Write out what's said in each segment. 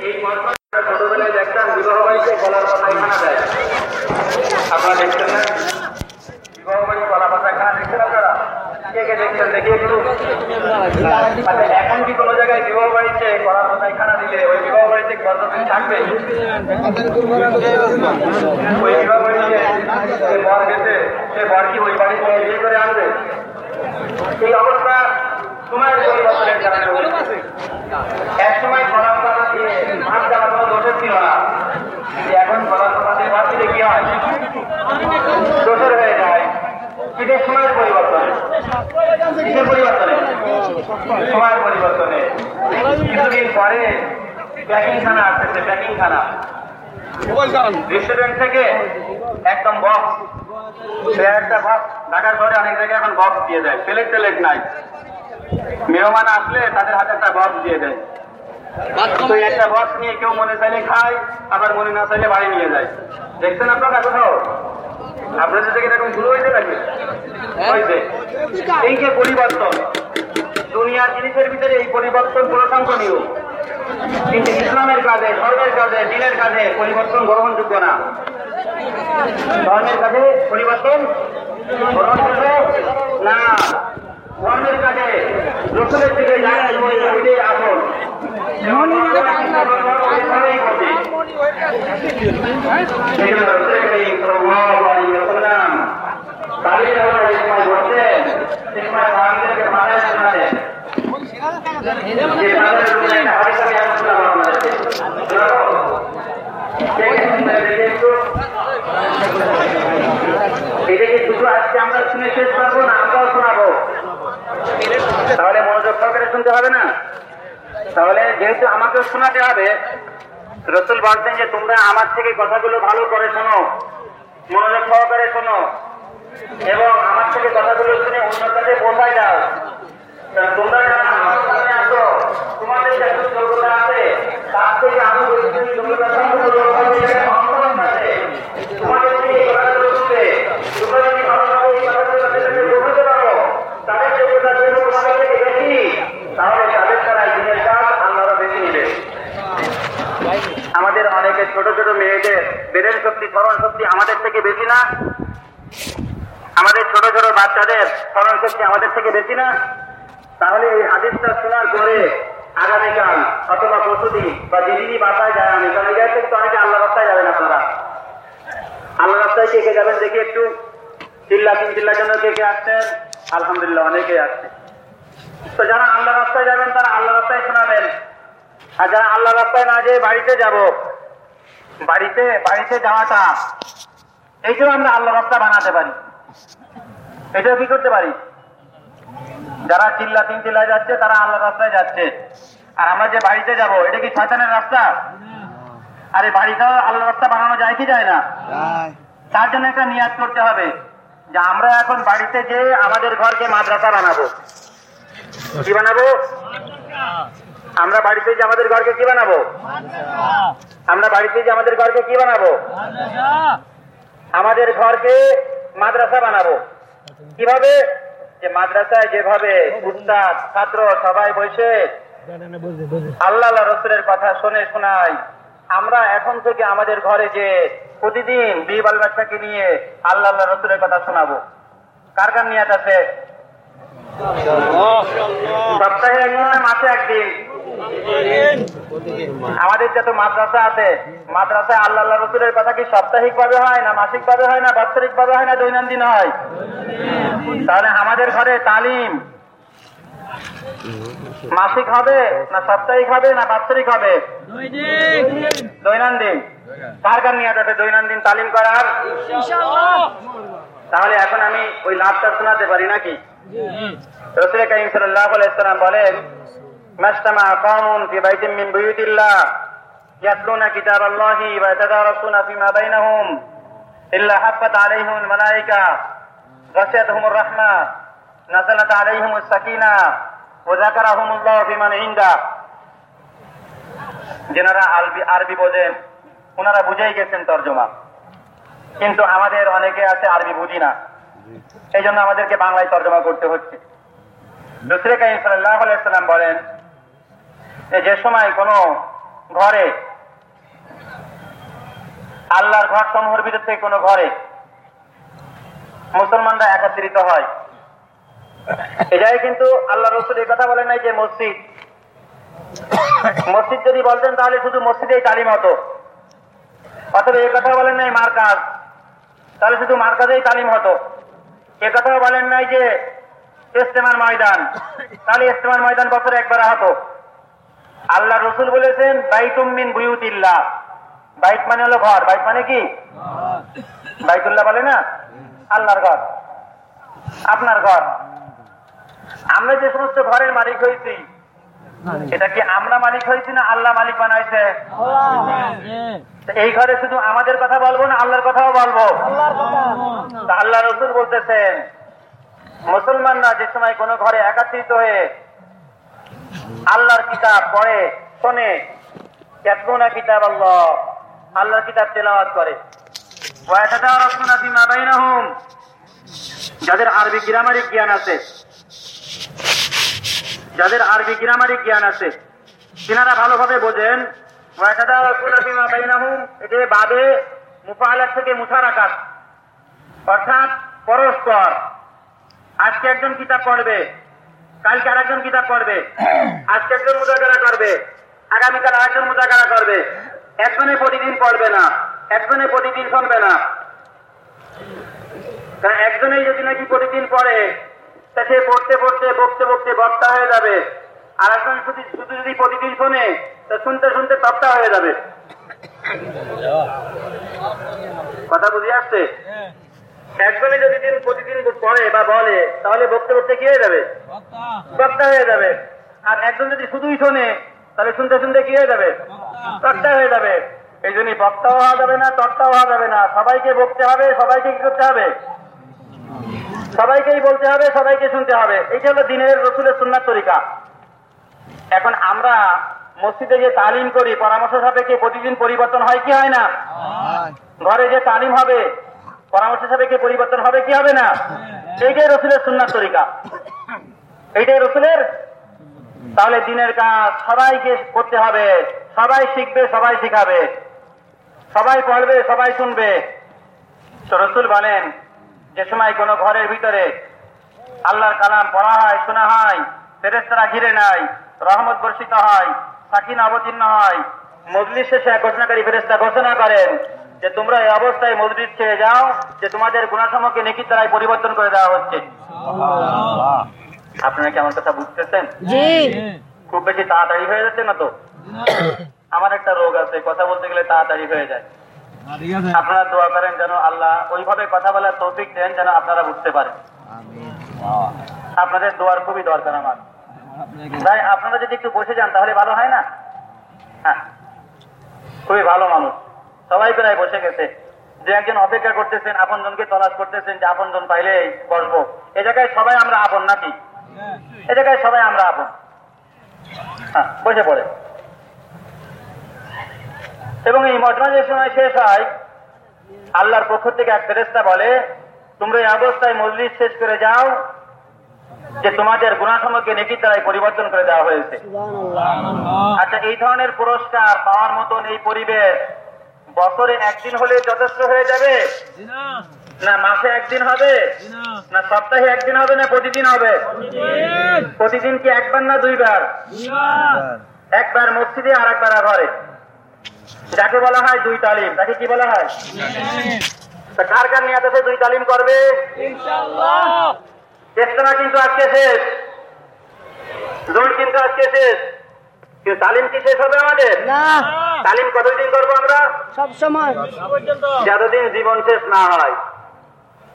এই ছোটবেলায় দেখতাম বিবাহ বাড়িতে গলার খানা দেয় আপনারা দেখছেন না বিবাহ বাড়ি গলা পাতায় খানা দেখছেন কে কে দেখছেন এখন কি কোনো জায়গায় বিবাহ বাড়িতে গলার পাতায় খানা দিলে ওই বিবাহ বাড়িতে কতদিন থাকবে ওই গেছে সে বর কি ওই বাড়িতে বিয়ে করে আনবে অবস্থা সময়ের পরিবর্তনের কারণে এক সময় গলার পাতা দিয়ে ভাত দেওয়া কোনো দোষের ছিল না। এখন গলার পাতা দিয়ে ভাত দিলে কি হয়? দোষের হয়ে যায়। শীতের সময়ের পরিবর্তন? কিসের পরিবর্তনে? সময়ের পরিবর্তনে। কিছুদিন পরে প্যাকিং খানা আসতেছে প্যাকিং খানা। রেস্টুরেন্ট থেকে একদম বক্স সে একটা বক্স ঢাকার শহরে অনেক জায়গায় এখন বক্স দিয়ে দেয়। প্লেট টেলেট নাই। মেহমান আসলে তাদের হাতে একটা বক্স দিয়ে দেয়। তো একটা বক্স নিয়ে কেউ মনে চাইলে খায় আবার মনে না চাইলে বাড়ি নিয়ে যায়। দেখছেন আপনারা কোথাও? আপনাদের থেকে এরকম শুরু হয়েছে নাকি? হয়েছে। এই যে পরিবর্তন দুনিয়ার জিনিসের ভিতরে এই পরিবর্তন প্রশংসনীয় কিন্তু ইসলামের কাজে ধর্মের কাজে দিনের কাজে পরিবর্তন গ্রহণযোগ্য না। ধর্মের কাজে পরিবর্তন গ্রহণযোগ্য না। ধর্মের কাজে রসুলের থেকে যারা এটা কি শুধু আজকে আমরা শুনে শেষ করব না? তাহলে মনোযোগ সহকারে শুনতে হবে না? তাহলে যেহেতু আমাকেও শোনাতে হবে, রসুল বলছেন যে তোমরা আমার থেকে কথাগুলো ভালো করে শোনো, মনোযোগ সহকারে শোনো, এবং আমার থেকে কথাগুলো শুনে অন্য কাছে পৌঁছায় দাও তোমরা যারা আসো তোমাদের যে আছে, তার থেকে আমি তোমাদের যদি ভালোভাবে এই কথাগুলো তাদের কাছে পৌঁছাতে পারো তাদের যোগ্যতা জন্য তোমাদের থেকে বেশি তাহলে তাদের দ্বারা এই দিনের কাজ আল্লাহরা বেশি নিবে আমাদের অনেকে ছোট ছোট মেয়েদের বেরের শক্তি, স্মরণ শক্তি আমাদের থেকে বেশি না? আমাদের ছোট ছোট বাচ্চাদের স্মরণ শক্তি আমাদের থেকে বেশি না? তাহলে এই হাদিসটা শোনার পরে আগামীকাল অথবা বা বাসায় যায় আমি, কারণ অনেকে আল্লাহ রাস্তায় যাবেন আপনারা। আল্লাহ রাস্তায় কে কে যাবেন দেখি একটু। চিল্লা তিন জন্য কে কে আসছেন? আলহামদুলিল্লাহ, অনেকেই আসছে। তো যারা আল্লাহ রাস্তায় যাবেন তারা আল্লাহ রাস্তায় শোনাবেন। আর যারা আল্লাহ রাস্তায় না যেয়ে বাড়িতে যাব বাড়িতে বাড়িতে যাওয়াটা এইটাও আমরা আল্লাহ রাস্তা বানাতে পারি। এটাও কি করতে পারি? যারা চিল্লা তিন চিল্লায় যাচ্ছে তারা আল্লাহ রাস্তায় যাচ্ছে। আর আমরা যে বাড়িতে যাব এটা কি শয়তানের রাস্তা? আরে বাড়িটাও আল্লাহ রাস্তা বানানো যায় কি যায় না? তার জন্য একটা নিয়াজ করতে হবে যে আমরা এখন বাড়িতে যে আমাদের ঘরকে মাদ্রাসা বানাবো। কি বানাবো? আমরা বাড়িতে যে আমাদের ঘরকে কি বানাবো? আমরা বাড়িতে যে আমাদের ঘরকে কি বানাবো? আমাদের ঘরকে মাদ্রাসা বানাবো। কীভাবে? যে মাদ্রাসায় যেভাবে উস্তাদ, ছাত্র সবাই বসে আল্লাহ রসুলের কথা শুনে শোনাই আমরা এখন থেকে আমাদের ঘরে যে প্রতিদিন বিবাল বাচ্চাকে নিয়ে আল্লাহ রসুলের কথা শোনাবো। কার কার নিয়াত আছে? সপ্তাহে একদিন মাসে একদিন? আমাদের যত মাদ্রাসা আছে, মাদ্রাসায় আল্লাহ রসুলের কথা কি সাপ্তাহিক ভাবে হয় না মাসিক ভাবে হয় না বাৎসরিক ভাবে হয় না দৈনন্দিন হয়? তাহলে আমাদের ঘরে তালিম মাসিক হবে না সাপ্তাহিক হবে না বাৎসরিক হবে? দৈনন্দিন। কার নিয়ে আছে দৈনন্দিন তালিম করার? তাহলে এখন আমি ওই লাভটা শোনাতে পারি নাকি? রসুল করিম সাল্লাহ আলাইসাল্লাম বলেন মাস্তামা কওমুন ফি বাইতিন মিন বুয়ুতিল্লাহ ইয়াতলুনা কিতাব আল্লাহি ওয়া ইয়াতাদারাসুনা ফিমা বাইনাহুম ইল্লা হাফাত আলাইহিম আল মালাইকা غشيتهم الرحمة نزلت عليهم السكينة وذكرهم الله فيمن عنده যেনারা আরবি আরবি বোঝেন ওনারা বুঝেই গেছেন তর্জমা কিন্তু আমাদের অনেকে আছে আরবি বুঝি না এই জন্য আমাদেরকে বাংলায় তর্জমা করতে হচ্ছে রসুল কাইম সাল্লাহ আলাইসাল্লাম বলেন যে সময় কোনো ঘরে, আল্লাহর ঘর সমূহের ভিতর থেকে কোনো ঘরে মুসলমানরা একত্রিত হয়। এটাই কিন্তু আল্লাহ রসুল এই কথা বলেন নাই যে মসজিদ। মসজিদ যদি বলতেন তাহলে শুধু মসজিদেই তালিম হতো। অথবা এই কথা বলেন নাই মার্কাজ। তাহলে শুধু মার্কাজেই তালিম হতো। এ কথাও বলেন নাই যে ইস্তেমার ময়দান। তাহলে ইস্তেমার ময়দান বছরে একবার হতো আল্লাহ রসুল বলেছেন বাইতুমিন বুয়ুতিল্লাহ। বাইত মানে হলো ঘর, বাইত মানে কি? বাইতুল্লাহ বলে না? আল্লাহর ঘর। আপনার ঘর। আমরা যে সমস্ত ঘরের মালিক হয়েছি, এটা কি আমরা মালিক হয়েছি না আল্লাহ মালিক বানাইছে? এই ঘরে শুধু আমাদের কথা বলব না আল্লাহর কথাও বলব? আল্লাহ রসুল বলতেছেন, মুসলমানরা যে সময় কোনো ঘরে একাত্রিত হয়ে আল্লাহর কিতাব পড়ে, শোনে। ইয়াতলুনা কিতাব আল্লাহ। আল্লাহর কিতাব তেলাওয়াত করে। ফিমা বাইনাহুম। যাদের আরবি গ্রামারিক জ্ঞান আছে। যাদের আরবি গ্রামারিক জ্ঞান আছে। তিনারা ভালোভাবে বোঝেন। ওয়ায়াতাদারাসুনা ফিমা বাইনাহুম। এটা বাবে মুফাআলাত থেকে মুশারাকাত অর্থাৎ পরস্পর। আজকে একজন কিতাব পড়বে। কালকে আরেকজন কিতাব পড়বে। আজকে একজন মুজাকারা করবে। আগামীকাল আরেকজন মুজাকারা করবে। একজনে প্রতিদিন পড়বে না। একজনে প্রতিদিন শুনবে না। কারণ একজনেই যদি নাকি প্রতিদিন পড়ে তা সে পড়তে পড়তে বকতে বকতে বক্তা হয়ে যাবে। আর একজন শুধু শুধু যদি প্রতিদিন শোনে তা শুনতে শুনতে তপ্তা হয়ে যাবে। কথা বুঝে আসছে? একজনে যদি দিন প্রতিদিন পড়ে বা বলে তাহলে বকতে বকতে কি হয়ে যাবে? বক্তা। হয়ে যাবে। আর একজন যদি শুধুই শোনে তাহলে শুনতে শুনতে কি হয়ে যাবে? তক্তা হয়ে যাবে। এই জন্যই বক্তাও হওয়া যাবে না তক্তাও হওয়া যাবে না। সবাইকে বকতে হবে সবাইকে কি করতে হবে? সবাইকেই বলতে হবে সবাইকে শুনতে হবে। এইটা হলো দিনের রসুলের সুন্নার তরিকা। এখন আমরা মসজিদে যে তালিম করি পরামর্শ সাপেক্ষে প্রতিদিন পরিবর্তন হয় কি হয় না? ঘরে যে তালিম হবে। পরামর্শ হিসাবে কি পরিবর্তন হবে, কি হবে না? এইটাই রসুলের সুন্নার তরিকা। এইটাই রসুলের। তাহলে দিনের কাজ সবাইকে করতে হবে। সবাই শিখবে, সবাই শিখাবে। সবাই পড়বে, সবাই শুনবে। তো রসুল বলেন, যে সময় কোনো ঘরের ভিতরে আল্লাহর কালাম পড়া হয়, শোনা হয় ফেরেস্তারা ঘিরে নাই রহমত বর্ষিত হয়, সাকিন অবতীর্ণ হয়, মজলিস শেষে ঘোষণাকারী ফেরেস্তা ঘোষণা করেন যে তোমরা এই অবস্থায় মসজিদ ছেড়ে যাও যে তোমাদের গুণাসমকে নেকির দ্বারাই পরিবর্তন করে দেওয়া হচ্ছে। আপনারা কি আমার কথা বুঝতেছেন? খুব বেশি তাড়াতাড়ি হয়ে যাচ্ছে না তো? আমার একটা রোগ আছে কথা বলতে গেলে তাড়াতাড়ি হয়ে যায়। আপনারা দোয়া করেন যেন আল্লাহ ওইভাবে কথা বলার তৌফিক দেন যেন আপনারা বুঝতে পারেন। আপনাদের দোয়ার খুবই দরকার আমার। তাই আপনারা যদি একটু বসে যান তাহলে ভালো হয় না? হ্যাঁ। খুবই ভালো মানুষ। সবাই প্রায় বসে গেছে। যে একজন অপেক্ষা করতেছেন আপন জনকে তলাশ করতেছেন যে আপন জন পাইলেই বসবো। এ জায়গায় সবাই আমরা আপন নাকি? এ জায়গায় সবাই আমরা আপন। হ্যাঁ বসে পড়ে। এবং এই মজমা যে সময় শেষ হয় আল্লাহর পক্ষ থেকে এক ফেরেস্তা বলে তোমরা এই অবস্থায় মজলিস শেষ করে যাও যে তোমাদের গুণাসমকে নেকি দ্বারাই পরিবর্তন করে দেওয়া হয়েছে। আচ্ছা এই ধরনের পুরস্কার পাওয়ার মতন এই পরিবেশ বছরে একদিন হলে যথেষ্ট হয়ে যাবে? না। মাসে একদিন হবে? না। সপ্তাহে একদিন হবে না প্রতিদিন হবে? প্রতিদিন। কি একবার না দুইবার? একবার মসজিদে আর একবার ঘরে। যাকে বলা হয় দুই তালিম তাকে কি বলা হয়? কার কার নিয়ে আছে দুই তালিম করবে? চেষ্টা কিন্তু আজকে শেষ। জোর কিন্তু আজকে শেষ। কিন্তু তালিম কি শেষ হবে আমাদের? না। তালিম কতদিন করব আমরা? সব সময়। যতদিন জীবন শেষ না হয়।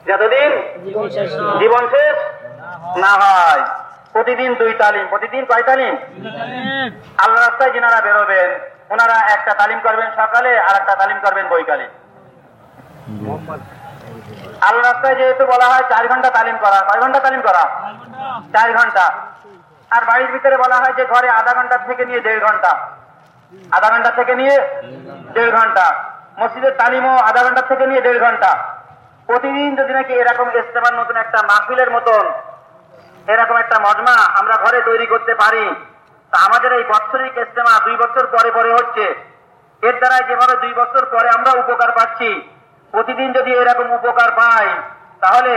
যতদিন? জীবন শেষ না। জীবন শেষ না হয়। প্রতিদিন দুই তালিম। প্রতিদিন কয় তালিম? আল্লাহ রাস্তায় যিনারা বেরোবেন ওনারা একটা তালিম করবেন সকালে আর একটা তালিম করবেন বৈকালে। আল্লাহ রাস্তায় যেহেতু বলা হয় চার ঘণ্টা তালিম করা। কয় ঘণ্টা তালিম করা? চার ঘণ্টা। আর বাড়ির ভিতরে বলা হয় যে ঘরে আধা ঘণ্টা থেকে নিয়ে দেড় ঘণ্টা। আধা ঘণ্টা থেকে নিয়ে দেড় ঘণ্টা। মসজিদের তালিমও আধা ঘণ্টা থেকে নিয়ে দেড় ঘণ্টা। প্রতিদিন যদি নাকি এরকম ইস্তেমার মতন একটা মাহফিলের মতন, এরকম একটা মজমা আমরা ঘরে তৈরি করতে পারি, তা আমাদের এই বাৎসরিক ইস্তেমা দুই বছর পরে পরে হচ্ছে। এর দ্বারা যেভাবে দুই বছর পরে আমরা উপকার পাচ্ছি, প্রতিদিন যদি এরকম উপকার পাই, তাহলে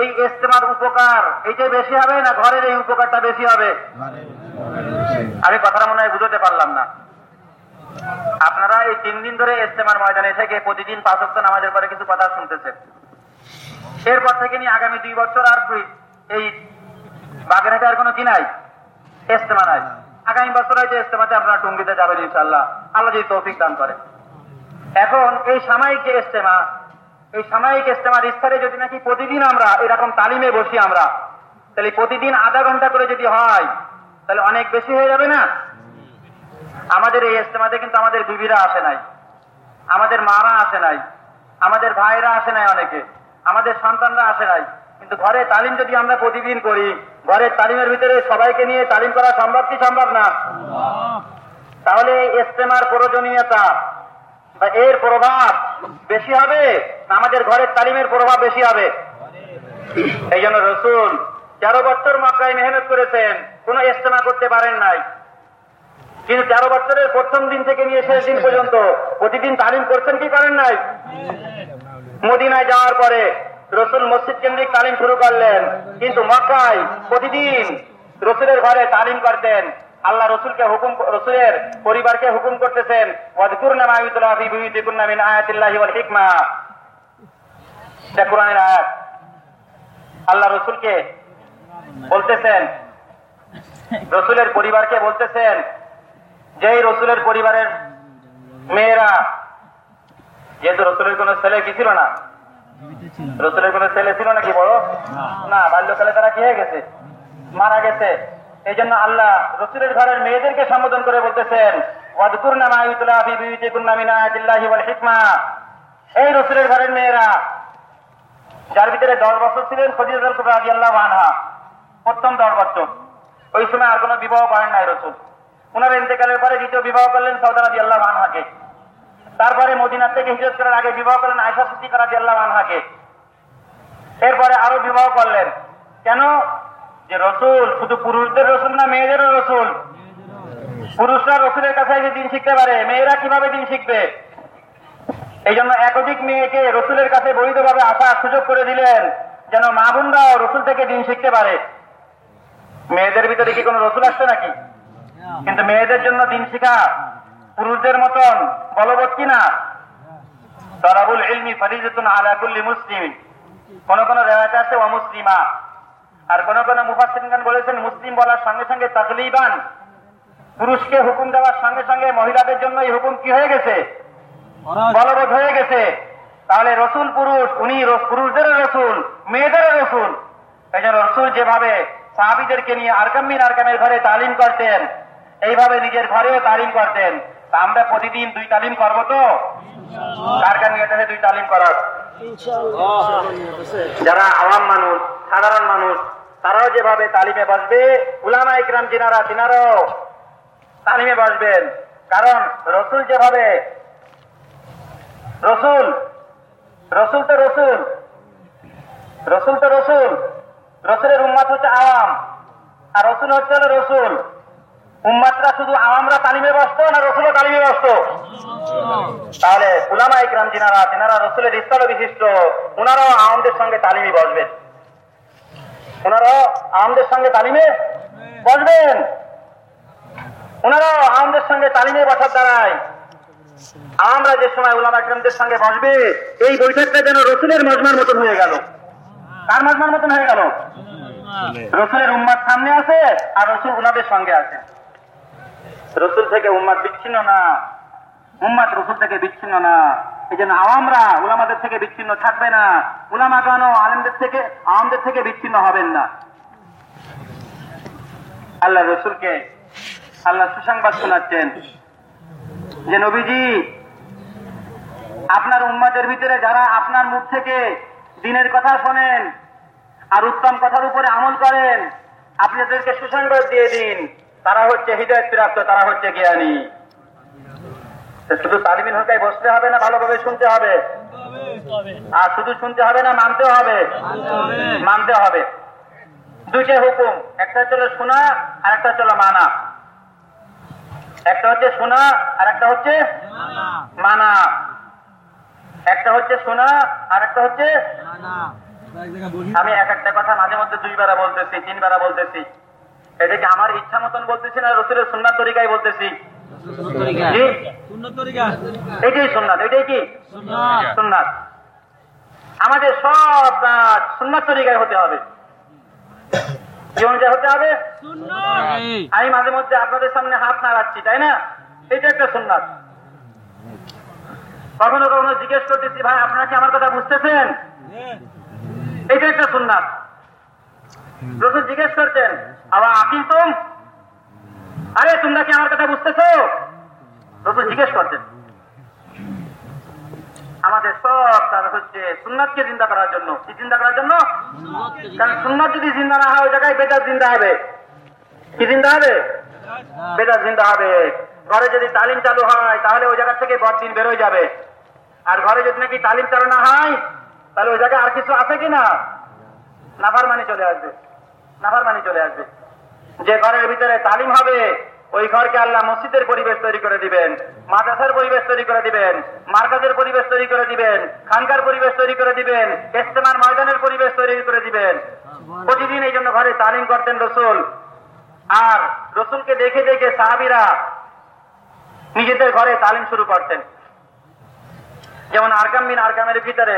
এই ইস্তেমার উপকার এইটাই বেশি হবে না, ঘরের এই উপকারটা বেশি হবে? আমি কথাটা মনে হয় বুঝতে পারলাম না। আপনারা এই তিন দিন ধরে ইস্তেমার ময়দানে থেকে প্রতিদিন পাঁচ ওয়াক্ত নামাজের পরে কিছু কথা শুনতেছেন। এরপর থেকে নিয়ে আগামী দুই বছর আর এই বাগেরহাটে আর কোনো কি নাই? ইস্তেমা নাই। আগামী বছর হয়তো ইস্তেমাতে আপনারা টুঙ্গিতে যাবেন ইনশাল্লাহ আল্লাহ যদি তৌফিক দান করে এখন এই সাময়িক যে ইস্তেমা এই সাময়িক ইস্তেমার স্তরে যদি নাকি প্রতিদিন আমরা এরকম তালিমে বসি আমরা তাহলে প্রতিদিন আধা ঘণ্টা করে যদি হয় তাহলে অনেক বেশি হয়ে যাবে না? আমাদের এই ইস্তেমাতে কিন্তু আমাদের বিবিরা আসে নাই আমাদের মারা আসে নাই আমাদের ভাইরা আসে নাই অনেকে আমাদের সন্তানরা আসে নাই। কিন্তু ঘরে তালিম যদি আমরা প্রতিদিন করি ঘরের তালিমের ভিতরে সবাইকে নিয়ে তালিম করা সম্ভব কি সম্ভব না? তাহলে এই ইস্তেমার প্রয়োজনীয়তা এর প্রভাব বেশি হবে? আমাদের ঘরের তালিমের প্রভাব বেশি হবে। এই জন্য রসুল তেরো বছর মক্কায় মেহনত করেছেন, কোন ইস্তেমা করতে পারেন নাই। কিন্তু তেরো বছরের প্রথম দিন থেকে নিয়ে শেষ দিন পর্যন্ত প্রতিদিন তালিম করছেন কি করেন নাই? মদিনায় যাওয়ার পরে রসুল মসজিদ কেন্দ্রিক তালিম শুরু করলেন। কিন্তু মক্কায় প্রতিদিন রসুলের ঘরে তালিম করতেন। আল্লাহ রসুলকে হুকুম, রসুলের পরিবারকে হুকুম করতেছেন আল্লাহ রসুলকে বলতেছেন, রসুলের পরিবারকে বলতেছেন, যেই রসুলের পরিবারের মেয়েরা, যেহেতু রসুলের কোন ছেলে কি ছিল না? রসুলের কোন ছেলে ছিল নাকি বড়? না, বাল্যকালে তারা কি হয়ে গেছে? মারা গেছে। এই জন্য আল্লাহ রসুলের ঘরের মেয়েদেরকে সম্বোধন করে বলতেছেন এই রসুলের ঘরের মেয়েরা, যার ভিতরে দশ বছর ছিলেন আনহা, প্রথম দশ বছর। ওই সময় আর কোনো বিবাহ করেন নাই রসুল। ওনার ইন্তেকালের পরে দ্বিতীয় বিবাহ করলেন সৌদা রাদিয়াল্লাহু আনহাকে। তারপরে মদিনার থেকে হিজরত করার আগে বিবাহ করলেন আয়সা সিদ্দিকা রাদিয়াল্লাহু আনহাকে। এরপরে আরও বিবাহ করলেন। কেন? যে রসুল, শুধু পুরুষদের রসুল না, মেয়েদেরও রসুল। পুরুষরা রসুলের কাছে এসে দিন শিখতে পারে। মেয়েরা কীভাবে দিন শিখবে? এই জন্য একাধিক মেয়েকে রসুলের কাছে বৈধভাবে আসার সুযোগ করে দিলেন, যেন মা বোনরাও রসুল থেকে দিন শিখতে পারে। মেয়েদের ভিতরে কি কোনো রসুল আসছে নাকি? কিন্তু মেয়েদের জন্য দিন শিখা পুরুষদের মতন বলবৎ কিনা তরাবুল ইলমি ফরিজতুন আলা কুল্লি মুসলিম কোন কোন রেওয়ায়তে আছে অমুসলিমা আর কোন কোন মুফাসসিরগণ বলেছেন মুসলিম বলার সঙ্গে সঙ্গে তাকলিবান। পুরুষকে হুকুম দেওয়ার সঙ্গে সঙ্গে মহিলাদের জন্য এই হুকুম কি হয়ে গেছে? বলবৎ হয়ে গেছে। তাহলে রসুল পুরুষ উনি পুরুষদেরও রসুল মেয়েদেরও রসুল। এই জন্য রসুল যেভাবে সাহাবিদেরকে নিয়ে আরকামিন আরকামের ঘরে তালিম করতেন এইভাবে নিজের ঘরেও তালিম করতেন। তা আমরা প্রতিদিন দুই তালিম করব তো? কার কার নিয়ে দুই তালিম করার? যারা আওয়াম মানুষ, সাধারণ মানুষ, তারাও যেভাবে তালিমে বসবে, উলামা ইকরাম যিনারা, তিনারাও তালিমে বসবেন। কারণ রসুল যেভাবে, রসুল রসুল তো রসুল রসুল তো রসুল, রসুলের উম্মাত হচ্ছে আওয়াম, আর রসুল হচ্ছে রসুল। উম্মাতরা শুধু আওয়ামরা তালিমে বসতো না রসুলও তালিমে বসতো তাহলে উলামা ইকরাম যিনারা তিনারা রসুলের স্থল বিশিষ্ট ওনারাও আওয়ামদের সঙ্গে তালিমে বসবেন। ওনারাও আওয়ামদের সঙ্গে তালিমে বসবেন। ওনারাও আওয়ামদের সঙ্গে তালিমে বসার দ্বারাই আমরা যে সময় উলামা ইকরামদের সঙ্গে বসবে এই বৈঠকটা যেন রসুলের মজমার মতন হয়ে গেল। কার মজমার মতন হয়ে গেল? রসুলের উম্মাদ সামনে আছে আর রসুল উনাদের সঙ্গে আছে। রসুল থেকে উম্মাদ বিচ্ছিন্ন না। উম্মাদ রসুল থেকে বিচ্ছিন্ন না। এই জন্য আওয়ামরা উলামাদের থেকে বিচ্ছিন্ন থাকবে না। উলামা গান আলেমদের থেকে, আওয়ামদের থেকে বিচ্ছিন্ন হবেন না। আল্লাহ রসুলকে আল্লাহ সুসংবাদ শোনাচ্ছেন যে, নবীজি, আপনার উম্মাদের ভিতরে যারা আপনার মুখ থেকে দিনের কথা শোনেন আর উত্তম কথার উপরে আমল করেন, আপনি তাদেরকে সুসংবাদ দিয়ে দিন। তারা হচ্ছে হৃদয় প্রাপ্ত, তারা হচ্ছে জ্ঞানী। শুধু তালিমিন হকায় বসতে হবে না, ভালোভাবে শুনতে হবে? আর শুধু শুনতে হবে না, মানতে হবে? মানতে হবে। দুইটা হুকুম, একটা চলো শোনা, আর একটা চলো মানা। একটা হচ্ছে শোনা, আর একটা হচ্ছে মানা। একটা হচ্ছে শোনা, আর একটা হচ্ছে আমি এক একটা কথা মাঝে মধ্যে দুইবার বলতেছি তিনবার বলতেছি। এটা কি আমার ইচ্ছা মতন বলতেছি না রসুলের সুন্নাত তরিকায় বলতেছি। এটাই সুন্নাত এটাই কি? সুন্নাত। আমাদের সব কাজ সুন্নাত তরিকায় হতে হবে। হতে হবে? আমি মাঝে মধ্যে আপনাদের সামনে হাত নাড়াচ্ছি তাই না? এটা একটা সুন্নাত। কখনো কখনো জিজ্ঞেস করতেছি ভাই আপনারা কি আমার কথা বুঝতেছেন? এটা একটা সুন্নাত। রসুল জিজ্ঞেস করতেন আবার আকিল তুম? আরে, তোমরা কি আমার কথা বুঝতেছো? রসুল জিজ্ঞেস করতেন। আমাদের সব কাজ হচ্ছে সুন্নাতকে জিন্দা করার জন্য। কি জিন্দা করার জন্য? কারণ সুন্নাত যদি জিন্দা না হয়, ওই জায়গায় বেদাত জিন্দা হবে। কি জিন্দা হবে? বেদাত জিন্দা হবে। ঘরে যদি তালিম চালু হয়, তাহলে ওই জায়গা থেকে বদিন বেরোয় যাবে। আর ঘরে যদি নাকি তালিম চালু না হয়, তাহলে ওই জায়গায় আর কিছু আছে কিনা? নাফার মানি চলে আসবে। নাফার মানি চলে আসবে। যে ঘরের ভিতরে তালিম হবে, ওই ঘরকে আল্লাহ মসজিদের পরিবেশ তৈরি করে দিবেন, মাদ্রাসার পরিবেশ তৈরি করে দিবেন, মার্কাজের পরিবেশ তৈরি করে দিবেন, খানকার পরিবেশ তৈরি করে দিবেন ইস্তেমার ময়দানের পরিবেশ তৈরি করে দিবেন। প্রতিদিন এই জন্য ঘরে তালিম করতেন রসুল। আর রসুলকে দেখে দেখে সাহাবিরা নিজেদের ঘরে তালিম শুরু করতেন। যেমন আরকাম বিন আরকামের ভিতরে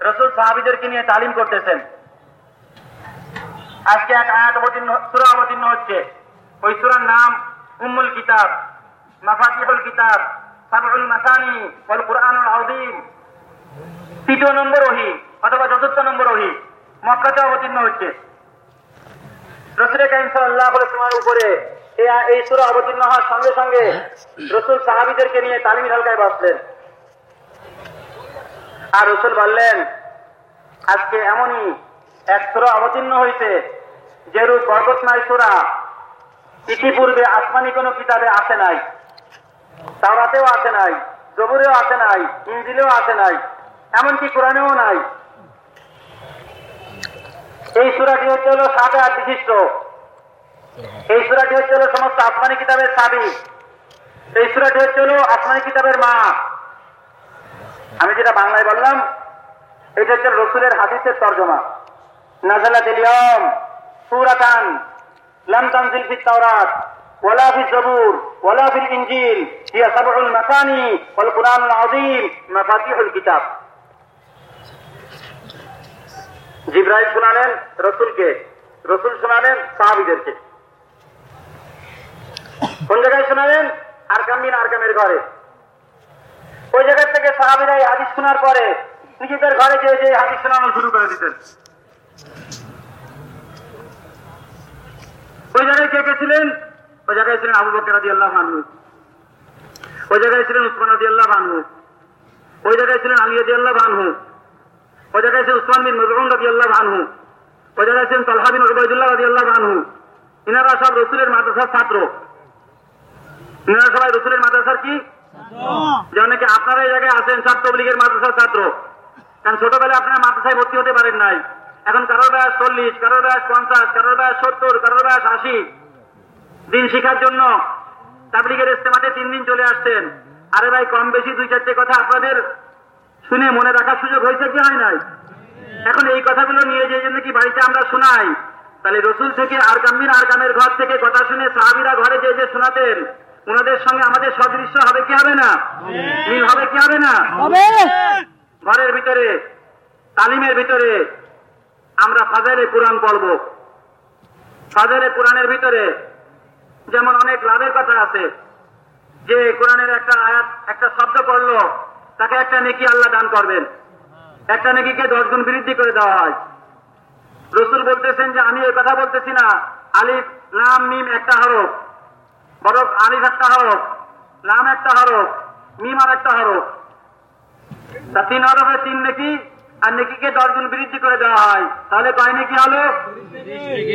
রসুল সাহাবিদেরকে নিয়ে তালিম করতেছেন। আজকে এক আয়াত অবতীর্ণ, সুরা অবতীর্ণ হচ্ছে। ওই সুরার নাম উম্মুল কিতাব, মাফাতিহুল কিতাব, সাবউল মাসানি ওয়াল আযীম। তৃতীয় নম্বর ওহি, অথবা চতুর্থ নম্বর ওহি, মক্কাতে অবতীর্ণ হচ্ছে। রসুল কাইম আলাইহি ওয়াসাল্লামের উপরে এই সূরা অবতীর্ণ হওয়ার সঙ্গে সঙ্গে রসুল সাহাবীদেরকে নিয়ে তালিমি হালকায় বসলেন আর রসুল বললেন, আজকে এমনই এক সুরা অবতীর্ণ হয়েছে ইতিপূর্বে আসমানি কোনো কিতাবে আসে নাই তাওরাতেও আসে নাই, জবুরেও আসে নাই, ইঞ্জিলেও আসে নাই, এমনকি কোরআনেও নাই। এই সুরাটি হচ্ছে হলো সাত আট বিশিষ্ট। এই সুরাটি হচ্ছে হলো সমস্ত আসমানি কিতাবের সাবি এই সুরাটি হচ্ছে হলো আসমানি কিতাবের মা। আমি যেটা বাংলায় বললাম, এটা হচ্ছে রসুলের হাদিসের তর্জমা। নাজালাত اليوم سورة لم تنزل في التوراة ولا في الزبور ولا في الإنجيل هي سبع المثاني والقرآن العظيم مفاتيح الكتاب জিব্রাইল শোনালেন রসুলকে রসুল শোনালেন সাহাবিদেরকে কোন জায়গায় শোনালেন আরকাম বিন আরকামের ঘরে ওই জায়গা থেকে সাহাবিরা এই হাদিস শোনার পরে নিজেদের ঘরে গিয়ে যে হাদিস শোনানো শুরু করে দিতেন ওই জায়গায় কে কে ছিলেন? ওই জায়গায় ছিলেন আবু বকর রাজি আল্লাহ আনহু। ওই জায়গায় ছিলেন উসমান রাজি আল্লাহ আনহু। ওই জায়গায় ছিলেন আলী রাজি আল্লাহ আনহু। ওই জায়গায় ছিলেন উসমান বিন রাজি আল্লাহ আনহু। ওই জায়গায় ছিলেন তালহা বিন উবাইদুল্লাহ রাজি আল্লাহ আনহু। ইনারা সব রসুলের মাদ্রাসার ছাত্র। ইনারা সবাই রসুলের মাদ্রাসার কি? যে অনেকে আপনারা এই জায়গায় আছেন সব তবলিগের মাদ্রাসার ছাত্র। কারণ ছোটবেলায় আপনারা মাদ্রাসায় ভর্তি হতে পারেন নাই। এখন কারোর বয়স চল্লিশ কারোর বয়স পঞ্চাশ কারোর বয়স সত্তর কারোর বয়স আশি। দিন শিখার জন্য তাবলিগের ইস্তেমাতে তিন দিন চলে আসছেন। আরে ভাই কম বেশি দুই চারটে কথা আপনাদের শুনে মনে রাখার সুযোগ হয়েছে কি হয় নাই? এখন এই কথাগুলো নিয়ে যে জন্য কি বাড়িতে আমরা শোনাই? তাহলে রসুল থেকে আর কামির আর কামের ঘর থেকে কথা শুনে সাহাবিরা ঘরে যে যে শোনাতেন ওনাদের সঙ্গে আমাদের সদৃশ্য হবে কি হবে না? মিল হবে কি হবে না? ঘরের ভিতরে তালিমের ভিতরে আমরা ফাজারে কোরআন পড়ব। ফাজারে কোরআনের ভিতরে যেমন অনেক লাভের কথা আছে, যে কোরআনের একটা আয়াত, একটা শব্দ পড়ল, তাকে একটা নেকি আল্লাহ দান করবেন। একটা নেকিকে দশ গুণ বৃদ্ধি করে দেওয়া হয়। রসুল বলতেছেন যে, আমি এই কথা বলতেছি না। আলিফ নাম মিম একটা হরফ। বরফ, আলিফ একটা হরফ। নাম একটা হরফ। মিম আর একটা হরফ। তা তিন হরফে তিন নেকি আর নেকিকে দশ গুণ বৃদ্ধি করে দেওয়া হয়। তাহলে কয় নেকি হলো?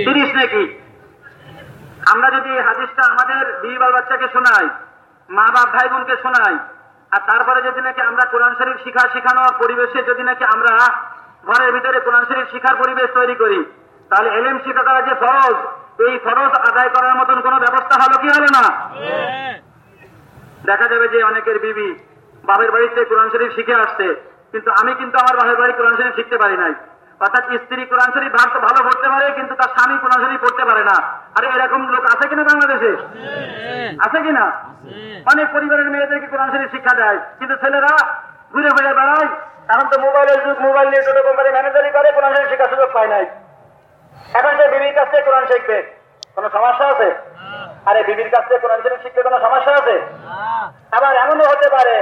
তিরিশ নেকি। আমরা যদি এই হাদিসটা আমাদের বিবি বাল বাচ্চাকে শোনাই মা বাপ ভাই বোনকে শোনাই আর তারপরে যদি নাকি আমরা কোরআন শরীফ শিখা শিখানোর পরিবেশে যদি নাকি আমরা ঘরের ভিতরে কোরআন শরীফ শিখার পরিবেশ তৈরি করি তাহলে এলেম শিক্ষা করা যে ফরজ এই ফরজ আদায় করার মতন কোনো ব্যবস্থা হলো কি হলো না? দেখা যাবে যে অনেকের বিবি বাপের বাড়িতে কোরআন শরীফ শিখে আসছে। কিন্তু আমি কিন্তু আমার বাপের বাড়ি কোরআন শরীফ শিখতে পারি নাই। অর্থাৎ স্ত্রী কোরআন শরীফ ভালো পড়তে পারে কিন্তু তার স্বামী কোরআন শরীফ পড়তে পারে না। আরে এরকম লোক আছে কিনা বাংলাদেশে? আছে কিনা? অনেক পরিবারের মেয়েদেরকে কোরআন শরীফ শিক্ষা দেয় কিন্তু ছেলেরা ঘুরে ফিরে বেড়ায়। এখন তো মোবাইলের যুগ মোবাইল নিয়ে ছোট কোম্পানি ম্যানেজারি করে কোরআন শরীফ শেখার সুযোগ পায় নাই। এখন সে বিবির কাছ থেকে কোরআন শিখবে। কোনো সমস্যা আছে? আরে বিবির কাছ থেকে কোরআন শরীফ শিখতে কোনো সমস্যা আছে? আবার এমনও হতে পারে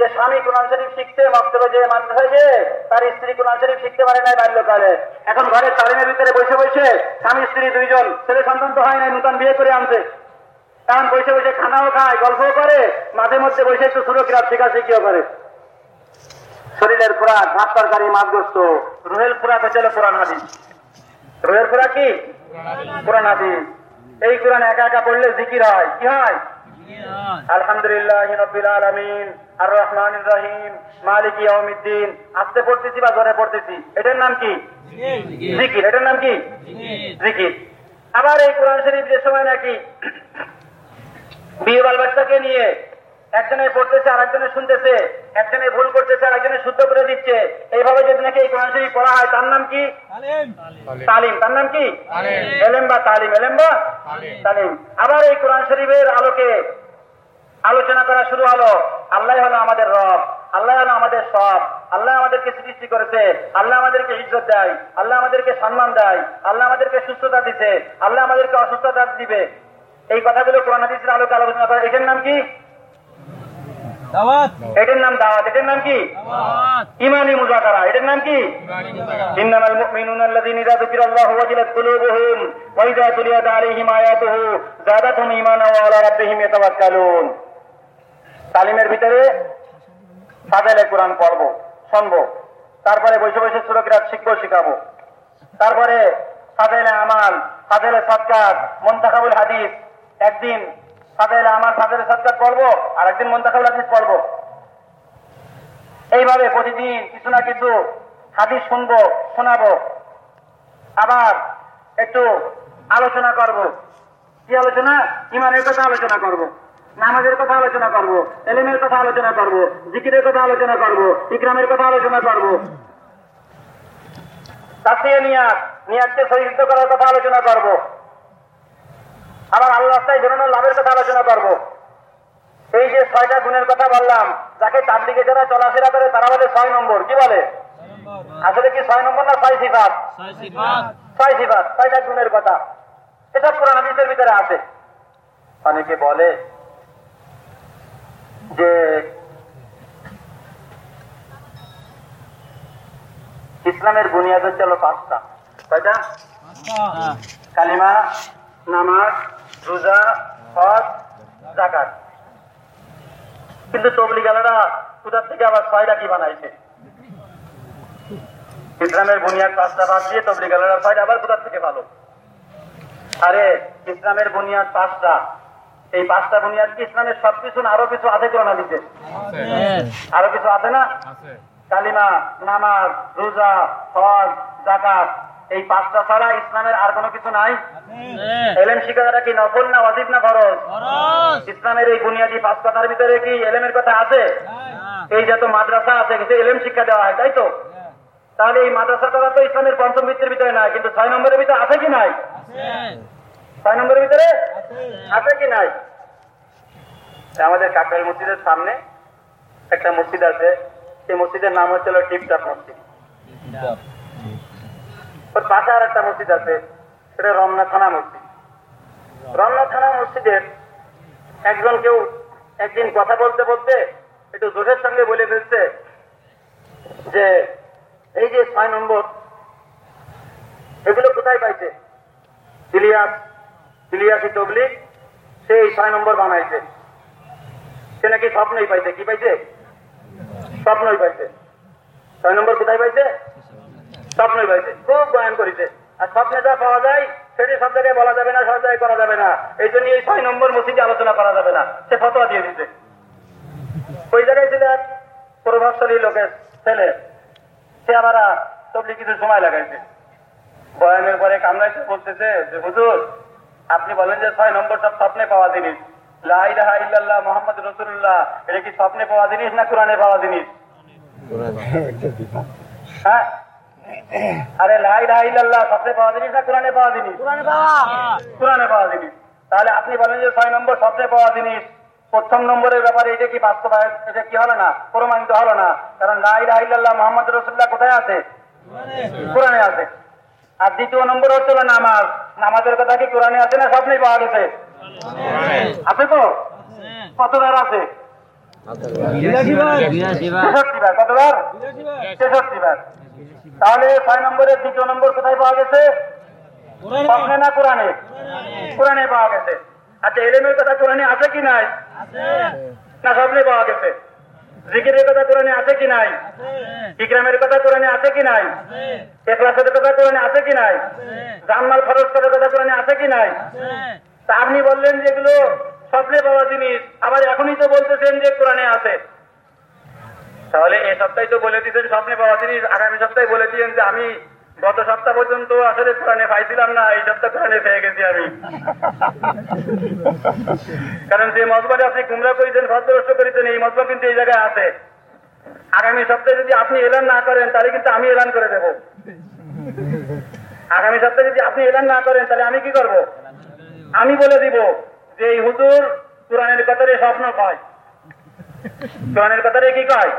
যে স্বামী কোরআন শরীফ শিখতে মক্তবে যে মাদ্রাসায় যে তার স্ত্রী কোরআন শরীফ শিখতে পারে নাই বাল্যকালে। এখন ঘরের তালিমের ভিতরে বসে বসে স্বামী স্ত্রী দুইজন ছেলে সন্তান তো হয় নাই নতুন বিয়ে করে আনছে। কারণ বসে বসে খানাও খায় গল্পও করে মাঝে মধ্যে বসে একটু সুরক্ষিত শিখাশিখিও করে। শরীরের খোরাক ভাত তরকারি মাছগ্রস্ত রুহেল খোরাক হচ্ছে কোরআন হাদিস। রুহের খোরাক কি? কোরআন হাদিস। এই কোরআন একা একা পড়লে জিকির হয়। কি হয়? আলহামদুলিল্লাহ রব্বিল আলামিন আর রহমান রহিম মালিক ইয়াউমিদ্দিন। আস্তে পড়তেছি বা জোরে পড়তেছি। এটার নাম কি? জিকির। এটার নাম কি? জিকির। আবার এই কোরআন শরীফ যে সময় নাকি বিয়ে বাল বাচ্চাকে নিয়ে একজনে পড়তেছে আর একজনে শুনতেছে একজনে ভুল করতেছে আর একজনে শুদ্ধ করে দিচ্ছে। এইভাবে যদি নাকি এই কোরআন শরীফ পড়া হয় তার নাম কি? তালিম। তার নাম কি? এলেম বা তালিম। এলেম বা তালিম। আবার এই কোরআন শরীফের আলোকে আলোচনা করা শুরু হলো। আল্লাহ হলো আমাদের রব আল্লাহ হলো আমাদের সব আল্লাহ আমাদেরকে সৃষ্টি করেছে আল্লাহ আমাদেরকে ইজ্জত দেয় আল্লাহ আমাদেরকে সম্মান দেয় আল্লাহ আমাদেরকে সুস্থতা দিছে আল্লাহ আমাদেরকে অসুস্থতা দিবে। এই কথাগুলো কোরআন হাদিসের আলোকে আলোচনা করা। এটার নাম কি? এটার নাম দাওয়াত। এটার নাম কি? ইমানি মুজাকারা। এটার নাম কি? ইন্নামাল ইযা ওয়াজিলাত কুলুবুহুম ওয়া ইযা তুলিয়াত আলাইহিম আয়াতুহু ঈমানাও ওয়া আলা রাব্বিহিম ইয়াতাওয়াক্কালুন। তালিমের ভিতরে সাজালে কোরআন পড়ব শুনব। তারপরে বসে বসে সুরকিরাত শিখব শিখাবো। তারপরে সাজাইলে আমাল সাজাইলে সৎকার মন্তাকাবুল হাদিস একদিন ফাদেলে আমার ফাদেলে সৎকার পড়ব আর একদিন মন্তাকাবুল হাদিস পড়ব এইভাবে প্রতিদিন কিছু না কিছু হাদিস শুনব, শোনাবো, আবার একটু আলোচনা করব। কি আলোচনা? ইমানের কথা আলোচনা করব, নামাজের কথা আলোচনা করব, এলেমের কথা আলোচনা করব, জিকিরের কথা আলোচনা করব, ইকরামের কথা আলোচনা করব। তাসিয়ে নিয়াত, নিয়াতকে সহিষ্ণু করার কথা আলোচনা করব। আবার আল্লাহ রাস্তায় বেরোনোর লাভের কথা আলোচনা করব। এই যে ছয়টা গুণের কথা বললাম যাকে তাবলিগে যারা চলাফেরা করে তারা বলে ছয় নম্বর। কি বলে? আসলে কি ছয় নম্বর না ছয় সিফাত? ছয় সিফাত। ছয়টা গুণের কথা। এসব কোরআন হাদিসের ভিতরে আছে। অনেকে বলে যে ইসলামের বুনিয়াদ হচ্ছে হলো পাঁচটা। কয়টা? কালিমা নামাজ রোজা হজ জাকাত কিন্তু তবলিগালারা কোথার থেকে আবার ছয়টা কি বানাইছে? ইসলামের বুনিয়াদ পাঁচটা বাদ দিয়ে ছয়টা আবার কোথার থেকে ভালো আরে ইসলামের বুনিয়াদ পাঁচটা। এই পাঁচটা বুনিয়াদ কি ইসলামের সবকিছু না আরও কিছু আছে করোনা দিতে? আরও কিছু আছে না? কালিমা নামাজ রোজা হজ জাকাত এই পাঁচটা ছাড়া ইসলামের আর কোনো কিছু নাই? এলেম শিক্ষাটা কি নফল না ওয়াজিব না ফরজ? ইসলামের এই বুনিয়াদি পাঁচ কথার ভিতরে কি এলেমের কথা আছে? এই যত মাদ্রাসা আছে কিন্তু এলেম শিক্ষা দেওয়া হয় তাই তো? তাহলে এই মাদ্রাসাটা তো ইসলামের পঞ্চম বৃত্তির ভিতরে নাই কিন্তু ছয় নম্বরের ভিতরে আছে কি নাই? ছয় নম্বরের ভিতরে আছে। কি নাই? আমাদের কাকরাইল মসজিদের সামনে একটা মসজিদ আছে সেই মসজিদের নাম হচ্ছিল টিপটাপ মসজিদ। ওর পাশে আর একটা মসজিদ আছে, সেটা রমনা থানা মসজিদ। রমনা থানা মসজিদের একজন কেউ একদিন কথা বলতে বলতে একটু জোশের সঙ্গে বলে ফেলছে যে, এই যে ছয় নম্বর, এগুলো কোথায় পাইছে? ইলিয়াস, ইলিয়াসি তবলিক সেই ছয় নম্বর বানাইছে। সে নাকি স্বপ্নই পাইছে, কি পাইছে? স্বপ্নই পাইছে। ছয় নম্বর কোথায় পাইছে? স্বপ্নই পাইছে খুব বয়ান করেছে আর স্বপ্নে যা পাওয়া যায় সেটি সব জায়গায় বলা যাবে না সব জায়গায় করা যাবে না। এই জন্য এই ছয় নম্বর মসজিদে আলোচনা করা যাবে না। সে ফতোয়া দিয়ে দিতে ওই জায়গায় ছিল এক প্রভাবশালী লোকের ছেলে। সে আবার তবলি কিছু সময় লাগাইছে। বয়ানের পরে কামড়াইছে বলতেছে যে হুজুর আপনি বলেন যে ছয় নম্বর সব স্বপ্নে পাওয়া জিনিস। লা ইলাহা ইল্লাল্লাহ মোহাম্মদ রসুল্লাহ এটা কি স্বপ্নে পাওয়া জিনিস না কোরআনে পাওয়া জিনিস? হ্যাঁ আরে লা ইলাহা ইল্লাল্লাহ স্বপ্নে পাওয়া জিনিস না কোরআনে পাওয়া জিনিস? কোরআনে বাবা কোরআনে পাওয়া জিনিস। তাহলে আপনি বলেন যে ছয় নম্বর স্বপ্নে পাওয়া জিনিস। প্রথম নম্বরের ব্যাপারে এটা কি বাস্তবায়ন এটা কি হলো না? প্রমাণিত হলো না। কারণ লা ইলাহা ইল্লাল্লাহ মোহাম্মদ রসুল্লাহ কোথায় আছে? কোরআনে আছে। আর দ্বিতীয় নম্বর হচ্ছে নামাজ। নামাজের কথা কি কোরআনে আছে না স্বপ্নেই পাওয়া গেছে? আছে তো? কতবার আছে? ছেষট্টি বার কতবার? বার তাহলে ছয় নম্বরের দ্বিতীয় নম্বর কোথায় পাওয়া গেছে? স্বপ্নে না কোরআনে? কোরআনে। পাওয়া গেছে। আচ্ছা এলেমের কথা কোরআনে আছে কি নাই? না স্বপ্নে পাওয়া গেছে? জিকিরের কথা কোরআনে আছে কি নাই? ইকরামের কথা কোরআনে আছে কি নাই? এখলাসের কথা কোরআনে আছে কি নাই? খরচ করার কথা কোরআনে আছে কি নাই? তা আপনি বললেন যে স্বপ্নে পাওয়া জিনিস আবার এখনই তো বলতেছেন যে কোরআনে আছে। তাহলে এই সপ্তাহে তো বলে দিয়েছেন স্বপ্নে পাওয়া জিনিস আগামী সপ্তাহে বলে দিয়েন যে আমি গত সপ্তাহ পর্যন্ত আসলে কোরআনে পাইছিলাম না, এই সপ্তাহ কোরআনে পেয়ে গেছি আমি। কারণ যে মতবাদে আপনি গুমরা করেছেন ভদ্রষ্ট করেছেন এই মতবাদ কিন্তু এই জায়গায় আছে। আগামী সপ্তাহে যদি আপনি এলান না করেন, তাহলে কিন্তু আমি এলান করে দেব। আগামী সপ্তাহে যদি আপনি এলান না করেন, তাহলে আমি কি করব? আমি বলে দিব। যে এই হুজুর কোরআনের কথারে স্বপ্ন পায়। কোরআনের কথারে কি কয়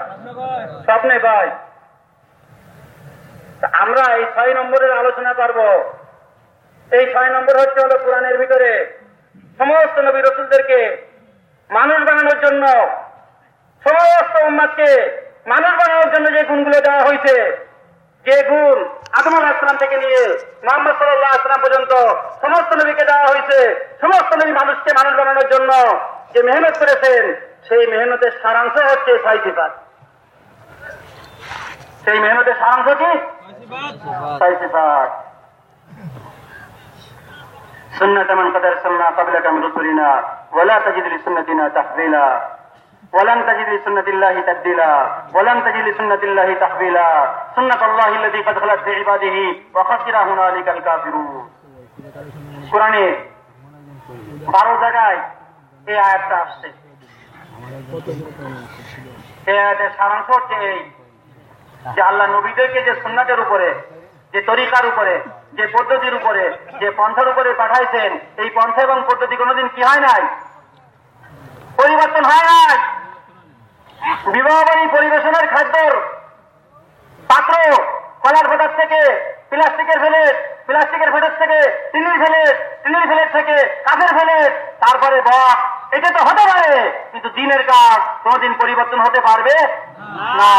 স্বপ্নে পায়। আমরা এই ছয় নম্বরের আলোচনা করব। এই ছয় নম্বর হচ্ছে হলো কোরআনের ভিতরে সমস্ত নবী রসুলদেরকে মানুষ বানানোর জন্য, সমস্ত উম্মাদকে মানুষ বানানোর জন্য যে গুণগুলো দেওয়া হয়েছে যে গুণ আদম আসলাম থেকে নিয়ে মোহাম্মদ সাল্লাহ আসলাম পর্যন্ত সমস্ত নবীকে দেওয়া হয়েছে সমস্ত নবী মানুষকে মানুষ বানানোর জন্য যে মেহনত করেছেন সেই মেহনতের সারাংশ হচ্ছে ছয় সিফাত সেই মেহনতের সারাংশ কি ছয় সিফাত سنة من قد أرسلنا قبلك من رسلنا ولا تجد لسنتنا تحويلا ولن تجد لسنة الله تبديلا ولن تجد لسنة الله تحويلا سنة الله الذي قد خلت في عباده وخسر هنالك الكافرون কোরআনে বারো জায়গায় এই আয়াতটা আসছে এই আয়াতের সারাংশ হচ্ছে এই যে আল্লাহ নবীদেরকে যে সুন্নাতের উপরে যে তরিকার উপরে যে পদ্ধতির উপরে যে পন্থার উপরে পাঠাইছেন এই পন্থা এবং পদ্ধতি কোনোদিন কি হয় নাই পরিবর্তন হয় না। বিবাহ বাড়ি পরিবেশনের খাদ্যর পাত্র, কলার ভেটার থেকে প্লাস্টিকের ভেলেট প্লাস্টিকের ভেটের থেকে টিনের ভেলেট টিনের ভেলেট থেকে কাঠের ভেলেট তারপরে বক। এটা তো হতে পারে, কিন্তু দিনের কাজ কোনোদিন পরিবর্তন হতে পারবে না।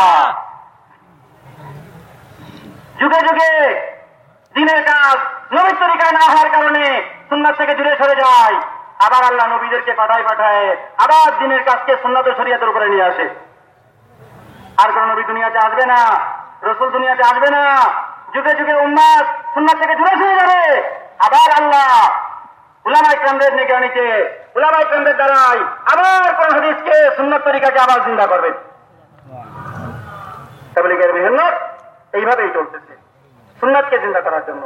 যুগে যুগে দিনের কাজ নবীর তরিকায় না হওয়ার কারণে সুন্নাত থেকে দূরে সরে যায়। আবার আল্লাহ নবীদেরকে পাঠায় পাঠায় আবার দিনের কাজকে সুন্নাত শরিয়াতের উপরে নিয়ে আসে। আর কোন নবী দুনিয়াতে আসবে না, রসুল দুনিয়াতে আসবে না, যুগে যুগে উন্মাদ সুন্নাত থেকে দূরে সরে যাবে। আবার আল্লাহ উলামা ইকরামদের নিগরানিতে উলামা ইকরামদের দ্বারাই আবার কোন হাদিসকে সুন্নত তরিকাকে আবার জিন্দা করবেন তাবলিগের মেহনত এইভাবেই চলতেছে, সুন্নাতকে চিন্তা করার জন্য।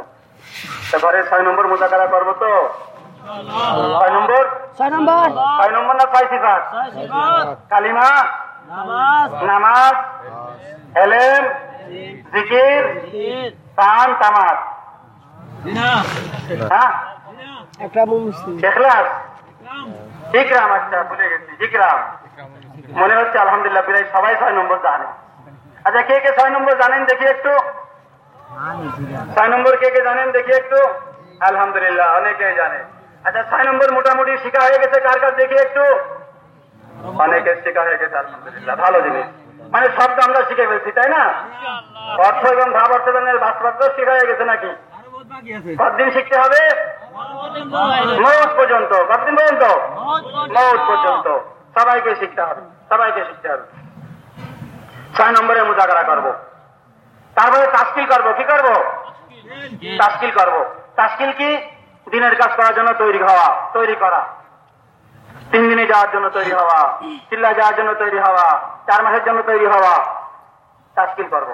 তারপরে ছয় নম্বর মোজাকারা করব তো ছয় নম্বর? ছয় নম্বর। ছয় নম্বর না ছয় সিফাত? কালিমা? নামাজ। এলেম জিকির? হ্যাঁ? মুসলিম। ইখলাস ইকরাম আচ্ছা ভুলে গেছি ইকরাম মনে হচ্ছে আলহামদুলিল্লাহ প্রায় সবাই ছয় নম্বর জানে। আচ্ছা কে কে ছয় নম্বর জানেন দেখি একটু? ছয় নম্বর কে কে জানেন দেখি একটু? আলহামদুলিল্লাহ অনেকে জানে। আচ্ছা ছয় নম্বর মোটামুটি শিখা হয়ে গেছে কার কাছ দেখি একটু? অনেকে শিখা হয়ে গেছে আলহামদুলিল্লাহ ভালো জিনিস। মানে শব্দ আমরা শিখে ফেলছি তাই না? অর্থ এবং ভাব অর্থদানের বাস্তবার্থ শিখা হয়ে গেছে নাকি? কতদিন শিখতে হবে? মৌত পর্যন্ত। কতদিন পর্যন্ত। মৌত পর্যন্ত। সবাইকে শিখতে হবে সবাইকে শিখতে হবে। ছয় নম্বরে মুজাগারা করব। তারপরে তাস্কিল করব কি করব? তাস্কিল করব। তাস্কিল কি? দিনের কাজ করার জন্য তৈরি হওয়া, তৈরি করা। তিন দিনে যাওয়ার জন্য তৈরি হওয়া চিল্লা যাওয়ার জন্য তৈরি হওয়া, চার মাসের জন্য তৈরি হওয়া তাস্কিল করব।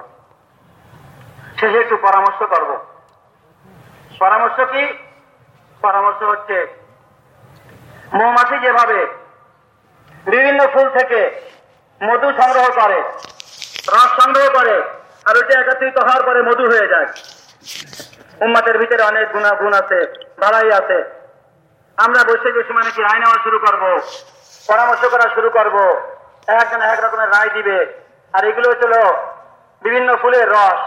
শেষে একটু পরামর্শ করব। পরামর্শ কি? পরামর্শ হচ্ছে, মৌমাছি যেভাবে বিভিন্ন ফুল থেকে মধু সংগ্রহ করে, রস সংগ্রহ করে, আর ওইটা একত্রিত হওয়ার পরে মধু হয়ে যায়। উম্মাতের ভিতরে অনেক গুণা গুণ আছে বাড়াই আছে। আমরা বসে বসে মানে কি রায় নেওয়া শুরু করব, পরামর্শ করা শুরু করব। একজন এক রকমের রায় দিবে। আর এগুলো হচ্ছিল বিভিন্ন ফুলের রস।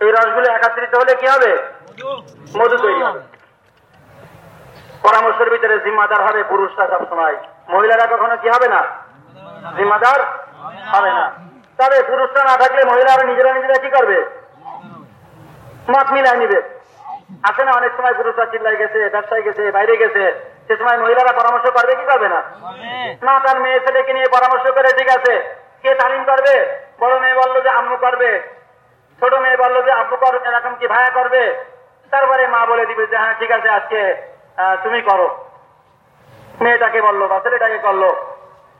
এই রসগুলো একত্রিত হলে কি হবে? মধু তৈরি হবে। পরামর্শের ভিতরে জিম্মাদার হবে পুরুষরা সবসময়। মহিলারা কখনো কি হবে না? জিম্মাদার হবে না। তবে পুরুষরা না থাকলে মহিলারা নিজেরা নিজেরা কি করবে? মত মিলাই নিবে। আছে না অনেক সময় পুরুষরা চিল্লাই গেছে ব্যবসায় গেছে বাইরে গেছে। সে সময় মহিলারা পরামর্শ করবে কি করবে না? মা তার মেয়ে ছেলেকে নিয়ে পরামর্শ করে ঠিক আছে কে তালিম করবে? বড় মেয়ে বলল যে আম্মু করবে। ছোট মেয়ে বলল যে আব্বু করবে এরকম কি ভাইয়া করবে? তারপরে মা বলে দিবে যে হ্যাঁ ঠিক আছে আজকে আহ, তুমি করো। মেয়েটাকে বলল বা ছেলেটাকে করল।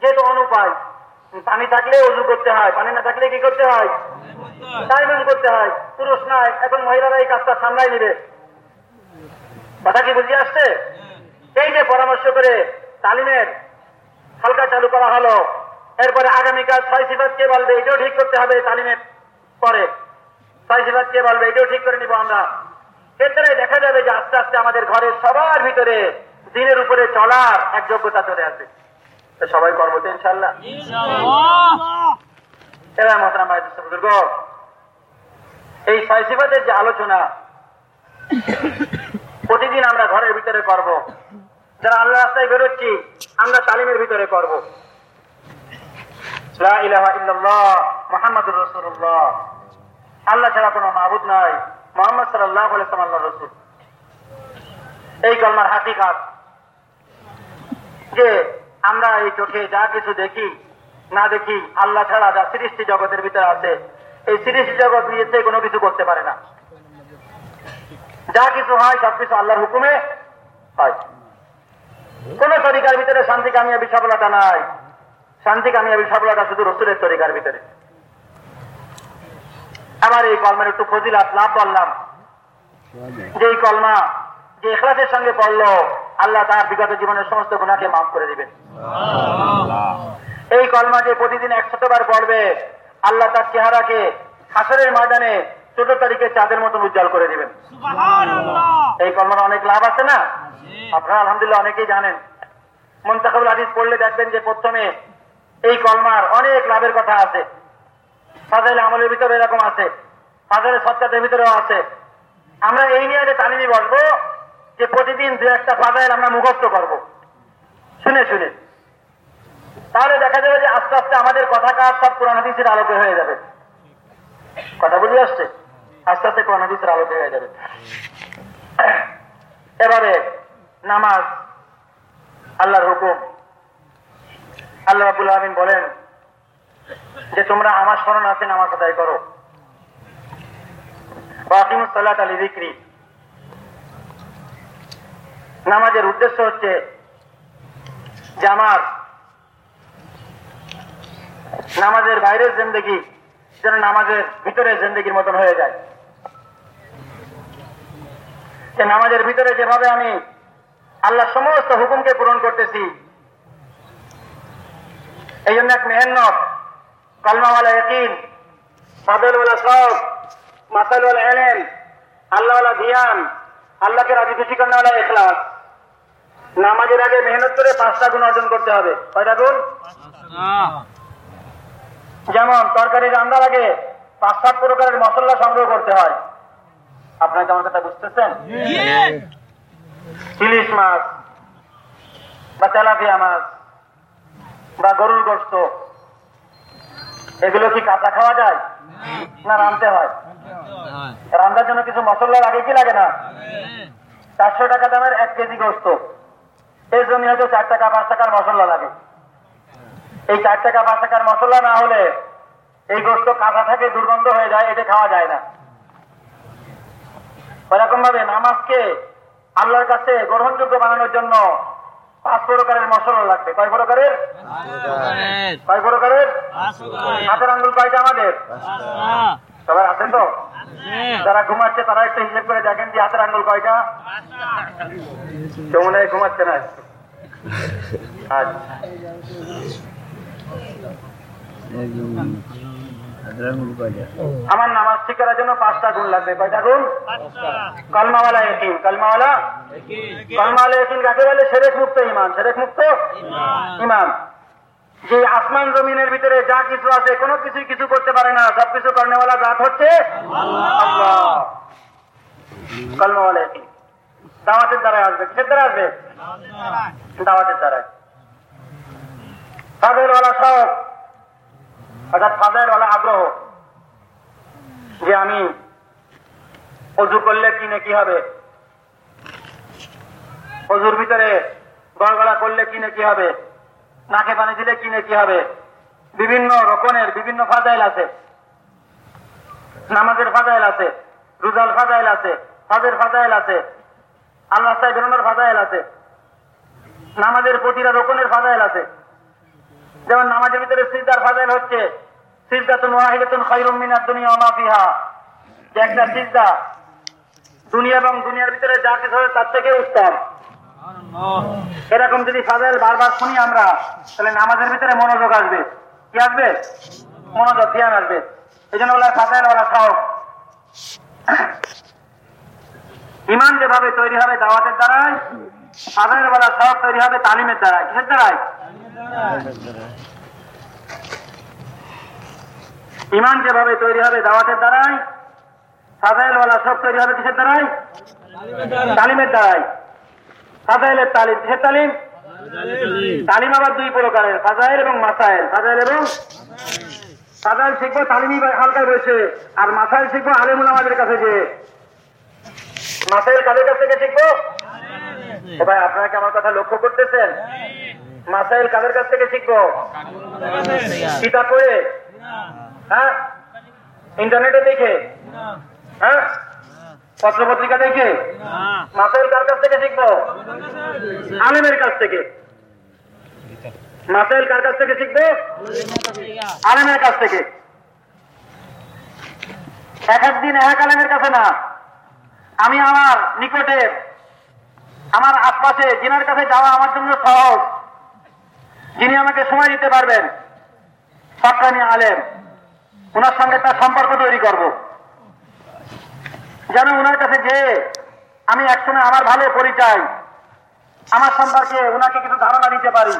যেহেতু অনুপায় পানি থাকলে উজু করতে হয়, পানি না থাকলে কি করতে হয়? টাইমিং করতে হয়, পুরুষ নয় এখন মহিলারা এই কাজটা সামলাই নিবে। কথা কি বুঝে আসছে? এই যে পরামর্শ করে তালিমের হালকা চালু করা হলো, এরপরে আগামীকাল ছয় সিফাত কে বলবে, এটাও ঠিক করতে হবে তালিমের পরে। ছয় সিফাত কে বলবে, এটাও ঠিক করে নিব আমরা। এর দেখা যাবে যে আস্তে আস্তে আমাদের ঘরের সবার ভিতরে দিনের উপরে চলার এক যোগ্যতা চলে আসবে। সবাই করব তো ইনশাল্লাহ মায়ের বুজুর্গ এই ছয় সিফাতের যে আলোচনা প্রতিদিন আমরা ঘরের ভিতরে করব। যারা আল্লাহ রাস্তায় বেরোচ্ছি আমরা তালিমের ভিতরে করব। লা ইলাহা ইল্লাল্লাহ মুহাম্মাদুর রাসূলুল্লাহ। আল্লাহ ছাড়া কোনো মাবুদ নাই মোহাম্মদ সাল্লাল্লাহু আলাইহি ওয়াসাল্লাম রাসূল। এই কলমার হাকিকাত যে আমরা এই চোখে যা কিছু দেখি, না দেখি, আল্লাহ ছাড়া যা সৃষ্টি জগতের ভিতরে আছে, এই সৃষ্টি জগৎ নিয়েছে কোনো কিছু করতে পারে না। যা কিছু হয়, সবকিছু আল্লাহর হুকুমে হয়। কোন তরিকার ভিতরে শান্তি কামিয়াবি সফলতা নাই। শান্তি কামিয়াবি সফলতা শুধু রসুলের তরিকার ভিতরে। আবার এই কলমের একটু ফজিলাত লাভ বললাম যে কলমা যে এখলাসের সঙ্গে পড়ল আল্লাহ তার বিগত জীবনের সমস্ত গুণাকে মাফ করে দিবেন। এই কলমা যে প্রতিদিন একশতবার পড়বে আল্লাহ তার চেহারাকে হাসরের ময়দানে ছোট তারিখে চাঁদের মতন উজ্জ্বল করে দিবেন। এই কলমার অনেক লাভ আছে না? আপনারা আলহামদুলিল্লাহ অনেকেই জানেন। মন্তাকাবুল হাদিস পড়লে দেখবেন যে প্রথমে এই কলমার অনেক লাভের কথা আছে। ফাজাইল আমলের ভিতরে এরকম আছে। ফাজাইলের সৎকাতের ভিতরেও আছে। আমরা এই নিয়ে তালিমি বসবো যে প্রতিদিন দু একটা ফাজাইল আমরা মুখস্থ করব। শুনে শুনে। তাহলে দেখা যাবে যে আস্তে আস্তে আমাদের কথা কাজ সব কোরআন হাদিসের আলোকে হয়ে যাবে। কথা বুঝে আসছে? আস্তে আস্তে কোরআন হাদিসের আলোকে হয়ে যাবে। এবারে নামাজ, আল্লাহর হুকুম। আল্লাহ রাবুল আলমিন বলেন যে, তোমরা আমার স্মরণ আছে নামাজ আদায় করো। সালাত আলী বিক্রি নামাজের উদ্দেশ্য হচ্ছে যে আমার নামাজের বাইরের জিন্দগি যেন নামাজের ভিতরের জিন্দগির মতন হয়ে যায়। যে নামাজের ভিতরে যেভাবে আমি আল্লাহ সমস্ত হুকুমকে পূরণ করতেছি এই জন্য এক মেহনত কলমাওয়ালা একিন বাদলওয়ালা সব মাসালওয়ালা এলেন আল্লাহওয়ালা ধিয়ান, আল্লাহকে রাজি খুশি করানোওয়ালা এখলাস। নামাজের আগে মেহনত করে পাঁচটা গুণ অর্জন করতে হবে। কয়টা গুণ? যেমন তরকারি রান্নার আগে পাঁচ সাত প্রকারের মশলা সংগ্রহ করতে হয়। আপনারা কি আমার কথা বুঝতেছেন? ইলিশ মাছ বা তেলাপিয়া মাছ বা গরুর গোস্ত। এগুলো কি কাঁচা খাওয়া যায়? না রাঁধতে হয়? রান্নার জন্য কিছু মশলা লাগে কি লাগে না? চারশো টাকা দামের এক কেজি গোস্ত। এর জন্য হয়তো চার টাকা পাঁচ টাকার মশলা লাগে। এই চার টাকা পাঁচ টাকার মশলা না হলে এই গোস্ত কাঁচা থাকে দুর্গন্ধ হয়ে যায় এটা খাওয়া যায় না। ওরকম ভাবে নামাজকে আল্লাহর কাছে গ্রহণযোগ্য বানানোর জন্য পাঁচ প্রকারের মশলা লাগবে। কয় প্রকারের? কয় প্রকারের? হাতের আঙ্গুল কয়টা আমাদের? সবাই আছেন তো? যারা ঘুমাচ্ছে তারা একটু হিসেব করে দেখেন যে হাতের আঙ্গুল কয়টা। কেউ মনে হয় ঘুমাচ্ছে না আচ্ছা। আমার নামাজ ঠিক করার জন্য পাঁচটা গুণ লাগবে। কয়টা গুণ? কলমাওয়ালা একিন। কলমাওয়ালা? কলমাওয়ালা একিন কাকে বলে? সেরেক মুক্ত ইমান। সেরেক মুক্ত? ইমান। যে আসমান জমিনের ভিতরে যা কিছু আছে, কোনো কিছু কিছু করতে পারে না। সব কিছু কর্নেওয়ালা জাত হচ্ছে দাওয়াতের দ্বারা আসবে। আসবে? দাওয়াতের দ্বারা শখ অর্থাৎ ফাজেলওয়ালা আগ্রহ যে আমি অজু করলে কিনে কি হবে? অজুর ভিতরে গড়গড়া করলে কিনে কি হবে? নাকে পানি দিলে কি হবে? বিভিন্ন রকমের, বিভিন্ন ফাজাইল আছে। নামাজের ফাজাইল আছে রুজাল ফাজাইল আছে ফাজের ফাজাইল আছে, আল্লাহ সাহেব বেরোনোর ফাজাইল আছে, নামাজের প্রতিটা রকমের ফাজাইল আছে। যেমন নামাজের ভিতরে সিজদার ফাজাইল হচ্ছে, সিজদাতুন ওয়াহিদাতুন খায়রুম মিনাদ দুনিয়া ওয়া মা ফিহা। একটা সিজদা দুনিয়া এবং দুনিয়ার ভিতরে যা কিছু হবে তার থেকে উত্তম। এরকম যদি ফাজাইল বারবার শুনি আমরা, তাহলে নামাজের ভিতরে মনোযোগ আসবে। কি আসবে? মনোযোগ ধ্যান আসবে। এই জন্য বলা ফাজাইল ওলা খাও ইমান যেভাবে তৈরি হবে দাওয়াতের দ্বারাই ফাজাইল ওলা সব তৈরি হবে তালিমের দ্বারাই কিসের দ্বারাই ইমান যেভাবে তৈরি হবে দাওয়াতের দ্বারাই ফাজাইলওয়ালা সব তৈরি হবে কিসের দ্বারাই তালিমের দ্বারাই ফাজাইলের তালিম। কিসের তালিম। তালিম আবার দুই প্রকারের ফাজাইল এবং মাসাইল। ফাজাইল এবং ফাজাইল শিখব তালিমি হালকায় বসে আর মাসাইল শিখব আলেমুল আমাদের কাছে যে। মাসাইল কাদের কাছ থেকে শিখব? ভাই আপনারা কি আমার কথা লক্ষ্য করতেছেন? মাসাইল কাদের কাছ থেকে শিখব? কিতাব পড়ে? হ্যাঁ? ইন্টারনেটে দেখে? হ্যাঁ? পত্র পত্রিকা দেখে মাসাইল কার কাছ থেকে শিখব? আলেমের কাছ থেকে। মাসাইল কার কাছ থেকে শিখবে? আলেমের কাছ থেকে। এক একদিন এক আলেমের কাছে না। আমি আমার নিকটে আমার আশপাশে যিনার কাছে যাওয়া আমার জন্য সহজ যিনি আমাকে সময় দিতে পারবেন সরকারি আলেম। ওনার সঙ্গে তার সম্পর্ক তৈরি করব। যেন ওনার কাছে যে আমি একসময় আমার ভালো পরিচয়, আমার সম্পর্কে ওনাকে কিছু ধারণা দিতে পারি।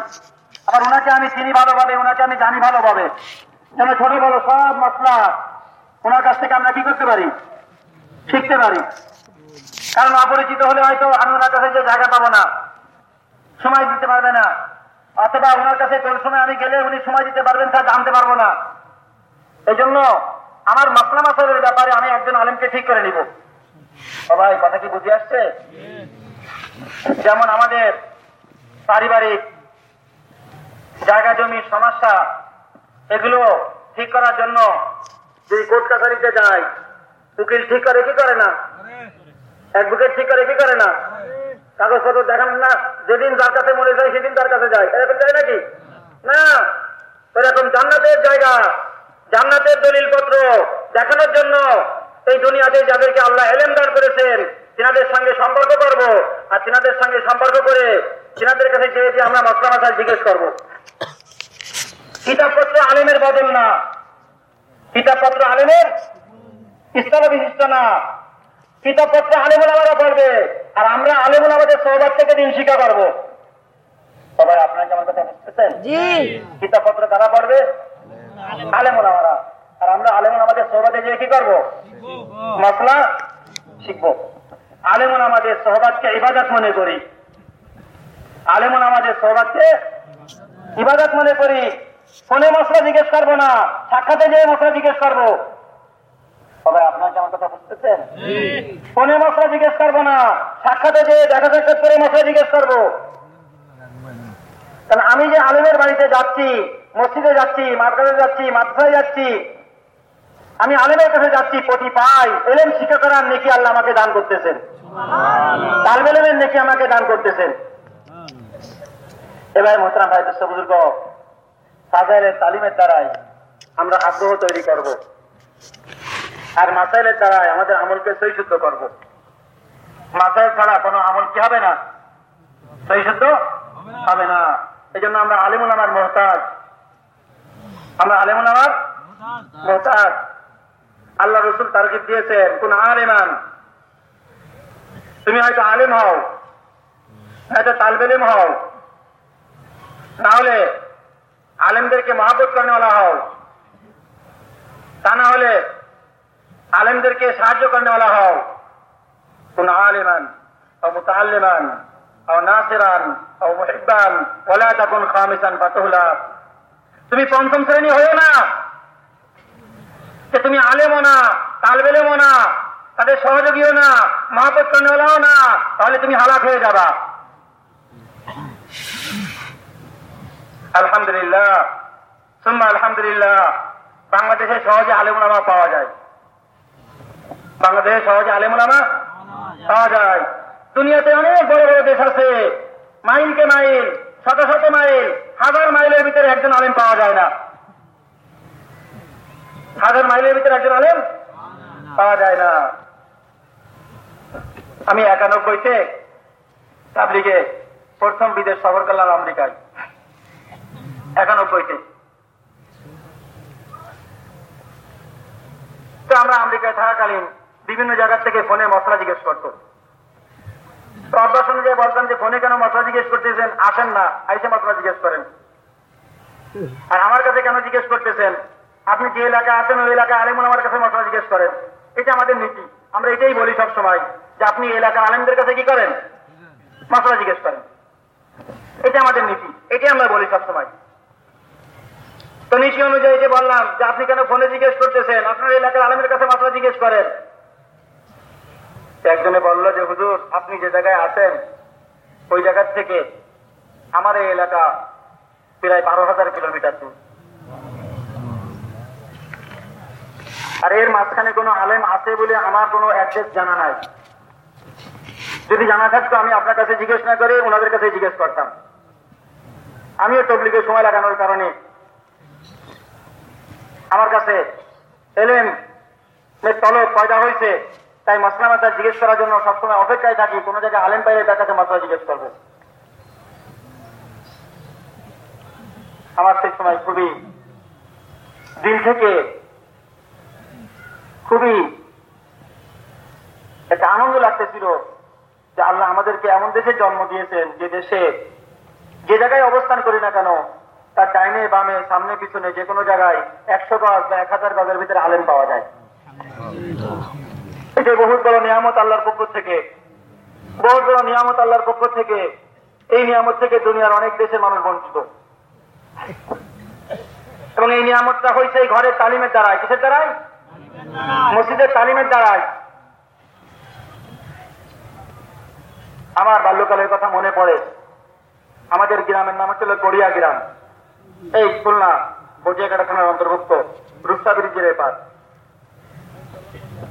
আবার ওনাকে আমি চিনি ভালোভাবে ওনাকে আমি জানি ভালোভাবে। যেন ছোট বড় সব মশলা ওনার কাছ থেকে আমরা কি করতে পারি? শিখতে পারি। কারণ অপরিচিত হলে হয়তো আমি ওনার কাছে যে জায়গা পাবো না, সময় দিতে পারবে না। অথবা ওনার কাছে কোন সময় আমি গেলে উনি সময় দিতে পারবেন তা জানতে পারব না। এই জন্য আমার মাসলা মাসালের ব্যাপারে আমি একজন আলেমকে ঠিক করে নিব। সবাই, কথা কি বুঝে আসছে? যেমন আমাদের পারিবারিক জায়গা জমির সমস্যা, এগুলো ঠিক করার জন্য যদি কোর্ট কাছারিতে যায়, উকিল ঠিক করে কি করে না? অ্যাডভোকেট ঠিক করে কি করে না? কাগজপত্র দেখান না, যেদিন যার কাছে মনে যায় সেদিন তার কাছে যায়। এরকম যায় নাকি? না, এরকম জান্নাতের জায়গা। জান্নাতের দলিল পত্র দেখানোর জন্য এই দুনিয়াতে যাদেরকে আল্লাহ এলেম দান করেছেন তিনাদের সঙ্গে সম্পর্ক করব আর তিনাদের সঙ্গে সম্পর্ক করে তিনাদের কাছে যে যে আমরা মশলা মাসাল জিজ্ঞেস করব। কিতাবপত্র আলেমের বদল না। কিতাবপত্র আলেমের স্থল বিশিষ্ট না। কিতাবপত্র আলেমুল আমারা পড়বে আর আমরা আলেমুল আমাদের সহবাদ থেকে দিন শিক্ষা করব। সবাই আপনাকে আমার কথা বুঝতেছেন? জি। কিতাবপত্র কারা পড়বে? আলেমুল আমারা আর আমরা আলেমুল আমাদের সহবাদে গিয়ে কি করব? মশলা শিখব। আলেমুল আমাদের সহবাদকে ইবাদত মনে করি। আলেমুল আমাদের সহবাদকে ইবাদত মনে করি। ফোনে মশলা জিজ্ঞেস করব না সাক্ষাতে যেয়ে মশলা জিজ্ঞেস করব। সবাই আপনাকে আমার কথা বুঝতেছেন? ফোনে মশলা জিজ্ঞেস করব না সাক্ষাতে যে দেখা সাক্ষাৎ করে মশলা জিজ্ঞেস করব। কারণ আমি যে আলেমের বাড়িতে যাচ্ছি মসজিদে যাচ্ছি মাদ্রাসে যাচ্ছি মাদ্রাসায় যাচ্ছি। আমি আলেমের কাছে যাচ্ছি প্রতি পাই। এলেম শিক্ষা করার নেকি আল্লাহ আমাকে দান করতেছেন। তালবে এলেমের নেকি আমাকে দান করতেছেন। এবার মোহতারাম ভাই দোস্ত বুজুর্গ সাজাইলের তালিমের দ্বারাই আমরা আগ্রহ তৈরি করব। আর মাসাইলের দ্বারাই আমাদের আমলকে সৈশুদ্ধ করব। মাসাইল ছাড়া কোনো আমল কি হবে না? সৈশুদ্ধ হবে না। এই জন্য আমরা আলিমুল আমার মোহতাজ আমরা আলিমুল আমার মোহতাজ। আল্লাহ রসুল তারকিব দিয়েছেন, কোন আলেমান, তুমি হয়তো আলেম হও, হয়তো তালবেলিম হও, না হলে আলেমদেরকে মহাবত করেনা হও, তা না হলে আলেমদেরকে সাহায্য করেনা হও, কোন আলেমান ও মুতাল্লিমান ও নাসিরান ও মুহিব্বান ওলা তাকুন খামিসান ফাতহুলা। তুমি পঞ্চম শ্রেণি হয়েও না। যে তুমি আলেমও না তালবেলেমও না তাদের সহযোগীও না মহাপত্র কর্ণওয়ালাও না তাহলে তুমি হালাক হয়ে যাবা। আলহামদুলিল্লাহ সুম্মা আলহামদুলিল্লাহ বাংলাদেশে সহজে আলেমুলামা পাওয়া যায়। বাংলাদেশে সহজে আলেমুলামা পাওয়া যায়। দুনিয়াতে অনেক বড় বড় দেশ আছে মাইলকে মাইল। শত শত মাইল, হাজার মাইলের ভিতরে একজন আলেম পাওয়া যায় না। হাজার মাইলের ভিতরে একজন আলেম পাওয়া যায় না। আমি একানব্বইতে তাবলিগে প্রথম বিদেশ সফর করলাম আমেরিকায়। একানব্বইতে। তো আমরা আমেরিকায় থাকাকালীন বিভিন্ন জায়গা থেকে ফোনে মশলা জিজ্ঞেস করতো। তো অভ্যাস অনুযায়ী বলতাম যে ফোনে কেন মশলা জিজ্ঞেস করতেছেন? আসেন না, আইসে মশলা জিজ্ঞেস করেন। আর আমার কাছে কেন জিজ্ঞেস করতেছেন? আপনি যে এলাকায় আছেন, ওই এলাকায় আলেমন আমার কাছে মশলা জিজ্ঞেস করেন। এটা আমাদের নীতি। আমরা এটাই বলি সব সময় যে আপনি এলাকার আলেমদের কাছে কি করেন? মশলা জিজ্ঞেস করেন। এটা আমাদের নীতি। এটাই আমরা বলি সব সময় তো নীতি অনুযায়ী যে বললাম যে আপনি কেন ফোনে জিজ্ঞেস করতেছেন? আপনার এলাকার আলেমের কাছে মশলা জিজ্ঞেস করেন। একজনে বলল যে, হুজুর, আপনি যে জায়গায় আছেন, ওই জায়গার থেকে আমার এই এলাকা প্রায় বারো হাজার কিলোমিটার দূর। আর এর মাঝখানে কোনো আলেম আছে বলে আমার কোনো অ্যাড্রেস জানা নাই। যদি জানা থাকতো, আমি আপনার কাছে জিজ্ঞেস না করে ওনাদের কাছে জিজ্ঞেস করতাম। আমিও তবলিগে সময় লাগানোর কারণে আমার কাছে এলেম তলব পয়দা হয়েছে। তাই মশলা মাথা জিজ্ঞেস করার জন্য সবসময় অপেক্ষায় থাকি, কোনো জায়গায় আলেম পাইলে তার কাছে মশলা জিজ্ঞেস করব। আমার সেই সময় খুবই দিল থেকে খুবই একটা আনন্দ লাগতেছিল যে আল্লাহ আমাদেরকে এমন দেশে জন্ম দিয়েছেন যে দেশে যে জায়গায় অবস্থান করি না কেন, তার ডাইনে, বামে, সামনে, পিছনে যে কোনো জায়গায় একশো গজ বা এক হাজার গজের ভিতরে আলেম পাওয়া যায়। এটা বহুত বড় নিয়ামত আল্লাহর পক্ষ থেকে। বহুত বড় নিয়ামত আল্লাহর পক্ষ থেকে। এই নিয়ামত থেকে দুনিয়ার অনেক দেশের মানুষ বঞ্চিত। এবং এই নিয়ামতটা হয়েছে এই ঘরের তালিমের দ্বারাই কিসের দ্বারাই মসজিদের তালিমের দ্বারাই আমার বাল্যকালের কথা মনে পড়ে। আমাদের গ্রামের নাম হচ্ছিল গড়িয়া গ্রাম। এই খুলনা বজিয়াকাটা থানার অন্তর্ভুক্ত রুস্তা ব্রিজের এপার।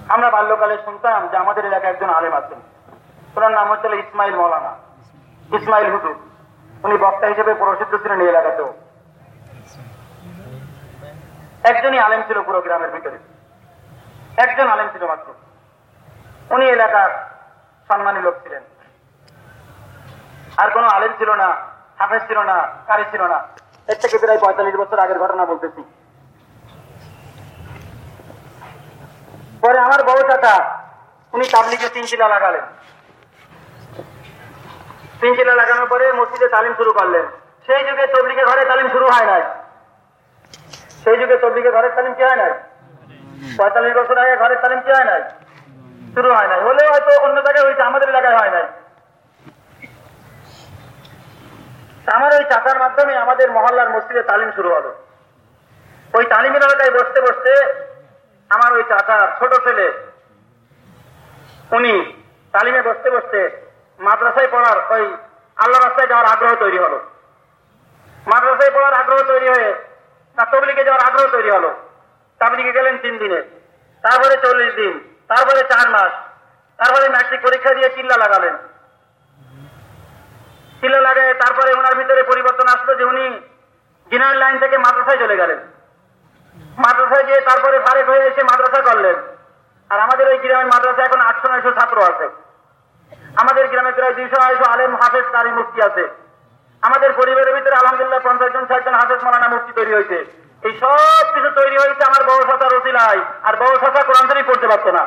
আমরা বাল্যকালে শুনতাম যে আমাদের এলাকায় একজন আলেম আছেন। ওনার নাম হচ্ছিল ইসমাইল মৌলানা। ইসমাইল হুদুর। উনি বক্তা হিসেবে প্রসিদ্ধ ছিলেন এই এলাকাতেও। একজনই আলেম ছিল পুরো গ্রামের ভিতরে। একজন আলেম ছিল মাত্র। উনি এলাকার সম্মানী লোক ছিলেন। আর কোনো আলেম ছিল না, হাফেজ ছিল না, কারি ছিল না। এর থেকে প্রায় পঁয়তাল্লিশ বছর আগের ঘটনা বলতেছি। পরে আমার বড় চাচা, উনি তাবলিকে তিন চিলা লাগালেন। তিন চিলা লাগানোর পরে মসজিদে তালিম শুরু করলেন। সেই যুগে তবলিকে ঘরে তালিম শুরু হয় নাই। সেই যুগে তবলিকে ঘরের তালিম কি হয় নাই? পঁয়তাল্লিশ বছর আগে ঘরের তালিম কি হয় নাই? শুরু হয় নাই। হলেও হয়তো অন্য জায়গায় হয়েছে, আমাদের এলাকায় হয় নাই। আমার ওই চাকার মাধ্যমে আমাদের মহল্লার মসজিদে তালিম শুরু হলো। ওই তালিমের এলাকায় বসতে বসতে আমার ওই চাচার ছোট ছেলে। উনি তালিমে বসতে বসতে মাদ্রাসায় পড়ার ওই আল্লাহ রাস্তায় যাওয়ার আগ্রহ তৈরি হলো। মাদ্রাসায় পড়ার আগ্রহ তৈরি হয়ে তার তবলিকে যাওয়ার আগ্রহ তৈরি হলো। তাবলিকে গেলেন তিন দিনে। তারপরে চল্লিশ দিন, তারপরে চার মাস, তারপরে ম্যাট্রিক পরীক্ষা দিয়ে চিল্লা লাগালেন। চিল্লা লাগে তারপরে ওনার ভিতরে পরিবর্তন আসলো যে উনি জিনার লাইন থেকে মাদ্রাসায় চলে গেলেন। মাদ্রাসায় গিয়ে তারপরে ফারেক হয়ে এসে মাদ্রাসা করলেন। আর আমাদের ওই গ্রামের মাদ্রাসা এখন আটশো নয়শো ছাত্র আছে। আমাদের গ্রামে প্রায় দুইশো আড়াইশো আলেম হাফেজ কারি মুক্তি আছে। আমাদের পরিবারের ভিতরে আলহামদুলিল্লাহ পঞ্চাশ জন, ষাট জন হাফেজ মালানা মুক্তি তৈরি হয়েছে। এই সব কিছু তৈরি হয়েছে আমার বউ শাসা রসিলাই আর বউ শাসা কোরআন শরীফ পড়তে পারতো না।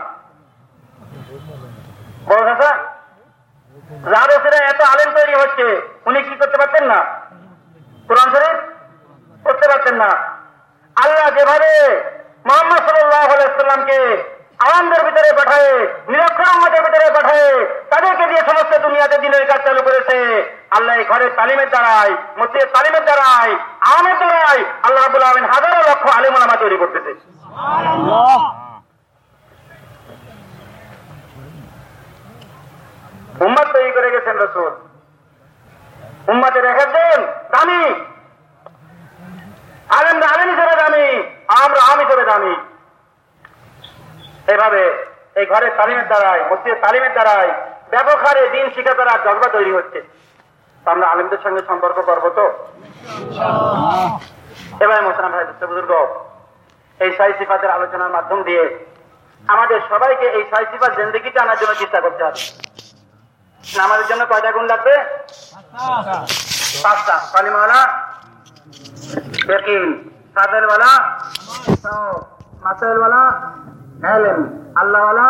বউ শাসা যার ওসিরা এত আলেম তৈরি হচ্ছে, উনি কি করতে পারতেন না? কোরআন শরীফ করতে পারতেন না। আল্লাহ যেভাবে মোহাম্মদ সাল্লামকে আওয়ামদের ভিতরে পাঠায়, নিরক্ষর আমাদের ভিতরে পাঠায়, তাদেরকে দিয়ে সমস্ত দুনিয়াতে দিনের কাজ চালু করেছে, আল্লাহ ঘরের তালিমের দ্বারাই মসজিদের তালিমের দ্বারাই আমের দ্বারাই আল্লাহ আবুল আলমিন হাজারো লক্ষ আলিমালামা তৈরি করতেছে। উম্মাদ তৈরি করে গেছেন রসুল। উম্মাদের এক একজন দামি আলেম আলেম হিসেবে দামি। আমরা আম হিসেবে দামি। এভাবে এই ঘরের তালিমের দ্বারাই মসজিদের তালিমের দ্বারাই ব্যাপক হারে দিন শিক্ষা দ্বারা জগবা তৈরি হচ্ছে। আমরা আলেমদের সঙ্গে সম্পর্ক করব তো? এবার মোসালাম ভাই বুজুর্গ, এই সাই সিফাতের আলোচনার মাধ্যম দিয়ে আমাদের সবাইকে এই সাই সিফাত জিন্দগিতে আনার জন্য চেষ্টা করতে হবে। নামাজের জন্য কয়টা গুণ লাগবে? পাঁচটা। কালিমাওয়ালা यकीन कादल वाला মাসাইল वाला এলেম আল্লাহ वाला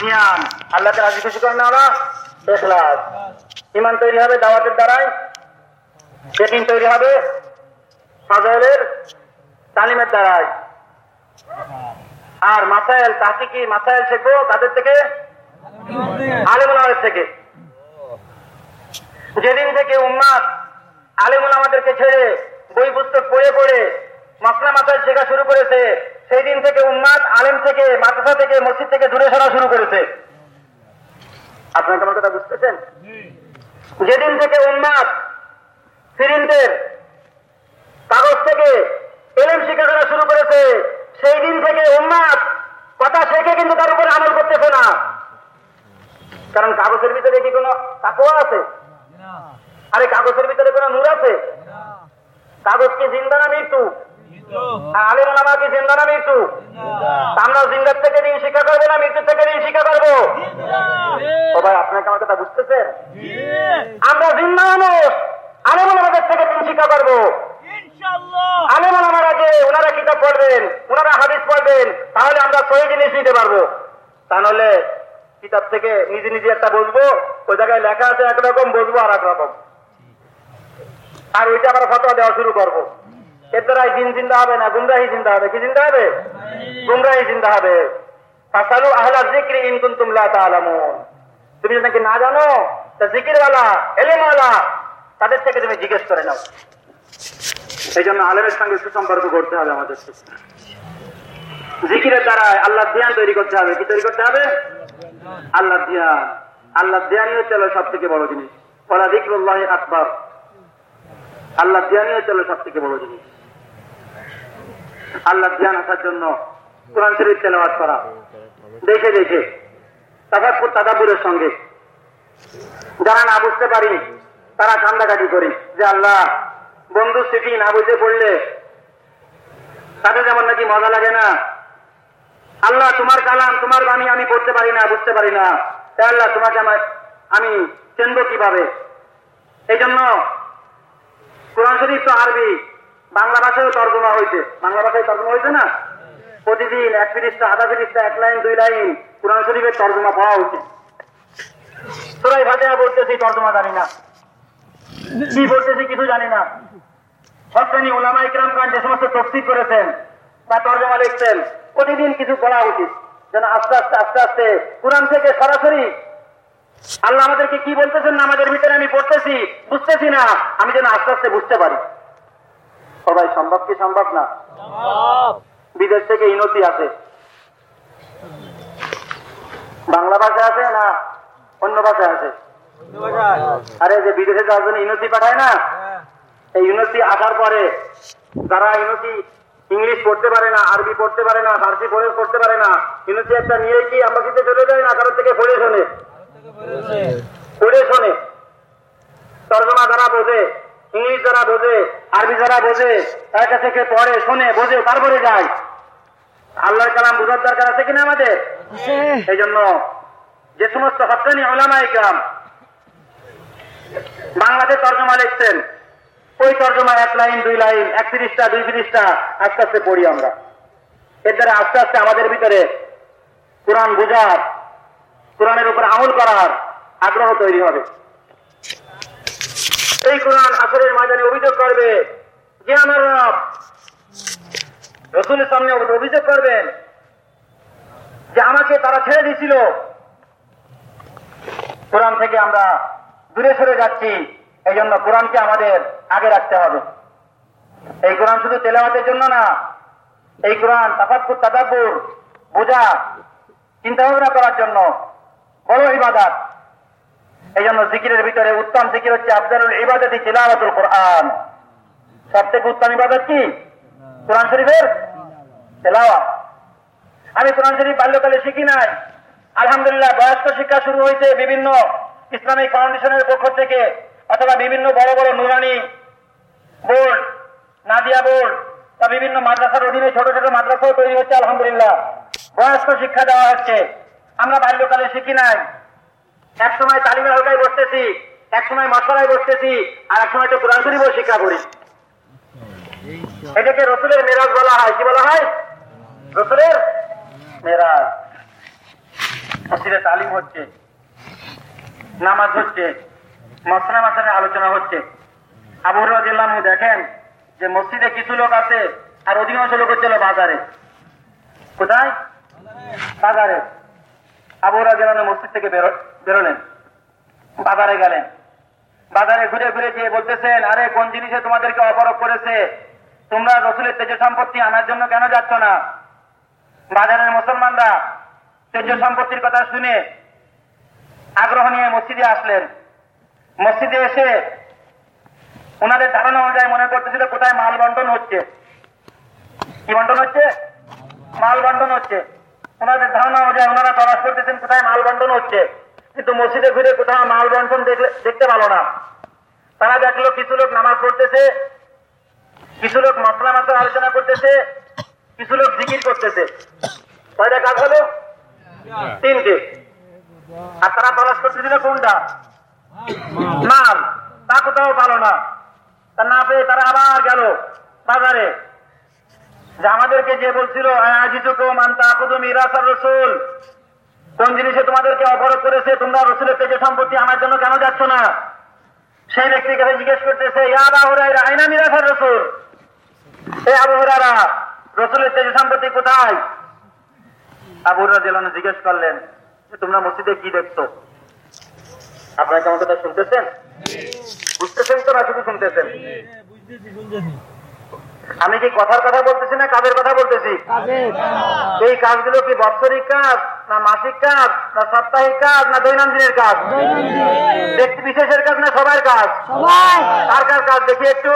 জ্ঞান আল্লাহকে রাজি খুশি করেন ওরা এখলাস ইমান তৈরি হবে দাওয়াতের দ্বারাই ইয়কিন তৈরি হবে ফাজাইলের তালিমের দ্বারাই আর মাসাইল তাহকিকি মাসাইল শেখো তাদের থেকে আলিমুলামের থেকে যেদিন থেকে উম্মাদ আলিমুল আমাদেরকে ছেড়ে বই পুস্তক পড়ে পড়ে মাসলা মাথায় শেখা শুরু করেছে। সেই দিন থেকে উম্মাদ, আলেম থেকে, মাদ্রাসা থেকে, মসজিদ থেকে দূরে সরা শুরু করেছে। আপনার আমার কথা বুঝতেছেন? যেদিন থেকে উম্মাদ সিরিনদের কাগজ থেকে এলেম শিক্ষা করা শুরু করেছে, সেই দিন থেকে উম্মাদ কথা শেখে কিন্তু তার উপরে আমল করতেছে না। কারণ কাগজের ভিতরে কি কোনো তাকুয়া আছে? আরে কাগজের ভিতরে কোনো নূর আছে? কাগজ কি জিন্দা না মৃত্যু? আলেম ওলামা কি জিন্দা না মৃত্যু? আমরা জিন্দার থেকে দিন শিক্ষা করব না মৃত্যু থেকে দিন শিক্ষা করব? ও ভাই আপনাকে আমার কথা বুঝতেছেন? আমরা জিন্দা মানুষ। আলেম ওলামাদের থেকে দিন শিক্ষা করব। আলেম ওলামার আগে ওনারা কিতাব পড়বেন ওনারা হাদিস পড়বেন তাহলে আমরা সহি জিনিস নিতে পারব। তা নাহলে কিতাব থেকে নিজে নিজে একটা বসবো ওই জায়গায় লেখা আছে একরকম বসবো আর এক রকম। আর ওইটা আবার ফটো দেওয়া শুরু করব। এর দ্বারাই দিন চিন্তা হবে না? গুমরাহি চিন্তা হবে? কি চিন্তা হবে? গুমরাহি চিন্তা হবে। ফাসালু আহলা জিক্রি ইন কুনতুম লা তাআলামুন। তুমি যদি নাকি না জানো, তা জিকিরওয়ালা এলেমওয়ালা, তাদের থেকে তুমি জিজ্ঞেস করে নাও। এই জন্য আলেমের সঙ্গে সুসম্পর্ক করতে হবে আমাদের জিকিরের দ্বারা আল্লাহ ধ্যান তৈরি করতে হবে। কি তৈরি করতে হবে? আল্লাহ ধ্যান। আল্লাহ ধ্যানই হচ্ছে সব থেকে বড় জিনিস। বলা জিক্রুল্লাহ আকবর। আল্লাহ ধ্যানই হচ্ছে সব থেকে বড় জিনিস। আল্লাহ ধ্যান আসার জন্য কোরআন শরীফ তেলাওয়াত করা। দেখে দেখে। তাফাকুর তাদাবুরের সঙ্গে। যারা না বুঝতে পারি, তারা কান্দাকাটি করি যে আল্লাহ, বন্ধু স্মৃতি না বুঝে পড়লে তাদের যেমন নাকি মজা লাগে না। আল্লাহ, তোমার কালাম, তোমার বাণী আমি পড়তে পারি না, বুঝতে পারি না। আল্লাহ, তোমাকে আমার আমি চেনব কীভাবে? এই জন্য কোরআন শরীফ তো আরবি, বাংলা ভাষায় তর্জমা হয়েছে বাংলা ভাষায় তর্জমা হয়েছে না? প্রতিদিন এক ফিরিস্তা, আধা ফিরিস্তা, এক লাইন, দুই লাইন কোরআন শরীফের তর্জমা পাওয়া উচিত। তোরাই ভাষা বলতেছি তর্জমা জানি না। কি বলতেছি কিছু জানি না। হকানি ওলামা ইকরাম খান যে সমস্ত তফসিল করেছেন বা তর্জমা লিখছেন। প্রতিদিন কিছু বলা উচিত। যেন আস্তে আস্তে আস্তে আস্তে কোরআন থেকে সরাসরি আল্লাহ আমাদেরকে কি বলতেছেন না? আমাদের ভিতরে আমি পড়তেছি বুঝতেছি না। আমি যেন আস্তে আস্তে বুঝতে পারি। সবাই সম্ভব কি সম্ভব না? বিদেশ থেকে ইনতি আছে বাংলা ভাষা আছে না অন্য ভাষায় আছে আরে যে বিদেশে যাওয়ার জন্য ইউনিভার্সিটি পাঠায় না? এই ইউনিভার্সিটি আসার পরে যারা ইউনিভার্সিটি ইংলিশ পড়তে পারে না আরবি পড়তে পারে না ফার্সি পড়ে পড়তে পারে না ইউনিভার্সিটি একটা নিয়ে কি আমরা কিন্তু চলে যাই না? কারোর থেকে পড়ে শোনে। পড়ে শোনে। তর্জমা যারা বোঝে, ইংলিশ যারা বোঝে, আরবি যারা বোঝে, তার পড়ে, শোনে, বোঝে, তারপরে যায়। আল্লাহর কালাম দরকার আছে কিনা আমাদের? এই জন্য যে সমস্ত হকানি তর্জমা লিখছেন, ওই তর্জমা এক লাইন, দুই লাইন এক পৃষ্ঠা দুই পৃষ্ঠা আস্তে আস্তে পড়ি আমরা। এর দ্বারা আস্তে আস্তে আমাদের ভিতরে কোরআন বোঝার কোরআনের উপর আমল করার আগ্রহ তৈরি হবে। এই কোরআন আসরের ময়দানে অভিযোগ করবে যে আমার রব রসুলের সামনে অভিযোগ করবেন, যে আমাকে তারা ছেড়ে দিয়েছিল। কোরআন থেকে আমরা দূরে সরে যাচ্ছি এই জন্য কোরআনকে আমাদের আগে রাখতে হবে। এই কোরআন শুধু তেলাওয়াতের জন্য না, এই কোরআন তাফাক্কুর, তাদাব্বুর, বোঝা চিন্তা ভাবনা করার জন্য বড় ইবাদত। এই জন্য জিকিরের ভিতরে উত্তম জিকির হচ্ছে আফজালুল ইবাদতি তিলাওয়াতুল কোরআন। সব থেকে উত্তম ইবাদত কি? কোরআন শরীফের তেলাওয়াত। আমি কোরআন শরীফ বাল্যকালে শিখি নাই। আলহামদুলিল্লাহ বয়স্ক শিক্ষা শুরু হয়েছে বিভিন্ন ইসলামিক ফাউন্ডেশনের পক্ষ থেকে অথবা বিভিন্ন বড় বড় নুরানি বোর্ড, নাদিয়া বোর্ড বা বিভিন্ন মাদ্রাসার অধীনে ছোট ছোট মাদ্রাসাও তৈরি হচ্ছে, আলহামদুলিল্লাহ। বয়স্ক শিক্ষা দেওয়া হচ্ছে। আমরা বাল্যকালে শিখি নাই। এক সময় তালিমের হলকায় বসতেছি, এক সময় মশলায় বসতেছি, আর এক সময় তো কোরআন শরীফও শিক্ষা করি। এটাকে রসুলের মেরাজ বলা হয়। কি বলা হয়? রসুলের মেরাজ। মসজিদে তালিম হচ্ছে, নামাজ হচ্ছে মশলা মাসানের আলোচনা হচ্ছে। আবু রাজিল্লাহ দেখেন যে মসজিদে কিছু লোক আছে, আর অধিকাংশ লোক হচ্ছিল বাজারে। কোথায়? বাজারে। আবু রাজিল্লাহ মসজিদ থেকে বেরো- বেরোলেন। বাজারে গেলেন। বাজারে ঘুরে ঘুরে গিয়ে বলতেছেন, আরে, কোন জিনিসে তোমাদেরকে অপরোপ করেছে? তোমরা রসুলের তেজ সম্পত্তি আনার জন্য কেন যাচ্ছ না? বাজারের মুসলমানরা তেজ সম্পত্তির কথা শুনে আগ্রহ নিয়ে মসজিদে আসলেন। মসজিদে এসে ওনাদের ধারণা অনুযায়ী মনে করতেছিল, কোথায় মাল বন্টন হচ্ছে। কি বন্টন হচ্ছে? মাল বন্টন হচ্ছে। ওনাদের ধারণা অনুযায়ী ওনারা তলাশ করতেছেন, কোথায় মাল বন্টন হচ্ছে? কিন্তু মসজিদে ঘুরে কোথাও মাল বন্টন দেখতে ভালো না। তারা দেখল কিছু লোক নামাজ পড়তেছে, কিছু লোক মশলা মাসের আলোচনা করতেছে, কিছু লোক জিকির করতেছে। কয়টা কাজ হলো? তিনটে। আর তারা তলাশ করতেছিল কোনটা? মাল। তা কোথাও পালো না। তা না পেয়ে তারা আবার গেল বাজারে। যে আমাদেরকে যে বলছিল রসুল। কোন জিনিসে তোমাদেরকে অপরাধ করেছে? তোমরা রসুলের থেকে সম্পত্তি আমার জন্য কেন যাচ্ছ না? সেই ব্যক্তির কাছে জিজ্ঞেস করতেছে আইনা মিরাসার রসুল? এই আবু হুরারা রসুলের তেজ সম্পত্তি কোথায়? আবু হুরারা জেলানো জিজ্ঞেস করলেন যে তোমরা মসজিদে কি দেখছ? আপনারা কেমন কথা শুনতেছেন? বুঝতেছেন তো না শুধু শুনতেছেন? আমি কি কথার কথা বলতেছি না কাজের কথা বলতেছি? এই কাজগুলো কি বাৎসরিক কাজ না মাসিক কাজ না সাপ্তাহিক কাজ না দৈনন্দিনের কাজ? ব্যক্তি বিশেষের কাজ না সবার কাজ? কার কার কাজ দেখি একটু।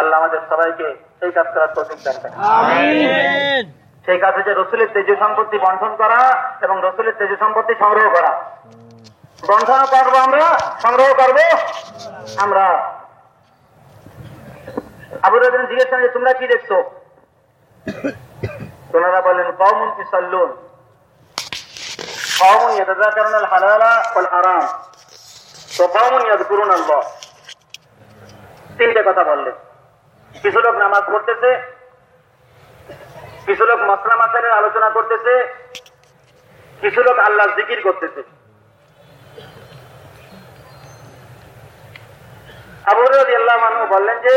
আল্লাহ আমাদের সবাইকে সেই কাজ করার তৌফিক দান করেন। সেই কাজ হচ্ছে রসুলের তেজ সম্পত্তি বন্টন করা এবং রসুলের তেজ সম্পত্তি সংগ্রহ করা। বন্টন করব আমরা? সংগ্রহ করব? আমরা আবু রাজন জিজ্ঞেস করেন যে তোমরা কি দেখছ? তোমরা বলেন কৌমুন কি সাল্লুন কৌমুন ইয়াতাযাকারুন আল হালালা ওয়াল হারাম। তো কৌমুন ইয়াযকুরুন আল্লাহ। তিনটে কথা বললেন। কিছু লোক নামাজ পড়তেছে কিছু লোক মশলা মাসারের আলোচনা করতেছে কিছু লোক আল্লাহ জিকির করতেছে। আবু আল্লাহ মানু বললেন যে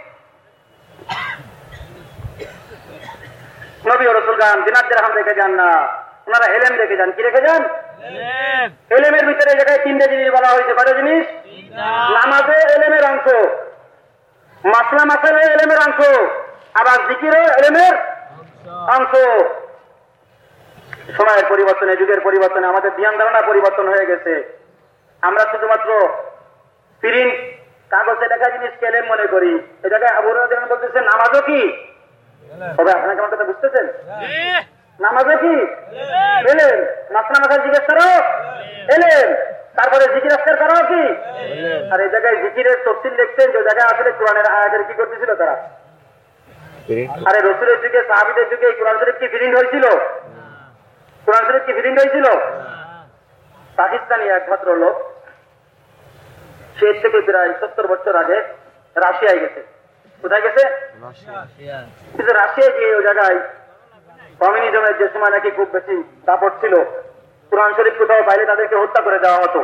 নবী ও রসুল গান দিনার দেরহাম রেখে যান না। ওনারা এলেম রেখে যান। কি রেখে যান? এলেমের ভিতরে জায়গায় তিনটে জিনিস বলা হয়েছে কয়টা জিনিস? নামাজে এলেমের অংশ। মাসলা মাসালে এলেমের অংশ। আবার জিকিরও এলেমের অংশ। সময়ের পরিবর্তনে যুগের পরিবর্তনে আমাদের ধ্যান ধারণা পরিবর্তন হয়ে গেছে। আমরা শুধুমাত্র প্রিন্ট কাগজে লেখা জিনিস কেলেম মনে করি। এটাকে জায়গায় আবু বলতেছে নামাজও কি? তবে আপনাকে আমার কথা বুঝতেছেন? নামাজও কি? এলেন। মাথা জিজ্ঞেস করো। এলেন। তারপরে জিকির আজকার করো কি? আর এই জায়গায় জিকিরের তফসিল দেখছেন যে জায়গায় আসলে কোরআনের আয়াতের কি করতেছিল তারা? আরে রসুলের যুগে, সাহাবিদের যুগে কোরআন শরীফ কি ফিরিন্ড হয়েছিল? কোরআন শরীফ কি ফিরিন্ড হয়েছিল? পাকিস্তানি একমাত্র লোক সে থেকে প্রায় সত্তর বছর আগে রাশিয়ায় গেছে। কোথায় গেছে? কিন্তু গিয়ে ওই জায়গায় কমিউনিজমের যে সময় নাকি খুব বেশি দাপট ছিল, কোরআন শরীফ কোথাও পাইলে তাদেরকে হত্যা করে দেওয়া হতো।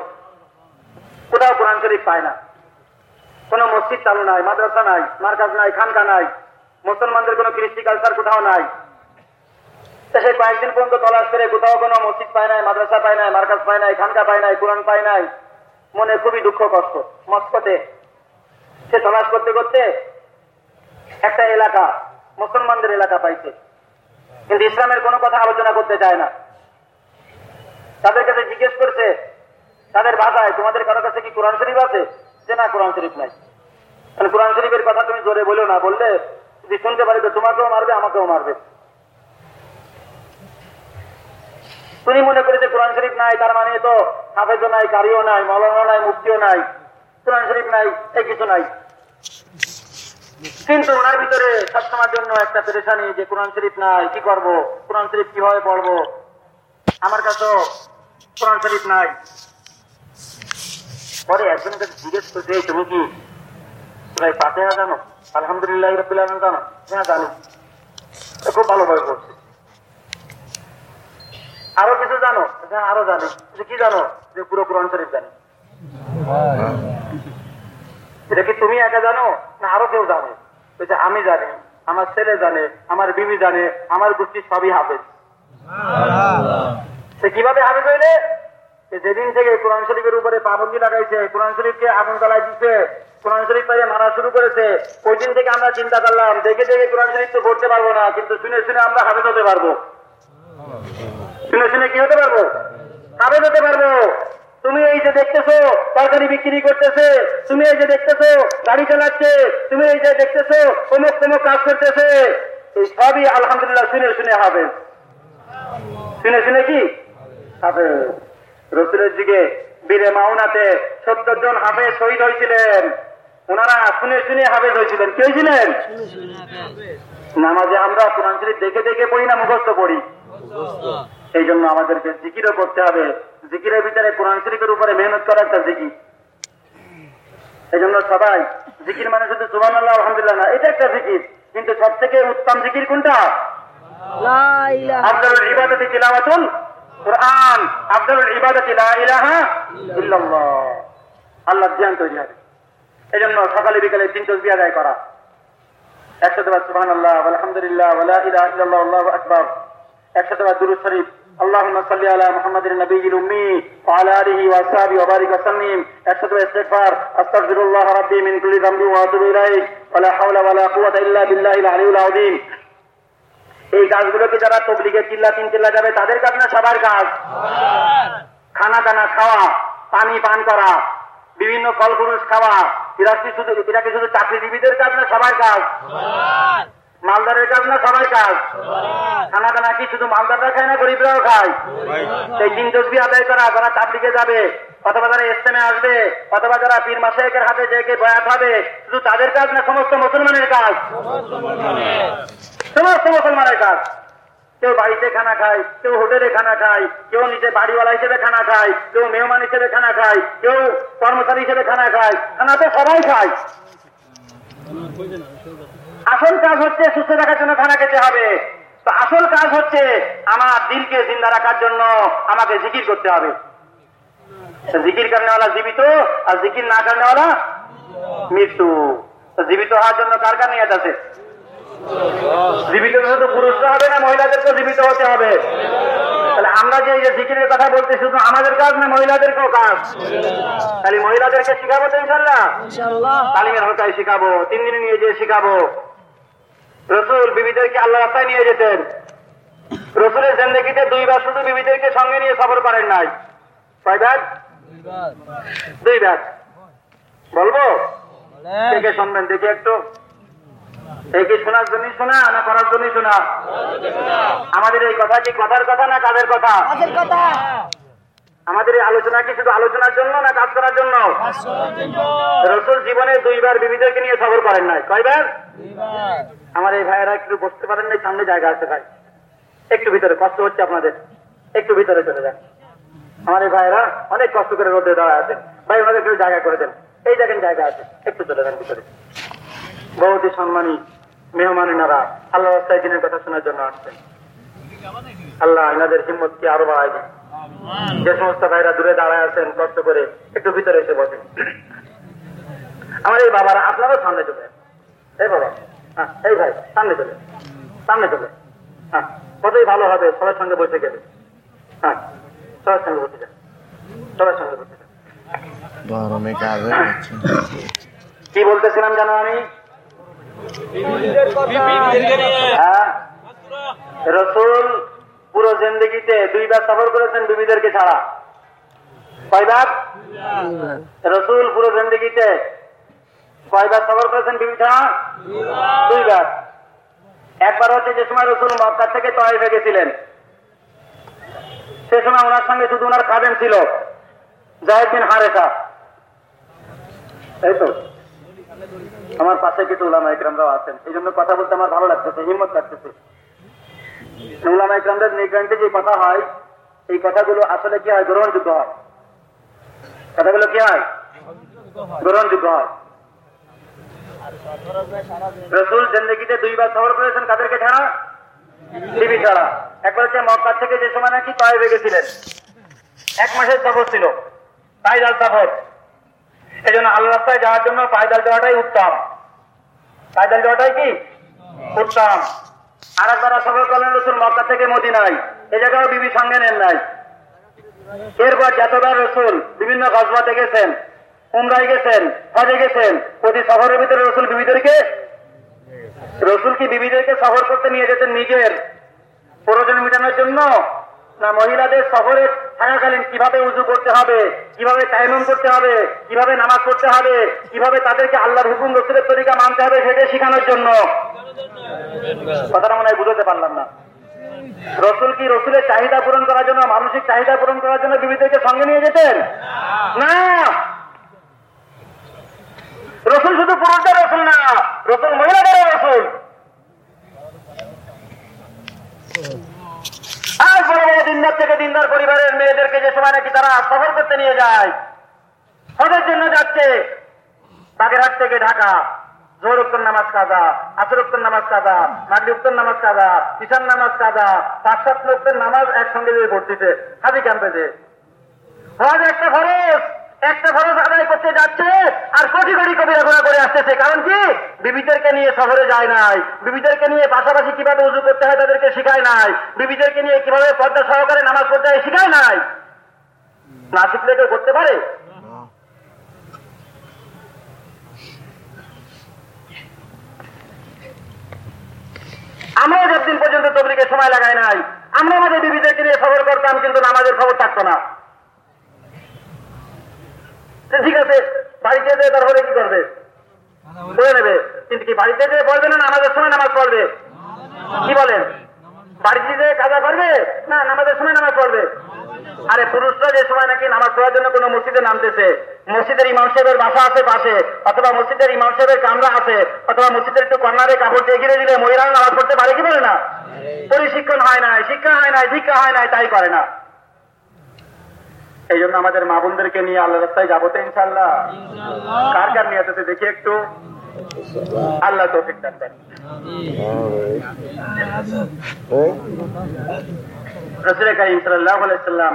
কোথাও কোরআন শরীফ পায় না। কোনো মসজিদ চালু নাই, মাদ্রাসা নাই, মার্কাজ নাই, খানকা নাই, মুসলমানদের কোনো কৃষ্টি কালচার কোথাও নাই। তা সে কয়েকদিন পর্যন্ত তলাশ করে কোথাও কোনো মসজিদ পায় নাই, মাদ্রাসা পায় নাই, মার্কাজ পায় নাই, খানকা পায় নাই, কোরআন পায় নাই। মনে খুবই দুঃখ, কষ্ট। মস্কতে সে তলাশ করতে করতে একটা এলাকা মুসলমানদের এলাকা পাইছে। কিন্তু ইসলামের কোনো কথা আলোচনা করতে চায় না। তাদের কাছে জিজ্ঞেস করছে, তাদের ভাষায়, তোমাদের কারও কাছে কি কোরআন শরীফ আছে? যে না, কোরআন শরীফ নাই। তাহলে কোরআন শরীফের কথা তুমি জোরে বলো না, বললে যদি শুনতে পারি তো তোমাকেও মারবে, আমাকেও মারবে। তুমি মনে করে যে কোরআন শরীফ নাই, তার মানে তো হাফেজও নাই, কারিও নাই মৌলানা নাই মুক্তিও নাই। কোরআন শরীফ নাই, এই কিছু নাই। কিন্তু ওনার ভিতরে সবসময়ের জন্য একটা পেরেশানি যে কোরআন শরীফ নাই, কি করব? কোরআন শরীফ কীভাবে পড়ব? আমার কাছেও কোরআন শরীফ নাই। পরে একজনের কাছে জিজ্ঞেস করছে তুমি কি ভাই পাতেহা জানো? আলহামদুলিল্লাহ রবিল জানো? হ্যাঁ জানো। খুব ভালোভাবে পড়ছে। আরও কিছু জানো? হ্যাঁ আরও জানি। কি জানো? যে পুরো কোরআন শরীফ জানি। এটা কি তুমি একা জানো? না আরও কেউ জানে। বলছে আমি জানি আমার ছেলে জানে আমার বিবি জানে আমার গোষ্ঠী সবই হাফেজ। সে কীভাবে হাফেজ হইলে? যেদিন থেকে কোরআন শরীফের উপরে পাবন্দি লাগাইছে কোরআন শরীফকে আগুন জ্বালাই দিচ্ছে কোরআন শরীফ পাইয়ে মারা শুরু করেছে ওই দিন থেকে আমরা চিন্তা করলাম দেখে দেখে কোরআন শরীফ তো পড়তে পারব না কিন্তু শুনে শুনে আমরা হাফেজ হতে পারব। শুনে শুনে কি হতে পারব? হাফেজ হতে পারব। তুমি এই যে দেখতেছো তরকারি বিক্রি করতেছে, তুমি এই যে দেখতেছো, গাড়ি চালাচ্ছে, তুমি এই যে দেখতেছো, অমুক তমুক কাজ করতেছে, এই সবই আলহামদুলিল্লাহ শুনে শুনে হবে। শুনে শুনে কি? হবে। রসুলের দিকে বীরে মাউনাতে সত্তর জন হাফেজ শহীদ হয়েছিলেন। ওনারা শুনে শুনে হাফেজ হয়েছিলেন। কে হয়েছিলেন? নামাজে আমরা কোরআন শরীফ দেখে দেখে পড়ি না, মুখস্থ পড়ি? সেই জন্য আমাদেরকে জিকিরও করতে হবে। জিকিরের ভিতরে কোরআন শরীফের উপরে মেহনত করা একটা জিকির। এই জন্য সবাই জিকির মানে শুধু সুবান আল্লাহ আলহামদুলিল্লাহ না এটা একটা জিকির। কিন্তু সব থেকে উত্তম জিকির কোনটা? লা ইলাহা আফদালুল ইবাদতি তিলাওয়াতুল কোরআন। আফদালুল ইবাদতি লা ইলাহা ইল্লাল্লাহ। আল্লাহ ধ্যান তৈরি হবে। এই জন্য সকালে বিকালে তিন তসবি আদায় করা। একসাথে বার সুবহানাল্লাহ আলহামদুলিল্লাহ ওয়ালা ইলাহা ইল্লাল্লাহ আল্লাহু আকবার। একসাথে বার দুরূদ শরীফ। اللهم صل على محمد النبي الأمي وعلى آله وأصحابه وبارك وسلم أشهد استغفار أستغفر الله ربي من كل ذنب وأتوب إليه ولا حول ولا قوة إلا بالله العلي العظيم এই কাজগুলোকে যারা তবলিগের চিল্লা তিন চিল্লা যাবে তাদের কাজ না সবার কাজ খানা দানা খাওয়া পানি পান করা বিভিন্ন ফল পুরুষ খাওয়া এরা কি শুধু এরা কি শুধু চাকরিজীবীদের কাজ না সবার কাজ মালদারের কাজ না সবাই কাজ? খানা দানা কি শুধু মালদাররা খায় না গরিবরাও খায়? সেই তিন তসবি আদায় করা যারা তাবলিগে যাবে অথবা যারা ইসলামে আসবে অথবা যারা পীর মাসায়কের হাতে যে বয়াত হবে শুধু তাদের কাজ না সমস্ত মুসলমানের কাজ? সমস্ত মুসলমানের কাজ। কেউ বাড়িতে খানা খায় কেউ হোটেলে খানা খায় কেউ নিজে বাড়িওয়ালা হিসেবে খানা খায় কেউ মেহমান হিসেবে খানা খায় কেউ কর্মচারী হিসেবে খানা খায় খানা তো সবাই খায়। আসল কাজ হচ্ছে সুস্থ রাখার জন্য খানা খেতে হবে। তো আসল কাজ হচ্ছে আমার দিলকে জিন্দা রাখার জন্য আমাকে জিকির করতে হবে। জিকির করেনেওয়ালা জীবিত আর জিকির না করেনেওয়ালা মৃত্যু। জীবিত হওয়ার জন্য কার কার নিয়ত আছে? জীবিত শুধু পুরুষরা হবে না মহিলাদেরকেও জীবিত হতে হবে। তাহলে আমরা যে জিকিরের কথা বলতে শুধু আমাদের কাজ না মহিলাদেরকেও কাজ? তাহলে মহিলাদেরকে শিখাবো তো ইনশাল্লাহ তালিমের হতায় শিখাবো তিন দিনে নিয়ে যেয়ে শিখাবো। রসুল বিবিদেরকে আল্লাহ রাস্তায় নিয়ে যেতেন। রসুলের জিন্দগিতে দুইবার শুধু বিবিদেরকে সঙ্গে নিয়ে সফর করেন নাই। কয়বার দুই ব্যাগ। বলব? দেখে শুনবেন দেখে একটু। এই কি শোনার জন্যই শোনা না করার জন্যই শোনা? আমাদের এই কথা কি কথার কথা না কথা? কথা? আমাদের এই আলোচনা কি শুধু আলোচনার জন্য না কাজ করার জন্য? রসুল জীবনে দুইবার বিবিদেরকে নিয়ে সফর করেন নাই। কয়বার? আমার এই ভাইয়েরা একটু বসতে পারেন নাই সামনে জায়গা আছে ভাই। একটু ভিতরে কষ্ট হচ্ছে আপনাদের। একটু ভিতরে চলে যান। আমার এই ভাইয়েরা অনেক কষ্ট করে রোদে দাঁড়ায় আছেন। ভাই ওনাদের একটু জায়গা করে দেন। এই দেখেন জায়গা আছে একটু চলে যান ভিতরে। বহুতই সম্মানী মেহমান এনারা। আল্লাহ রাস্তায় দিনের কথা শোনার জন্য আসছেন। আল্লাহ এনাদের হিম্মতকে আরও বাড়ায় দিন। যে সমস্ত ভাইরা দূরে দাঁড়ায় আছেন কষ্ট করে একটু ভিতরে এসে বসেন। আমার এই বাবারা আপনারাও সামনে চলে এই বাবা হ্যাঁ এই ভাই সামনে চলে সামনে চলে হ্যাঁ কতই ভালো হবে সবার সঙ্গে বসে গেলে। হ্যাঁ সবার সঙ্গে বসে যান সবার সঙ্গে বসে যান কি বলতেছিলাম জানো আমি? হ্যাঁ। রসুল পুরো জিন্দগিতে দুইবার সফর করেছেন বিবিদেরকে ছাড়া। কয়বার? রসুল পুরো জিন্দগিতে কয়বার সফর করেছেন বিবি ছাড়া? দুইবার। একবার হচ্ছে যে সময় রসুল মক্কা থেকে তয়েফে গেছিলেন। সে সময় ওনার সঙ্গে শুধু ওনার খাদেম ছিল জাহেদ বিন হারেসা। তাই তো আমার পাশে কিছু উলামা ইকরামরাও আছেন এই জন্য কথা বলতে আমার ভালো লাগতেছে হিম্মত লাগতেছে। গ্রহণযোগ্য হয়। রসুল জিন্দগিতে দুইবার সফর করেছেন কাদেরকে ছাড়া? বিবি ছাড়া। একবার হচ্ছে মক্কা থেকে যে সময় নাকি তয়ে গেছিলেন। এক মাসের সফর ছিল। পাইদাল সফর। এই জন্য আল্লাহ রাস্তায় যাওয়ার জন্য পায়দাল যাওয়াটাই উত্তম। পায়দাল যাওয়াটাই কি? উত্তম। আর একবার সফর করলেন রসুল মক্কা থেকে মদিনায়। এ জায়গাও বিবি সঙ্গে নেন নাই। এরপর যতবার রসুল বিভিন্ন গজবাতে গেছেন উমরাই গেছেন, হজে গেছেন, প্রতি শহরের ভিতরে রসুল বিবিদেরকে রসুল কি বিবিদেরকে সফর করতে নিয়ে যেতেন নিজের প্রয়োজন মেটানোর জন্য? না মহিলাদের সফরে থাকাকালীন কীভাবে উজু করতে হবে, কীভাবে টাইমন করতে হবে, কীভাবে নামাজ পড়তে হবে, কীভাবে তাদেরকে আল্লাহর হুকুম রসুলের তরিকা মানতে হবে সেটাই শেখানোর জন্য। কথাটা মনে হয় বুঝতে পারলাম না। রসুল কি রসুলের চাহিদা পূরণ করার জন্য, মানসিক চাহিদা পূরণ করার জন্য বিবিদেরকে সঙ্গে নিয়ে যেতেন? না। রসুল শুধু পুরুষদের রসুল না, রসুল মহিলাদেরও রসুল। আর বড় বড় দিনদার থেকে দিনদার পরিবারের মেয়েদেরকে যে সময় নাকি তারা সফর করতে নিয়ে যায় হজের জন্য যাচ্ছে বাগেরহাট থেকে ঢাকা। জোর উত্তর নামাজ কাজা, আসর উত্তর নামাজ কাজা মাগরি উত্তর নামাজ কাজা কিষান নামাজ কাজা, পাঁচ সাত নামাজ একসঙ্গে দিয়ে পড়তেছে। হাজি ক্যাম্পে যে। হজ একটা খরচ! একটা খরচ আদায় করতে যাচ্ছে আর কোটি কোটি কবিরা গুণা করে আসতেছে। কারণ কি? বিবিদেরকে নিয়ে শহরে যায় নাই। বিবিদেরকে নিয়ে পাশাপাশি কীভাবে উজু করতে হয় তাদেরকে শিখায় নাই। বিবিদেরকে নিয়ে কীভাবে পর্দা সহকারে নামাজ পড়তে হয় শিখায় নাই। না শিখলে কেউ করতে পারে? আমরাও যতদিন পর্যন্ত তবলিকে সময় লাগাই নাই, আমরা আমাদের বিবিদেরকে নিয়ে খবর করতাম, কিন্তু নামাজের খবর থাকতো না। ঠিক আছে, বাড়িতে যেয়ে তারপরে কি করবে? করে নেবে। কিন্তু কি বাড়িতে যেয়ে না সময় নামাজ পড়বে? কি বলেন? বাড়িতে যেয়ে কাজা করবে? না সময় নামাজ পড়বে। আরে পুরুষরা যে সময় নাকি নামাজ পড়ার জন্য কোনো মসজিদে নামতেছে, মসজিদের ইমাম সাহেবের বাসা আছে পাশে, অথবা মসজিদের ইমাম সাহেবের কামরা আছে, অথবা মসজিদের একটু কর্নারে কাপড় দিয়ে ঘিরে দিলে মহিলারা নামাজ পড়তে পারে কি বলে না? পরিশিক্ষণ হয় নাই, শিক্ষা হয় নাই দীক্ষা হয় নাই, তাই করে না। এই জন্য আমাদের মা বোনদেরকে নিয়ে আল্লাহ রাস্তায় যাব তো ইনশাল্লাহ কার কার নিয়ে আসতে দেখি একটু। আল্লাহ তৌফিক দান করেন। রসুল করিম সাল্লাহ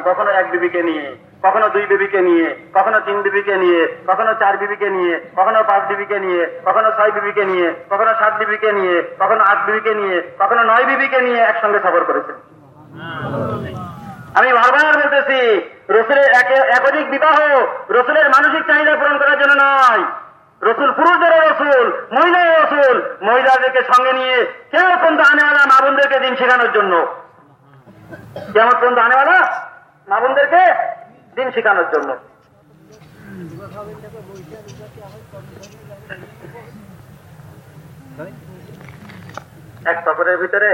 কখনো এক বিবিকে নিয়ে কখনো দুই বিবিকে নিয়ে কখনো তিন বিবিকে নিয়ে কখনো চার বিবিকে নিয়ে কখনো পাঁচ বিবিকে নিয়ে কখনো ছয় বিবিকে নিয়ে কখনো সাত বিবিকে নিয়ে কখনো আট বিবিকে নিয়ে কখনো নয় বিবিকে নিয়ে একসঙ্গে সফর করেছেন। আমি বারবার বলতেছি রসুলের একাধিক বিবাহ রসুলের মানসিক চাহিদা পূরণ করার জন্য নয়। রসুল পুরুষদেরও রসুল, মহিলাও রসুল। মহিলাদেরকে সঙ্গে নিয়ে কেউ পর্যন্ত আনেওয়ালা মা বোনদেরকে দিন শেখানোর জন্য? কেমন পর্যন্ত আনেওয়ালা মা বোনদেরকে দিন শেখানোর জন্য? এক সফরের ভিতরে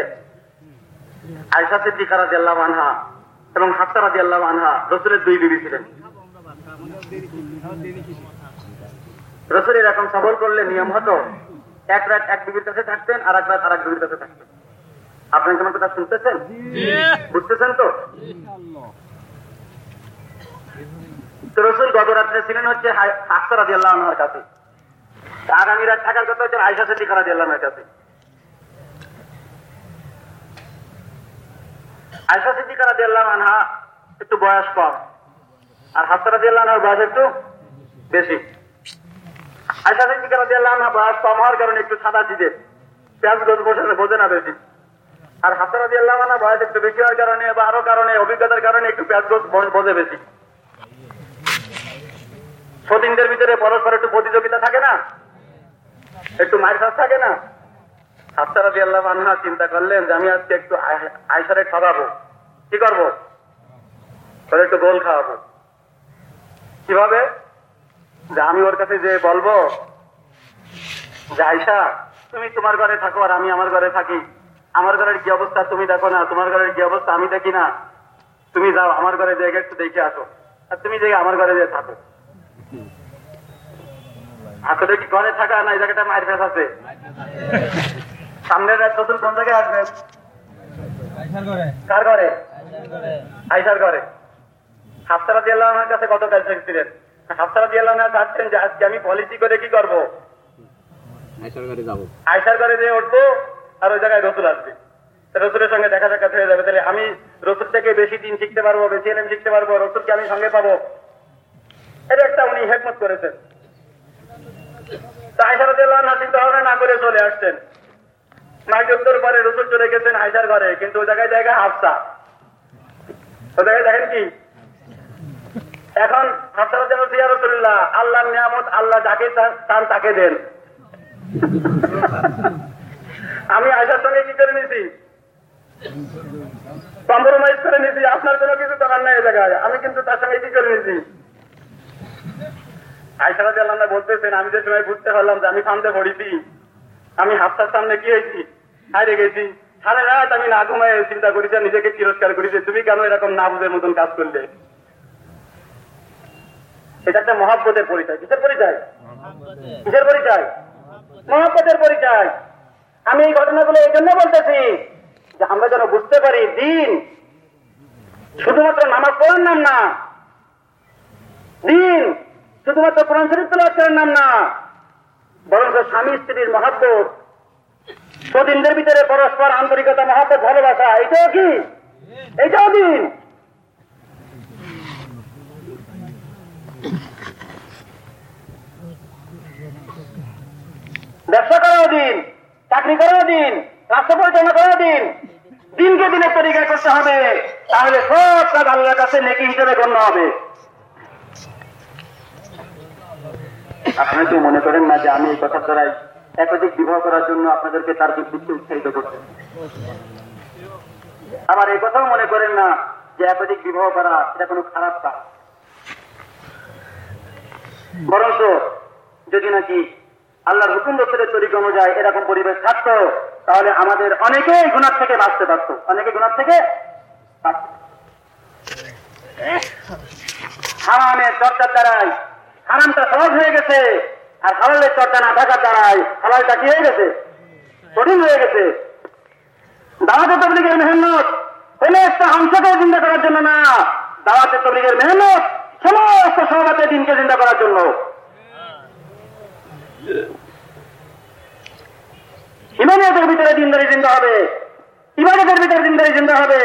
আয়সা সিদ্দিকা রাদিয়াল্লাহু আনহা এবং হাফসা আল্লাহ আনহা রসুলের দুই বিবি ছিলেন। রসুল এরকম সফল করলে নিয়ম হতো এক রাত এক বিবির কাছে থাকতেন আর এক রাত আর এক বিবির কাছে থাকতেন। আপনি কোনো কথা শুনতেছেন? বুঝতেছেন তো? রসুল গত রাত্রে ছিলেন হচ্ছে হাফসা রাদিয়াল্লাহু আনহার কাছে। আগামী রাত থাকার কথা হচ্ছে আয়সা সিদ্দিকা রাদিয়াল্লাহু আনহার কাছে। আয়সা সিদ্দিকা রাদিয়াল্লাহু আনহা একটু বয়স কম। আর হাফসা রাদিয়াল্লাহু আনহার বয়স একটু বেশি। আয়সা সিদ্দিকা রাদিয়াল্লাহু আনহা বয়স কম হওয়ার কারণে একটু সাদা দিদের পেঁয়াজ গোল বসে বোঝে না বেশি। আর হাফসা রাদিয়াল্লাহু আনহা বয়স একটু বেশি হওয়ার কারণে বা আরও কারণে, অভিজ্ঞতার কারণে একটু পেঁয়াজ গোল বোঝে বেশি। সতীনদের ভিতরে পরস্পর একটু প্রতিযোগিতা থাকে না? একটু মারফাস থাকে না? হাফসারা আল্লাহ আনহা চিন্তা করলেন যে আমি আজকে একটু আয়- আয়সারে খাওয়াবো। কি করব? ওর একটু গোল খাওয়াবো। কীভাবে? যে আমি ওর কাছে যে বলব, যে আয়সা, তুমি তোমার ঘরে থাকো আর আমি আমার ঘরে থাকি। আমার ঘরের কি অবস্থা তুমি দেখো না, তোমার ঘরের কি অবস্থা আমি দেখি না। তুমি যাও, আমার ঘরে দেখে একটু দেখে আসো। আর তুমি দেখে আমার ঘরে যেয়ে থাকো। আসলে কি ঘরে থাকা না, এই জায়গাটা মায়ের ফেস আছে? সামনের রাত নতুন কোন জায়গায় আসবেন? কার ঘরে? আইসার ঘরে। হাফসারা দিয়ে আমার কাছে কত কাজ ছিলেন হাফসারা দিয়ে আল্লাহ চাচ্ছেন যে আজকে আমি পলিসি করে কি করব? আয়সার ঘরে যে উঠবো আর ওই জায়গায় রসুল আসবে। রসুলের সঙ্গে দেখা সাক্ষাৎ হয়ে যাবে। তাহলে আমি রসুল থেকে বেশি দিন শিখতে পারব বেশি এলেম শিখতে পারব রসুলকে আমি সঙ্গে পাবো। এটা একটা উনি হেকমত করেছেন। তা আয়সার দিল্লাহ না চিন্তা ভাবনা না করে চলে আসছেন। মাইজত্তর পরে রসুল চলে গেছেন আয়সার ঘরে, কিন্তু ওই জায়গায় জায়গা হাফসা। ওই জায়গায় দেখেন কি? এখন হাফসার রসুল্লাহ আল্লাহর নিয়ামত আল্লাহ যাকে চান তাকে দেন। আমি আয়সার সঙ্গে কি করে নিছি? কম্প্রোমাইজ করে নিছি, আপনার জন্য কিছু করার নাই জায়গায়। আমি কিন্তু তার সঙ্গে কি করে নিছি? আয়সারা আল্লাহ বলতেছেন, আমি যে সময় বুঝতে পারলাম যে আমি ফান্দে পড়িছি, আমি হাফসার সামনে কি হয়েছি? হারে গেছি। সারা রাত আমি না ঘুমায় চিন্তা করেছি নিজেকে তিরস্কার করেছি তুমি কেন এরকম না বুঝের মতন কাজ করলে? এটা একটা মহাব্বতের পরিচয়। কিসের পরিচয়? কিসের পরিচয়? মহাব্বতের পরিচয়। আমি এই ঘটনাগুলো এই জন্য বলতেছি যে আমরা যেন বুঝতে পারি দিন শুধুমাত্র নামাজ পড়ার নাম না, দিন শুধুমাত্র কোরআন শরীফ তেলাওয়াত নাম না বরং স্বামী স্ত্রীর মহাব্বত সদিনদের ভিতরে পরস্পর আন্তরিকতা, মহাব্বত, ভালোবাসা, এটাও কি? এটাও দিন। ব্যবসা করাও দিন, চাকরি করাও দিন, রাষ্ট্র পরিচালনা করাও দিন। দিনকে দিনের তরিকায় করতে হবে, তাহলে সব কাজ আল্লাহর কাছে নেকি হিসেবে গণ্য হবে। আপনি তো মনে করেন না যে আমি এই কথার দ্বারাই একাধিক বিবাহ করার জন্য আপনাদেরকে তার বিদ্যুৎকে উৎসাহিত করতে আবার এই কথাও মনে করেন না যে একাধিক বিবাহ করা এটা কোনো খারাপ কাজ। বরঞ্চ যদি নাকি আল্লাহর হুকুম রসুলের তরিক অনুযায়ী এরকম পরিবেশ থাকতো, তাহলে আমাদের অনেকেই গুণার থেকে বাঁচতে পারতো। অনেকে গুণার থেকে। হারামের চর্চার দ্বারাই হারামটা সহজ হয়ে গেছে। আর হালালের চর্চা না থাকার দ্বারাই হালালটা কি হয়ে গেছে? কঠিন হয়ে গেছে। দাওয়াতে তবলিগের মেহনত। কোন একটা অংশকে চিন্তা করার জন্য না, দাওয়াতে তবলিগের মেহনত, সমস্ত সহবাতে দিনকে চিন্তা করার জন্য। ইমানিয়তের ভিতরে দিনদারি চিন্তা হবে। ইবাদতের ভিতরে দিনদারি জিন্দা হবে।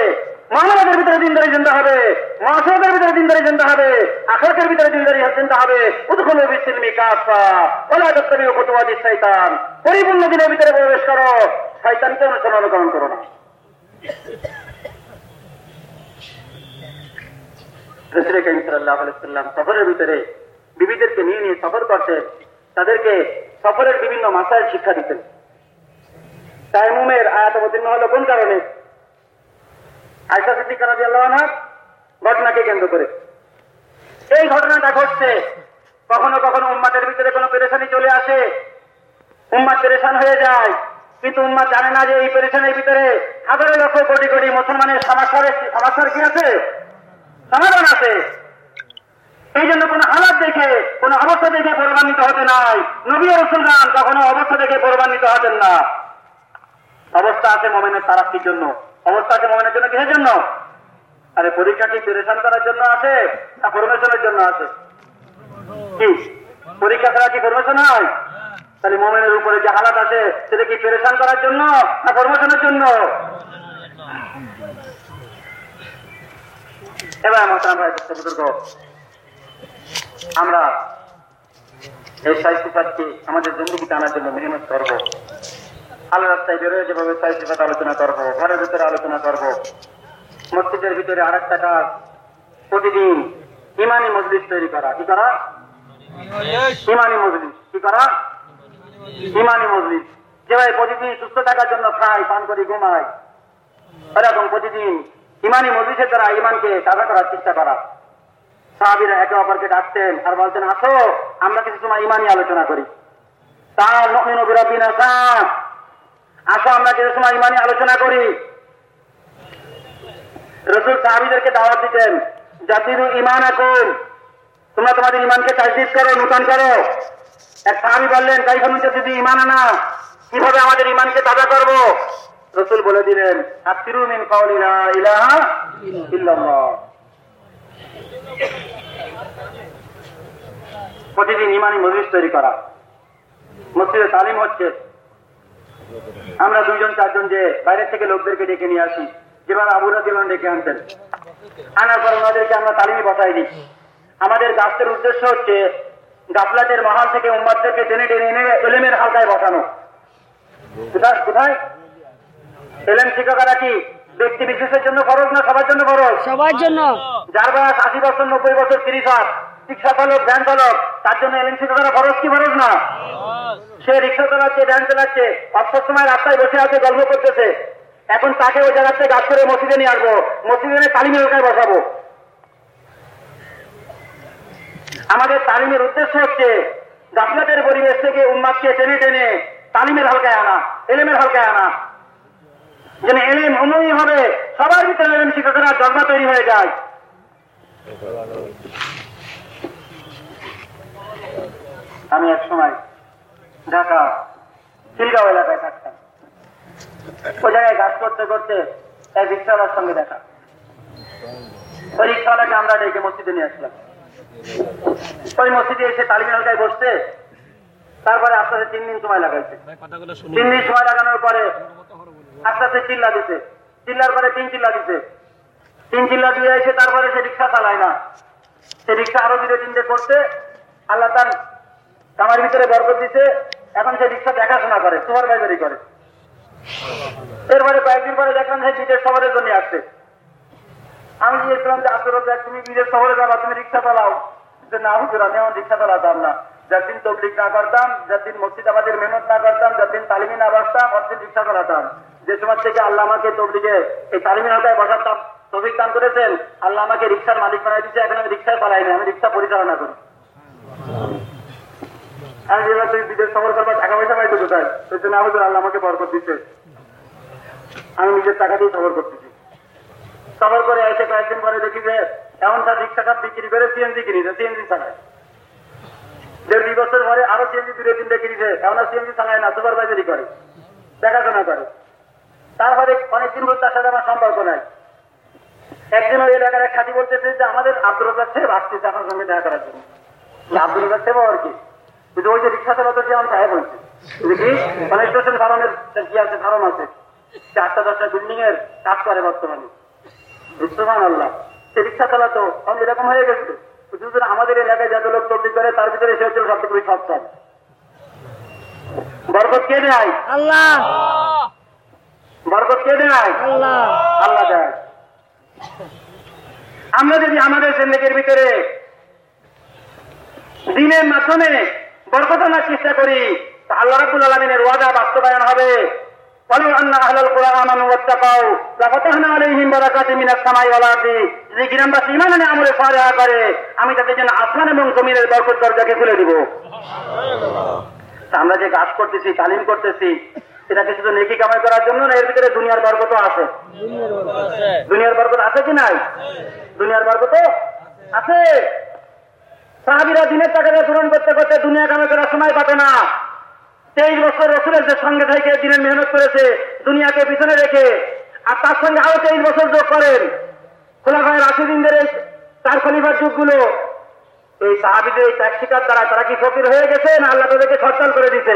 মানবতের ভিতরে দিনদারি চিন্তা হবে মহাসবের ভিতরে দিনদারি চিন্তা হবে, আখরাতের ভিতরে দিনদারি চিন্তা হবে। উদ্খল বিসিলমি কাফা ওলা দত্তরী ফতুয়াদি শৈতান পরিপূর্ণ দিনের ভিতরে প্রবেশ করো শৈতানকে অনুসরণ অনুকরণ করো না। সফরের ভিতরে বিবিদেরকে নিয়ে নিয়ে সফর করতেন। তাদেরকে সফরের বিভিন্ন মাসায় শিক্ষা দিতেন। তাইমুমের আয়াত অবতীর্ণ হলো কোন কারণে? আয়সা সিদ্দিকা রাজি ঘটনাকে কেন্দ্র করে। এই ঘটনাটা ঘটছে, কখনো কখনো উম্মাদের ভিতরে কোনো পেরেশানি চলে আসে। উম্মাদ পেরেশান হয়ে যায়, কিন্তু উম্মাদ জানে না যে এই পেরেশানির ভিতরে হাজারো লক্ষ কোটি কোটি মুসলমানের সমস্যার সমস্যার কি আছে? সমাধান আছে। এই জন্য কোন হালাত দেখে, কোন অবস্থা দেখে প্রমাণিত হতে নাই। নবী রসুলগান কখনো অবস্থা দেখে প্রমাণিত হতেন না। অবস্থা আছে মোমেনের তারাক্কির জন্য। অবস্থা আছে মোমেনের জন্য কিসের জন্য? আরে পরীক্ষা কি পেরেশান করার জন্য আছে না ফরমেশনের জন্য আছে কি? পরীক্ষা ছাড়া কি ফরমেশন হয়? তাহলে মোমেনের উপরে যে হালাত আছে, সেটা কি পেরেশান করার জন্য না ফরমেশনের জন্য? এবার মতাম ভাই বুজুর্গ, আমরা এই সাহিত্য আমাদের জিন্দগিতে আনার জন্য মেহনত করব। আলো রাস্তায় বেরোয় যেভাবে সাহিত্য সাথে আলোচনা করব, ঘরের ভিতরে আলোচনা করব। মসজিদের ভিতরে আর একটা কাজ, প্রতিদিন ইমানি মজলিস তৈরি করা। কি করা? ইমানি মজলিস। কি করা? ইমানি মজলিস। যেভাবে প্রতিদিন সুস্থ থাকার জন্য খাই পান করি ঘুমাই এরকম প্রতিদিন ইমানি মজলিসের দ্বারা ইমানকে তাজা করার চেষ্টা করা। সাহাবিরা একে অপরকে ডাকতেন আর বলতেন, আসো, আমরা কিছু সময় ইমানি আলোচনা করি। নমিন বিরাবিনা কান আসো, আমরা কিছু সময় ইমানি আলোচনা করি। রসুল সাহাবিদেরকে দাওয়াত দিতেন জাতির ইমান এখন তোমরা তোমাদের ইমানকে তাজদিদ করো, নূতন করো। এক সাহাবি বললেন, তাই যদি ইমান আনা, কীভাবে আমাদের ইমানকে তাজা করব? রসুল বলে দিলেন, আফিরু মিন কাউলি লা ইলাহা ইল্লাল্লাহ। প্রতিদিন ইমানি মজলিস তৈরি করা। মসজিদে তালিম হচ্ছে আমরা দুইজন, চারজন যে বাইরে থেকে লোকদেরকে ডেকে নিয়ে আসি, যেভাবে আবুরা দিলান ডেকে আনতেন আনার পর ওনাদেরকে আমরা তালিমে বসাই দিই। আমাদের গাছের উদ্দেশ্য হচ্ছে গাফলাতের মহাল থেকে উম্মাদদেরকে টেনে টেনে এনে এলেমের হালকায় বসানো। কোথায়? এলেম শিক্ষকরা কি ব্যক্তি বিশেষের জন্য খরচ না সবার জন্য খরচ সবার জন্য। যার বয়স আশি বছর নব্বই বছর তিরিশ হাত রিক্সা চালক ভ্যান চালক তার জন্য এলেন শিক্ষকরা খরচ কি খরচ না? সে রিক্সা চালাচ্ছে ভ্যান চালাচ্ছে অবসর সময় রাস্তায় বসে আছে গল্প করতেছে। এখন তাকে ওই জায়গা থেকে গাছ করে মসজিদে নিয়ে আসব। মসজিদে তালিমের এলাকায় বসাবো। আমাদের তালিমের উদ্দেশ্য হচ্ছে গাফলাতের পরিবেশ থেকে উন্মাদকে টেনে টেনে তালিমের হালকায় আনা এলেমের হালকায় আনা। যেন এলেম অমনি হবে। সবার ভিতরে এলেম শিক্ষকেরা জন্মা তৈরি হয়ে যায়। আমি এক সময় ঢাকা শিলগাঁও এলাকায় থাকতাম। ওই জায়গায় কাজ করতে করতে এক রিক্সাওয়ালার সঙ্গে দেখা। ওই রিক্সাওয়ালাকে আমরা ডেকে মসজিদে নিয়ে আসলাম। ওই মসজিদে এসে তালিম এলাকায় বসতে, তারপরে আস্তে আস্তে তিন দিন সময় লাগাইছে। তিন দিন সময় লাগানোর পরে আস্তে আস্তে চিল্লা দিছে। চিল্লার পরে তিন চিল্লা দিছে। তিন চিল্লা দিয়ে এসে তারপরে সে রিক্সা চালায় না। সে রিক্সা আরও ধীরে তিনটে করতে আল্লাহ তার কামার ভিতরে বরকত দিছে। এখন সে রিক্সা দেখাশোনা করে, সুপারভাইজারি করে। এরপরে কয়েকদিন পরে দেখলাম সে বিদেশ সফরের জন্য আসছে। আমি গিয়েছিলাম যে আসলে দেখ তুমি নিজের শহরে যাবা, তুমি রিক্সা চালাও। যে, না হুজুর, আমি আমার রিক্সা চালাতাম না। যতদিন তবলিক না করতাম, যতদিন মসজিদ আমাদের মেহনত না করতাম, যতদিন তালিমি না বাসতাম, অতদিন রিক্সা চালাতাম। যে সময় থেকে আল্লাহ আমাকে তবলিগে এই তালিমি হালকায় বসাতাম তবিক দান করেছেন, আল্লাহ আমাকে রিক্সার মালিক বানাই দিচ্ছে এখন আমি রিক্সায় চালাই না, আমি রিক্সা পরিচালনা করি। আমি বললাম, তুই বিদেশ সফর করবার টাকা পয়সা পাইতো কোথায়? ওই জন্য হুজুর, আল্লাহ আমাকে বরকত দিচ্ছে আমি নিজের টাকা দিয়ে সফর করতেছি। সফর করে এসে কয়েকদিন পরে দেখি যে, এমন তার রিক্সাটা বিক্রি করে সিএনজি কিনেছে সিএনজি চালায়। দেড় দুই বছর পরে আরও সিএনজি দূরে তিনটে কিনেছে এমন সিএনজি চালায় না সুপারভাইজারি করে, দেখাশোনা করে। তারপরে অনেকদিন পর তার সাথে আমার সম্পর্ক নাই। একদিন ওই এলাকার এক খাতি বলতেছে যে, আমাদের আব্দুল রাজাক সাহেব আসতেছে আপনার সঙ্গে দেখা করার জন্য। আব্দুল রাজাক সাহেব আর কি? কিন্তু ওই যে রিক্সা চালাতো সে আমার সাহেব বলছে। দেখি মানে স্টেশন কি আছে? আছে। চারটা দশটা বিল্ডিং এর কাজ করে বর্তমানে। সুমান আল্লাহ সে রিক্সা চালাতো তখন এরকম হয়ে গেছে। শুধু আমাদের এলাকায় যত লোক করে, তার ভিতরে সে হচ্ছে সবচেয়ে সপ্তাহ বরকত কে দেয়? আল্লাহ! বরকত কে দেয় আল্লাহ আল্লাহ দেয় আমরা যদি আমাদের জিন্দগির ভিতরে দিনের মাধ্যমে বরকত আনার চেষ্টা করি তা আল্লাহ রাবুল আলমিনের ওয়াদা বাস্তবায়ন হবে ولو أن أهل القرى آمنوا واتقوا لفتحنا عليهم بركات من السماء والأرض যদি গ্রামবাসী ইমান আনে আমলে ফারেহা করে আমি তাদের জন্য আসমান এবং জমিনের বরকত দরজাকে খুলে দিব তা আমরা যে কাজ করতেছি তালিম করতেছি এটা কি শুধু নেকি কামাই করার জন্য না, এর ভিতরে দুনিয়ার বরকত আছে? দুনিয়ার বরকত আছে কি নাই? দুনিয়ার বরকত আছে। সাহাবিরা দিনের টাকাটা পূরণ করতে করতে দুনিয়া কামাই করার সময় পাবে না। তেইশ বছর রসুলের যে সঙ্গে থেকে দিনের মেহনত করেছে, দুনিয়াকে পিছনে রেখে, আর তার সঙ্গে আরও তেইশ বছর যোগ করেন। খোলাফায় রাশিদিনদের এই চার খলিফার যুগগুলো, এই সাহাবিদের এই ত্যাগ দ্বারা তারা কি ফকির হয়ে গেছে না আল্লাহ তাদেরকে সচ্ছল করে দিছে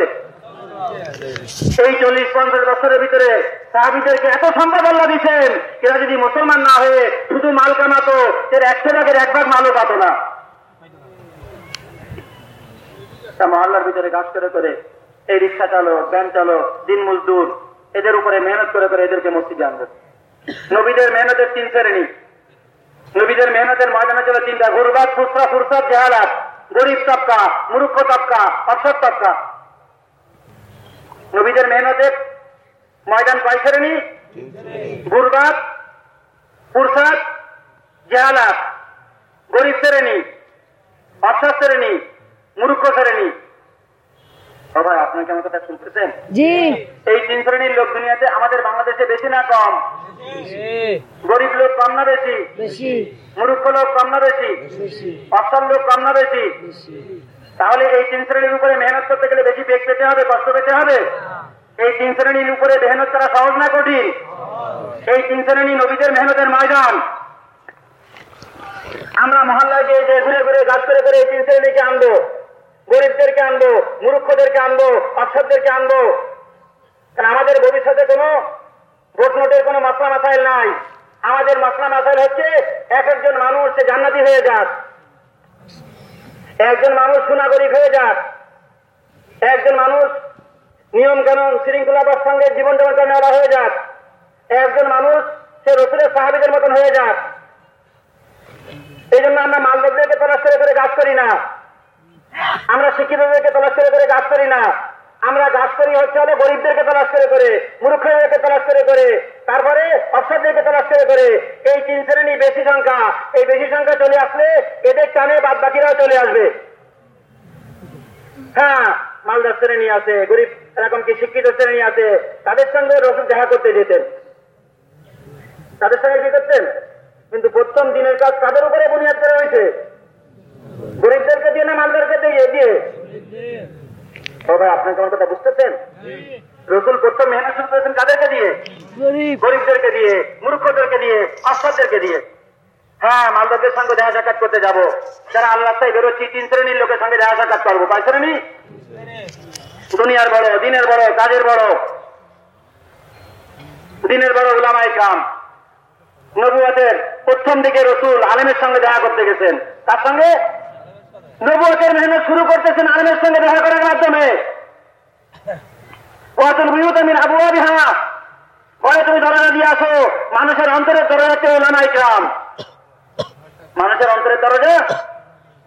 এই চল্লিশ পঞ্চাশ বছরের ভিতরে সাহাবিদেরকে এত সম্পদ আল্লাহ দিচ্ছেন এরা যদি মুসলমান না হয়ে শুধু মাল কামাতো, এর একশো ভাগের এক ভাগ মালও পাতো না। মহল্লার ভিতরে কাজ করে করে এই রিক্সা চালক, ভ্যান চালক, দিন মজদুর, এদের উপরে মেহনত করে করে এদেরকে মসজিদে আনবে। নবীদের মেহনতের তিন শ্রেণি নবীদের মেহনতের ময়দানে ছিল তিনটা গুরবাদ ফুসরা ফুরসাদ জেহালাত, গরিব তবকা, মূর্খ তবকা অবসর তবকা। নবীদের মেহনতের ময়দান কয় শ্রেণি গুরবাদ ফুরসাদ জেহালাত গরিব শ্রেণি অবসর শ্রেণি মূর্খ শ্রেণি ও ভাই আপনার আমার কথা শুনতেছেন? এই তিন শ্রেণির লোক দুনিয়াতে আমাদের বাংলাদেশে বেশি না কম? গরিব লোক কম না বেশি? মূর্খ লোক কম না বেশি? অসল লোক কম না বেশি? তাহলে এই তিন শ্রেণির উপরে মেহনত করতে গেলে বেশি বেগ পেতে হবে, কষ্ট পেতে হবে? এই তিন শ্রেণির উপরে মেহনত করা সহজ না কঠিন? এই তিন শ্রেণি নবীদের মেহনতের ময়দান। আমরা মহল্লায় গিয়ে যে ঘুরে ঘুরে গাছ করে করে এই তিন শ্রেণীকে আনব, গরিবদেরকে আনব, মূর্খদেরকে আনব অক্ষরদেরকে আনব, কারণ আমাদের ভবিষ্যতে কোনো ভোট নোটের কোনো মশলা মাসাইল নাই। আমাদের মশলা মাসাইল হচ্ছে এক একজন মানুষ সে জান্নাতি হয়ে যাক। একজন মানুষ সুনাগরিক হয়ে যাক। একজন মানুষ নিয়ম কানুন শৃঙ্খলাবার সঙ্গে জীবন যাপন করে হয়ে যাক। একজন মানুষ সে রসুলের সাহাবিদের মতন হয়ে যাক। এই জন্য আমরা মালদেবদেরকে তলাশ করে করে গাছ করি না। আমরা শিক্ষিতদেরকে তলাশ করে করে গাছ করি না। আমরা গাছ করি হচ্ছে হলে গরিবদেরকে তলাশ করে করে, মূর্খদেরকে তলাশ করে করে, তারপরে অফসারদেরকে তলাশ করে করে, এই তিন শ্রেণি বেশি সংখ্যা, এই বেশি সংখ্যা চলে আসলে এদের টানে বাদ বাকিরাও চলে আসবে। হ্যাঁ মালদার শ্রেণি আছে, গরিব, এরকম কি শিক্ষিত শ্রেণি আছে, তাদের সঙ্গে রসুল দেখা করতে যেতেন। তাদের সঙ্গে কি করতেন? কিন্তু প্রথম দিনের কাজ তাদের উপরে বুনিয়াদ করে হয়েছে গরিবদেরকে দিয়ে না মালদারকে দিয়ে? দিয়ে। আপনাকে আমার কথা বুঝতেছেন? রসুল প্রথম মেহনত শুরু করেছেন কাদেরকে দিয়ে? গরিবদেরকে দিয়ে মূর্খদেরকে দিয়ে অসৎদেরকে দিয়ে? হ্যাঁ মালদারদের সঙ্গে দেখা সাক্ষাৎ করতে যাব। যারা আল্লাহ বেরোচ্ছি তিন শ্রেণির লোকের সঙ্গে দেখা সাক্ষাৎ করব। কয় শ্রেণি? দুনিয়ার বড় দিনের বড় কাজের বড়। দিনের বড় উলামাই কাম নবুয়াতের প্রথম দিকে রসুল আলেমের সঙ্গে দেখা করতে গেছেন। তার সঙ্গে নবুয়াতের মেহনত শুরু করতেছেন আলেমের সঙ্গে দেখা করার মাধ্যমে। ওয়াতুল বিহুত মিন আবওয়াবিহা। পরে তুমি দরজা দিয়ে আসো, মানুষের অন্তরের দরজা হচ্ছে উলামাই কাম মানুষের অন্তরের দরজা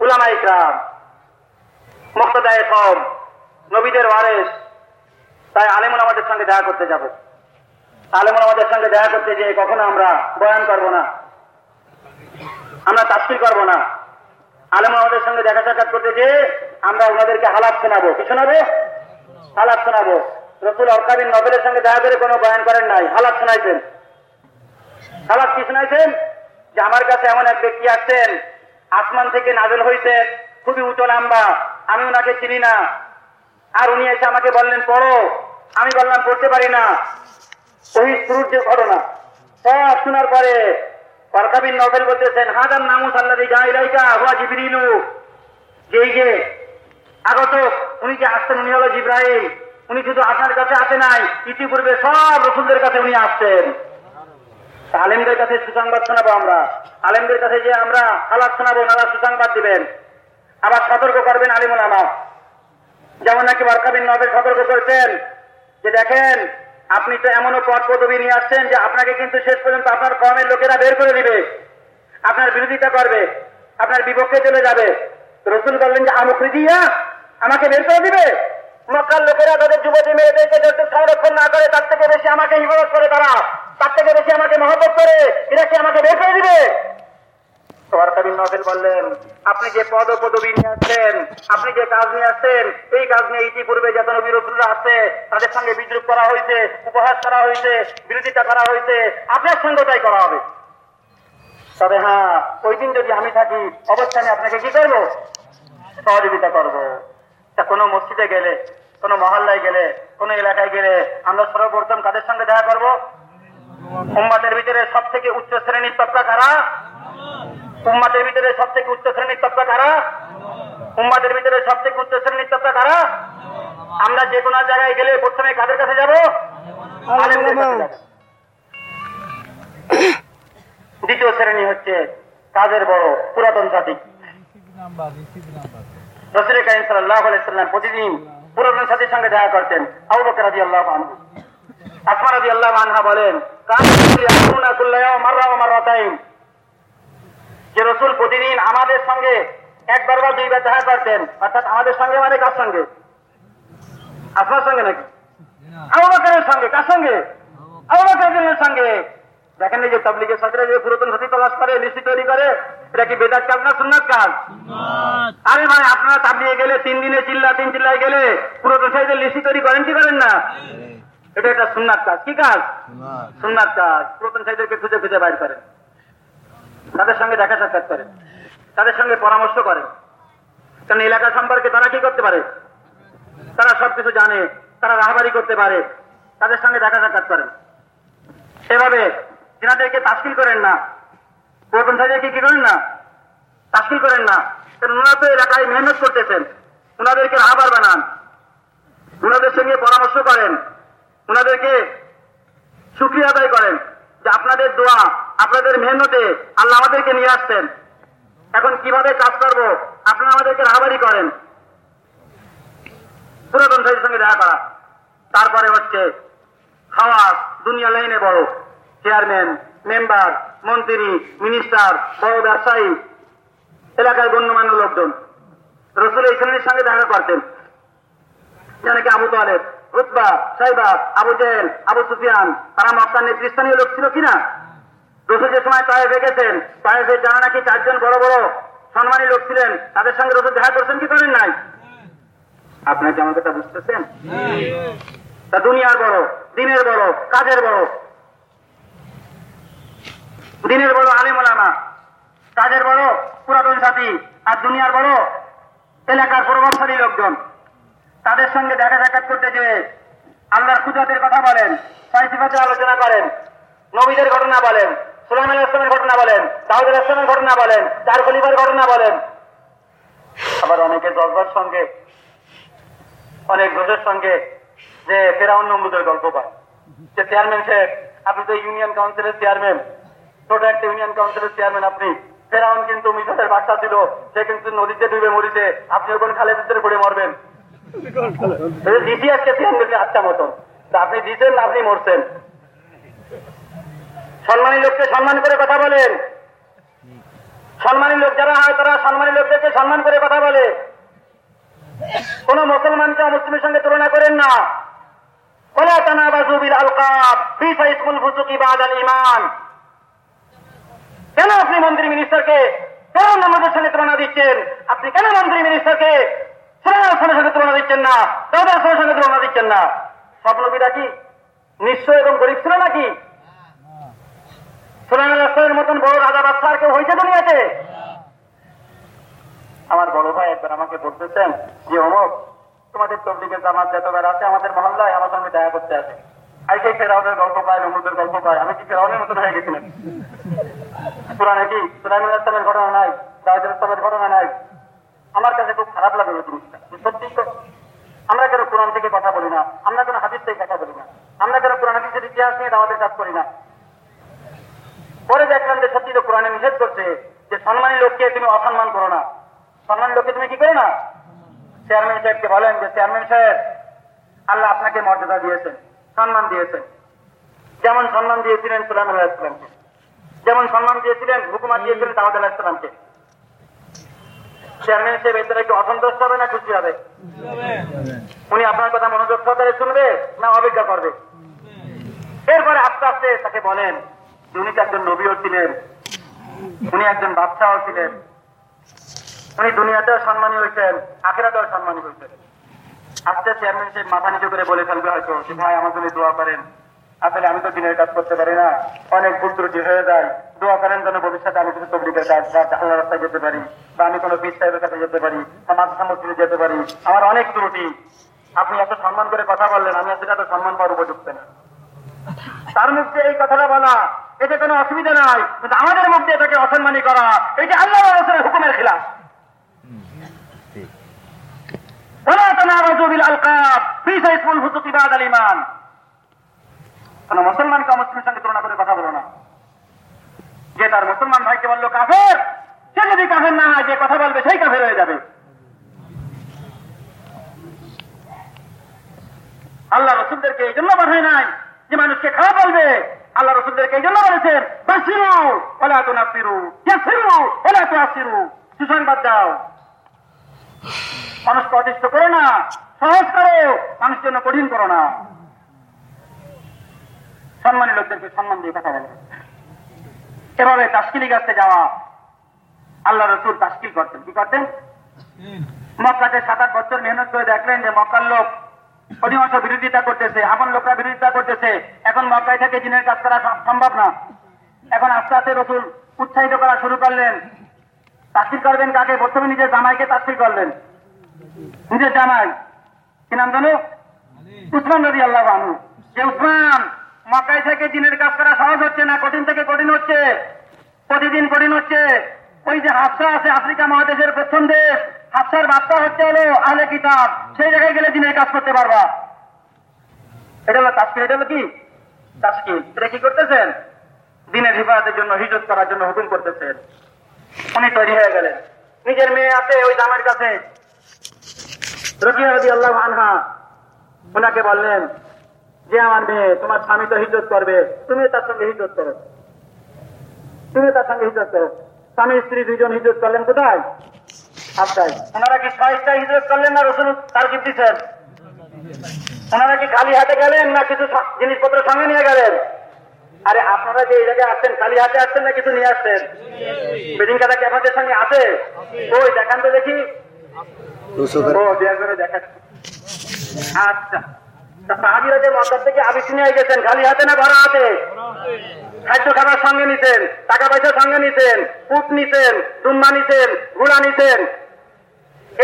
উলামাই কাম মুক্তদায় কম নবীদের ওয়ারেস। তাই আলেমুল আমাদের সঙ্গে দেখা করতে যাব। আলেমুল আমাদের সঙ্গে দেখা করতে যেয়ে কখনো আমরা বয়ান করব না। আমরা তাফসিল করব না। আলেম আমাদের সঙ্গে দেখা সাক্ষাৎ করতে যেয়ে আমরা ওনাদেরকে হালাত শোনাবো। কি শোনাবো? হালাত শোনাবো। রসুল অরকাবিন নবেলের সঙ্গে দেখা করে কোনো বয়ান করেন নাই। হালাত শোনাইছেন। হালাত কি শোনাইছেন? যে আমার কাছে এমন এক ব্যক্তি আসছেন, আসমান থেকে নাজল হইতে খুবই উঁচু লম্বা, আমি ওনাকে চিনি না। আর উনি এসে আমাকে বললেন, পড়ো। আমি বললাম, পড়তে পারি না। ওই শুরুর যে ঘটনা, সব শোনার পরে ফরকাবিন নভেল বলতেছেন হাজার নামুস আল্লাহ গাইলাইকা হুয়া জিবরিলু। যেই যে আগত, উনি যে আসতেন উনি হলো জিব্রাহিম উনি শুধু আপনার কাছে আসে নাই, ইতিপূর্বে সব রসুলদের কাছে উনি আসতেন আলেমদের কাছে সুসংবাদ শোনাবো আমরা। আলেমদের কাছে যে আমরা হালাত শোনাবো, ওনারা সুসংবাদ দিবেন। আবার সতর্ক করবেন আলিমুল আমা যেমন নাকি বারকাবিন নবের সতর্ক করেছেন, যে দেখেন আপনি তো এমনও পদ পদবি নিয়ে আসছেন যে আপনাকে কিন্তু শেষ পর্যন্ত আপনার কমের লোকেরা বের করে দিবে। আপনার বিরোধিতা করবে, আপনার বিপক্ষে চলে যাবে। রসুল বললেন যে আমুখরি দিয়া আমাকে বের করে দিবে? মক্কার লোকেরা তাদের যুবতী মেয়েদেরকে যতটুকু সংরক্ষণ না করে, তার থেকে বেশি আমাকে হিফাজত করে তারা। তার থেকে বেশি আমাকে মহব্বত করে, এরা কি আমাকে বের করে দিবে? সরকারি বললেন, আপনি যে পদ পদবি নিয়ে আসছেন, আপনি যে কাজ নিয়ে আসছেন, এই কাজ নিয়ে ইতিপূর্বে যত নবী আসছে তাদের সঙ্গে বিদ্রুপ করা হয়েছে, উপহাস করা হয়েছে, বিরোধিতা করা হয়েছে, আপনার সঙ্গে তাই করা হবে। তবে হ্যাঁ ওই দিন যদি আমি থাকি, অবস্থানে আপনাকে কি করব? সহযোগিতা করব। তা কোনো মসজিদে গেলে, কোনো মহল্লায় গেলে, কোনো এলাকায় গেলে আমরা সর্বপ্রথম কাদের সঙ্গে দেখা করব? উম্মাদের ভিতরে সব থেকে উচ্চ শ্রেণির তত্ত্বা কারা উম্মাদের ভিতরে সব থেকে উচ্চ শ্রেণির তত্ত্বা কারা? উম্মাদের ভিতরে সব থেকে উচ্চ শ্রেণির তত্ত্বা কারা? আমরা যে কোনো জায়গায় গেলে প্রথমে কাদের কাছে যাব। দ্বিতীয় শ্রেণি হচ্ছে কাজের বড়? পুরাতন জাতি। রসুল কাইম সাল্লাহ আলাইসাল্লাম প্রতিদিন পুরাতন সাথীর সঙ্গে দেখা করতেন। আবু বকর রাজি আল্লাহ আনহু। আসমা রাজি আল্লাহ আনহা বলেন কুল্লা মাররা যে রসুল প্রতিদিন আমাদের সঙ্গে একবার বা দুইবার দেখা করতেন অর্থাৎ আমাদের সঙ্গে মানে কার সঙ্গে? আপনার সঙ্গে নাকি? বকরের সঙ্গে কার সঙ্গে? বকরের সঙ্গে। দেখেন এই যে তাবলিগের সাথে যে পুরাতন সাথী তলাশ করে লিস্টি তৈরি করে এটা কি বেদার কাজ না সুন্নাত কাজ? আরে ভাই আপনারা তাবলিয়ে গেলে তিন দিনে চিল্লা তিন চিল্লায় গেলে পুরাতন সাথীদের লিস্টি তৈরি করেন কি করেন না? এটা একটা সুন্নাত কাজ। কি কাজ? সুন্নাত। কাজ। পুরাতন সাথীদেরকে খুঁজে খুঁজে বাইর করেন। তাদের সঙ্গে দেখা সাক্ষাৎ করেন। তাদের সঙ্গে পরামর্শ করেন। কারণ এলাকা সম্পর্কে তারা কি করতে পারে? তারা সবকিছু জানে, তারা রাহাবারি করতে পারে, তাদের সঙ্গে দেখা সাক্ষাৎ করেন। এভাবে যেনাদেরকে তাস্কিল করেন না। পুরাতন সাহেবকে কি করেন না? তাস্কিল করেন না। কারণ ওনারা তো এলাকায় মেহনত করতেছেন। ওনাদেরকে রাহাবার বানান। ওনাদের সঙ্গে পরামর্শ করেন। ওনাদেরকে সুক্রিয়া আদায় করেন যে আপনাদের দোয়া আপনাদের মেহনতে আল্লাহ আমাদেরকে নিয়ে আসতেন এখন কীভাবে কাজ করব? আপনারা আমাদেরকে রাহাবারি করেন। পুরাতন সাহেবের সঙ্গে দেখা করা। তারপরে হচ্ছে খাওয়া দুনিয়া লাইনে বড় চেয়ারম্যান, মেম্বার, মন্ত্রী, মিনিস্টার, বড় ব্যবসায়ী, এলাকার গণ্যমান্য লোকজন। রসুল শ্রেণির সঙ্গে দেখা করতেন। যেন কি আবু তালেব রুতবা সাইবা, আবু জেল আবু সুফিয়ান, তারা মক্কার নেতৃস্থানীয় লোক ছিল কিনা? রসুল যে সময় তায়েফে গেছেন। তায়েফে যারা নাকি চারজন বড় বড় সম্মানী লোক ছিলেন, তাদের সঙ্গে রসুল দেখা করছেন কি করেন নাই? আপনার কি আমার কথা বুঝতেছেন? তা দুনিয়ার বড়, দিনের বড়, কাজের বড়। দিনের বড় আলিম ওলামা, কাজের বড়, পুরাতন সাথী, আর দুনিয়ার বড় এলাকার প্রভাবশালী লোকজন। তাদের সঙ্গে দেখা সাক্ষাৎ করতে যে আল্লাহর কুদরতের কথা বলেন সাইসিফাতের আলোচনা করেন, নবীদের ঘটনা বলেন। সুলাইমান ইসলামের ঘটনা বলেন দাউদ ইসলামের ঘটনা বলেন চার খলিফার ঘটনা বলেন। আবার অনেকে জজবার সঙ্গে অনেক দোষের সঙ্গে যে ফেরাউন নমরুদের গল্প পায়। যে চেয়ারম্যান সাহেব আপনি তো ইউনিয়ন কাউন্সিলের চেয়ারম্যান ছোট একটা ইউনিয়ন কাউন্সিলের চেয়ারম্যান আপনি। ফেরাউন কিন্তু মিশরের বাচ্চা ছিল সে কিন্তু নদীতে ডুবে মরিছে আপনি ওখানে খালের ভিতরে পড়ে মরবেন। দিদি আজকে চেয়ারম্যানকে আচ্ছা মতন। আপনি দিতেন আপনি মরছেন। সম্মানী লোককে সম্মান করে কথা বলেন সম্মানী লোক যারা হয় তারা সম্মানী লোকদেরকে সম্মান করে কথা বলে কোন মুসলমানকে মুসলিমের সঙ্গে তুলনা করেন না ولا تنابزوا بالألقاب بئس اسم الفسوق بعد الإيمان কেন আপনি মন্ত্রী মিনিস্টারকে কেন আমাদের সঙ্গে তুলনা দিচ্ছেন আপনি কেন মন্ত্রী মিনিস্টারকে সুলাইমান খানের সঙ্গে তুলনা দিচ্ছেন না দাউদ খানের সঙ্গে তুলনা দিচ্ছেন না সব নবীরা কি নিশ্চয় এবং গরিব ছিল নাকি সুলাইমান মতন বড় রাজা আর কেউ হয়েছে দুনিয়াতে? আমার বড় ভাই একবার আমাকে বলতেছেন যে অমুক তোমাদের তবলিগের জামাত যতবার আছে, আমাদের মহল্লায় আমার সঙ্গে দেখা করতে আসে। ফেরাউনের গল্প পায় গল্প পায়। আমি কি ফেরাউনের মতন হয়ে গেছিলাম পুরানে কি সুলাইমান ইসলামের ঘটনা নাই দাউদ ইসলামের ঘটনা নাই। আমার কাছে খুব খারাপ লাগে ওই জিনিসটা। সত্যি তো আমরা কেন কোরআন থেকে কথা বলি না? আমরা কেন হাদিস থেকে কথা বলি না? আমরা কেন কোরআন হাদিসের ইতিহাস নিয়ে আমাদের কাজ করি না? পরে দেখলাম যে সত্যি তো কোরআনে নিষেধ করছে যে সম্মানী লোককে তুমি অসম্মান করো না। সম্মানী লোককে তুমি কি করো না? চেয়ারম্যান সাহেবকে বলেন যে, চেয়ারম্যান সাহেব, আল্লাহ আপনাকে মর্যাদা দিয়েছেন, সম্মান দিয়েছেন। যেমন সম্মান দিয়েছিলেন সুলাইমান আলাহ ইসলামকে যেমন সম্মান দিয়েছিলেন হুকুমাত দিয়েছিলেন দাউদ আলাহ ইসলামকে চেয়ারম্যান হিসেবে এতে কি অসন্তুষ্ট হবে না খুশি হবে? উনি আপনার কথা মনোযোগ সহকারে শুনবে না অপেক্ষা করবে? এরপরে আস্তে আস্তে তাকে বলেন উনি তো একজন নবীও ছিলেন। উনি একজন বাচ্চাও ছিলেন। উনি দুনিয়াতেও সম্মানী হয়েছেন, আখেরাতেও সম্মানী হয়েছেন। আজকে চেয়ারম্যান সাহেব মাথা নিচু করে বলে ফেলবে হয়তো যে, ভাই, আমার জন্য দোয়া করেন। আসলে আমি তো দিনের কাজ করতে পারি না। অনেক ভুল ত্রুটি হয়ে যায়। দোয়া করেন যেন ভবিষ্যতে আমি কিছু তবলিগের কাজ বা আল্লাহ রাস্তায় যেতে পারি বা আমি কোনো বীর সাহেবের কাছে যেতে পারি বা মাদ্রাসা মসজিদে যেতে পারি। আমার অনেক ত্রুটি। আপনি এত সম্মান করে কথা বললেন, আমি আসলে এত সম্মান পাওয়ার উপযুক্ত না। তার মধ্যে এই কথাটা বলা এতে কোনো অসুবিধা নাই, কিন্তু আমাদের মধ্যে এটাকে অসম্মানী করা এটা আল্লাহ রসুলের হুকুমের খিলাফ। করে কথা যে তার মুসলমান বলল সে যদি না কথা বলবে সেই হয়ে যাবে। আল্লাহ রসুলদেরকে এই জন্য পাঠায় নাই যে মানুষকে খারাপ বলবে। আল্লাহ রসুলদেরকে এই জন্য বলেছেন বাসিরু ওলা তো নাসিরু ইয়াসিরু ওলা তো আসিরু সুসংবাদ দাও। মানুষকে অতিষ্ঠ করো না সহজ করো মানুষের জন্য কঠিন করো না। সম্মানী লোকদেরকে সম্মান দিয়ে কথা বলো। এভাবে তাস্কিলি গাছে যাওয়া আল্লাহ রসুল তাস্কিল করতেন। কি করতেন? মক্কাতে সাত আট বছর মেহনত করে দেখলেন যে মক্কার লোক অধিকাংশ বিরোধিতা করতেছে, আপন লোকরা বিরোধিতা করতেছে। এখন মক্কায় থেকে দিনের কাজ করা সম্ভব না। এখন আস্তে আস্তে রসুল উৎসাহিত করা শুরু করলেন। তাস্কিল করবেন কাকে? প্রথমে নিজের জামাইকে তাস্কিল করলেন। নিজের জামাই। কি নাম জানো? উসমান নদী আল্লাহ বানু যে উসমান, মক্কায় থেকে দিনের কাজ করা সহজ হচ্ছে না, কঠিন থেকে কঠিন হচ্ছে। প্রতিদিন কঠিন হচ্ছে। ওই যে হাফসা আছে, আফ্রিকা মহাদেশের প্রথম দেশ। হাফসার বার্তা হচ্ছে হলো আহলে কিতাব। সেই জায়গায় গেলে দিনের কাজ করতে পারবা। এটা হলো তাস্কিল এটা হলো কি? তাস্কিল এটা কি করতেছেন? দিনের হিফাজতের জন্য হিজত করার জন্য হুকুম করতেছেন। উনি তৈরি হয়ে গেলেন। নিজের মেয়ে আছে ওই জামার কাছে। রবিয়া রবি আল্লাহ আনহা ওনাকে বললেন, যে আমার মেয়ে, তোমার স্বামী তো হিজত করবে। তুমি তার সঙ্গে হিজত করো। তুমি তার সঙ্গে হিজত করো। স্বামী, স্ত্রী দুজন হিজত করলেন কোথায়? আপনাই ওনারা কি ছয়টা হিজত করলেন না রসুন তার কি দিচ্ছেন? ওনারা কি খালি হাতে গেলেন না কিছু জিনিসপত্র সঙ্গে নিয়ে গেলেন? আরে আপনারা যে এই জায়গায় আসছেন খালি হাতে আসছেন না কিছু নিয়ে আসছেন? বেডিং কাদা কি সঙ্গে আছে? ওই দেখান তো দেখি। ও দেখাচ্ছি। আচ্ছা। তা সাহাবিরা যে মক্কার থেকে আবিসিনিয়ায় গেছেন খালি হাতে না ভরা হাতে? খাদ্য খাবার সঙ্গে নিতেন, টাকা পয়সা সঙ্গে নিতেন পুট নিতেন দুম্মা নিতেন ঘোড়া নিতেন।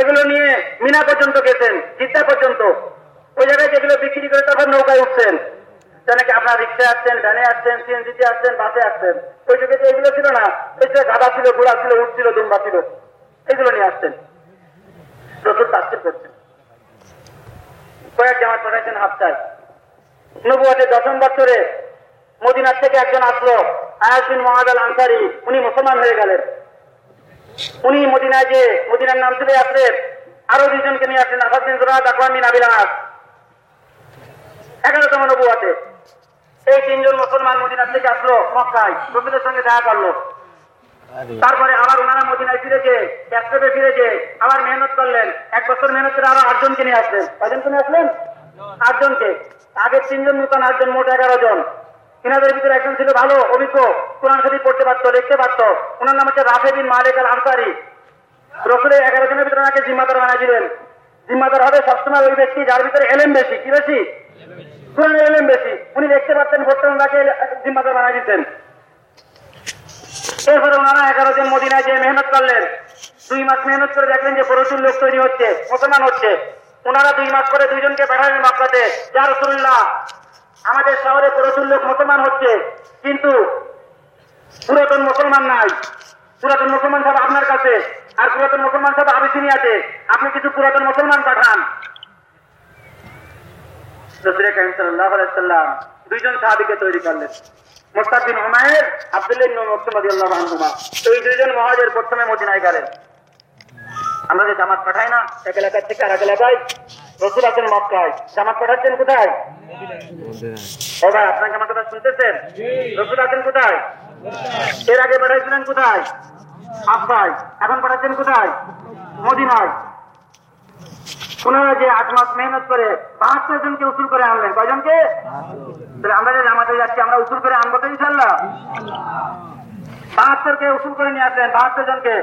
এগুলো নিয়ে মিনা পর্যন্ত গেছেন, জিদ্দা পর্যন্ত। ওই জায়গায় যেগুলো বিক্রি করে তারপর নৌকায় উঠছেন। নাকি আপনার রিক্সায় আসছেন, ভ্যানে আসছেন, সিএনজিতে আসছেন, বাসে আসছেন। ওই যুগে তো এগুলো ছিল না। ওই যে গাধা ছিল ঘোড়া ছিল উঠ ছিল, দুম্বা ছিল। এগুলো নিয়ে আসছেন। প্রচুর তাস্তির করছেন। কয়েক জামাত পাঠাইছেন হাফতায় নবুয়াতের দশম বছরে মদিনার থেকে একজন আসলো। আয়াসিন মোহাম্মদ আল আনসারি উনি মুসলমান হয়ে গেলেন। উনি মদিনায় যে মদিনার নাম ছিল আসলেন। আরও দুজনকে নিয়ে আসলেন আসাদিন জোরাত আকরামিন আবিলাস এগারোতম নবুয়াতে এই তিনজন মুসলমান মদিনার থেকে আসলো মক্কায়। রসুলের সঙ্গে দেখা করল। তারপরে আবার ওনারা মদিনায় ফিরে যে একসাথে ফিরে যে আবার মেহনত করলেন। এক বছর মেহনত করে আরও আটজনকে নিয়ে আসলেন। কয়জনকে নিয়ে আসলেন? আটজনকে। আগের তিনজন নতুন আটজন মোট এগারো জন। এনাদের ভিতরে একজন ছিল ভালো, অভিজ্ঞ, কোরআন শরীফ পড়তে পারতো, লিখতে পারতো। ওনার নাম হচ্ছে রাফে বিন মালিক আল আনসারি রসুলের এগারো জনের ভিতরে ওনাকে জিম্মাদার বানাই দিলেন জিম্মাদার হবে সবসময় ওই ব্যক্তি যার ভিতরে এলেম বেশি। কি বেশি? কোরআনের এলেম বেশি। উনি দেখতে পারতেন পড়তেন ওনাকে জিম্মাদার বানাই দিতেন এরপরে ওনারা এগারো জন মদিনায় যে মেহনত করলেন। দুই মাস মেহনত করে দেখলেন যে প্রচুর লোক তৈরি হচ্ছে, মুসলমান হচ্ছে। ওনারা দুই মাস করে দুইজনকে পাঠালেন মক্কাতে। যা রসুল্লাহ আমাদের শহরে প্রচুর লোক মুসলমান হচ্ছে, কিন্তু পুরাতন মুসলমান নাই। পুরাতন মুসলমান সব আপনার কাছে, আর পুরাতন মুসলমান সব আবিসিনিয়াতে। আপনি কিছু পুরাতন মুসলমান পাঠান। দুইজন সাহাবিকে তৈরি করলেন। মোস্তাদ বিন হুমায়ের আব্দুল্লাহ রাদিয়াল্লাহু তো এই দুইজন মহাজের প্রথমে মদিনায় গেলেন। আমরা যে জামাত পাঠাই না, এক এলাকার থেকে আর এক এলাকায় রসুল আছেন মক্কায়। জামাত পাঠাচ্ছেন কোথায়? ও ভাই আপনাকে আমার কথা শুনতেছেন? রসুল আছেন কোথায়? এর আগে পাঠাইছিলেন কোথায়? আব্বাই এখন পাঠাচ্ছেন কোথায়? মদিনায়। ওনারা যে আট মাস মেহনত করে বাহাত্তর জনকে উসুল করে আনলেন। কয়জনকে? তাহলে আমরা যে জামাতে যাচ্ছি আমরা উসুল করে আনব তো ইনশাল্লাহ বাহাত্তরকে উসুল করে নিয়ে আসলেন বাহাত্তর জনকে।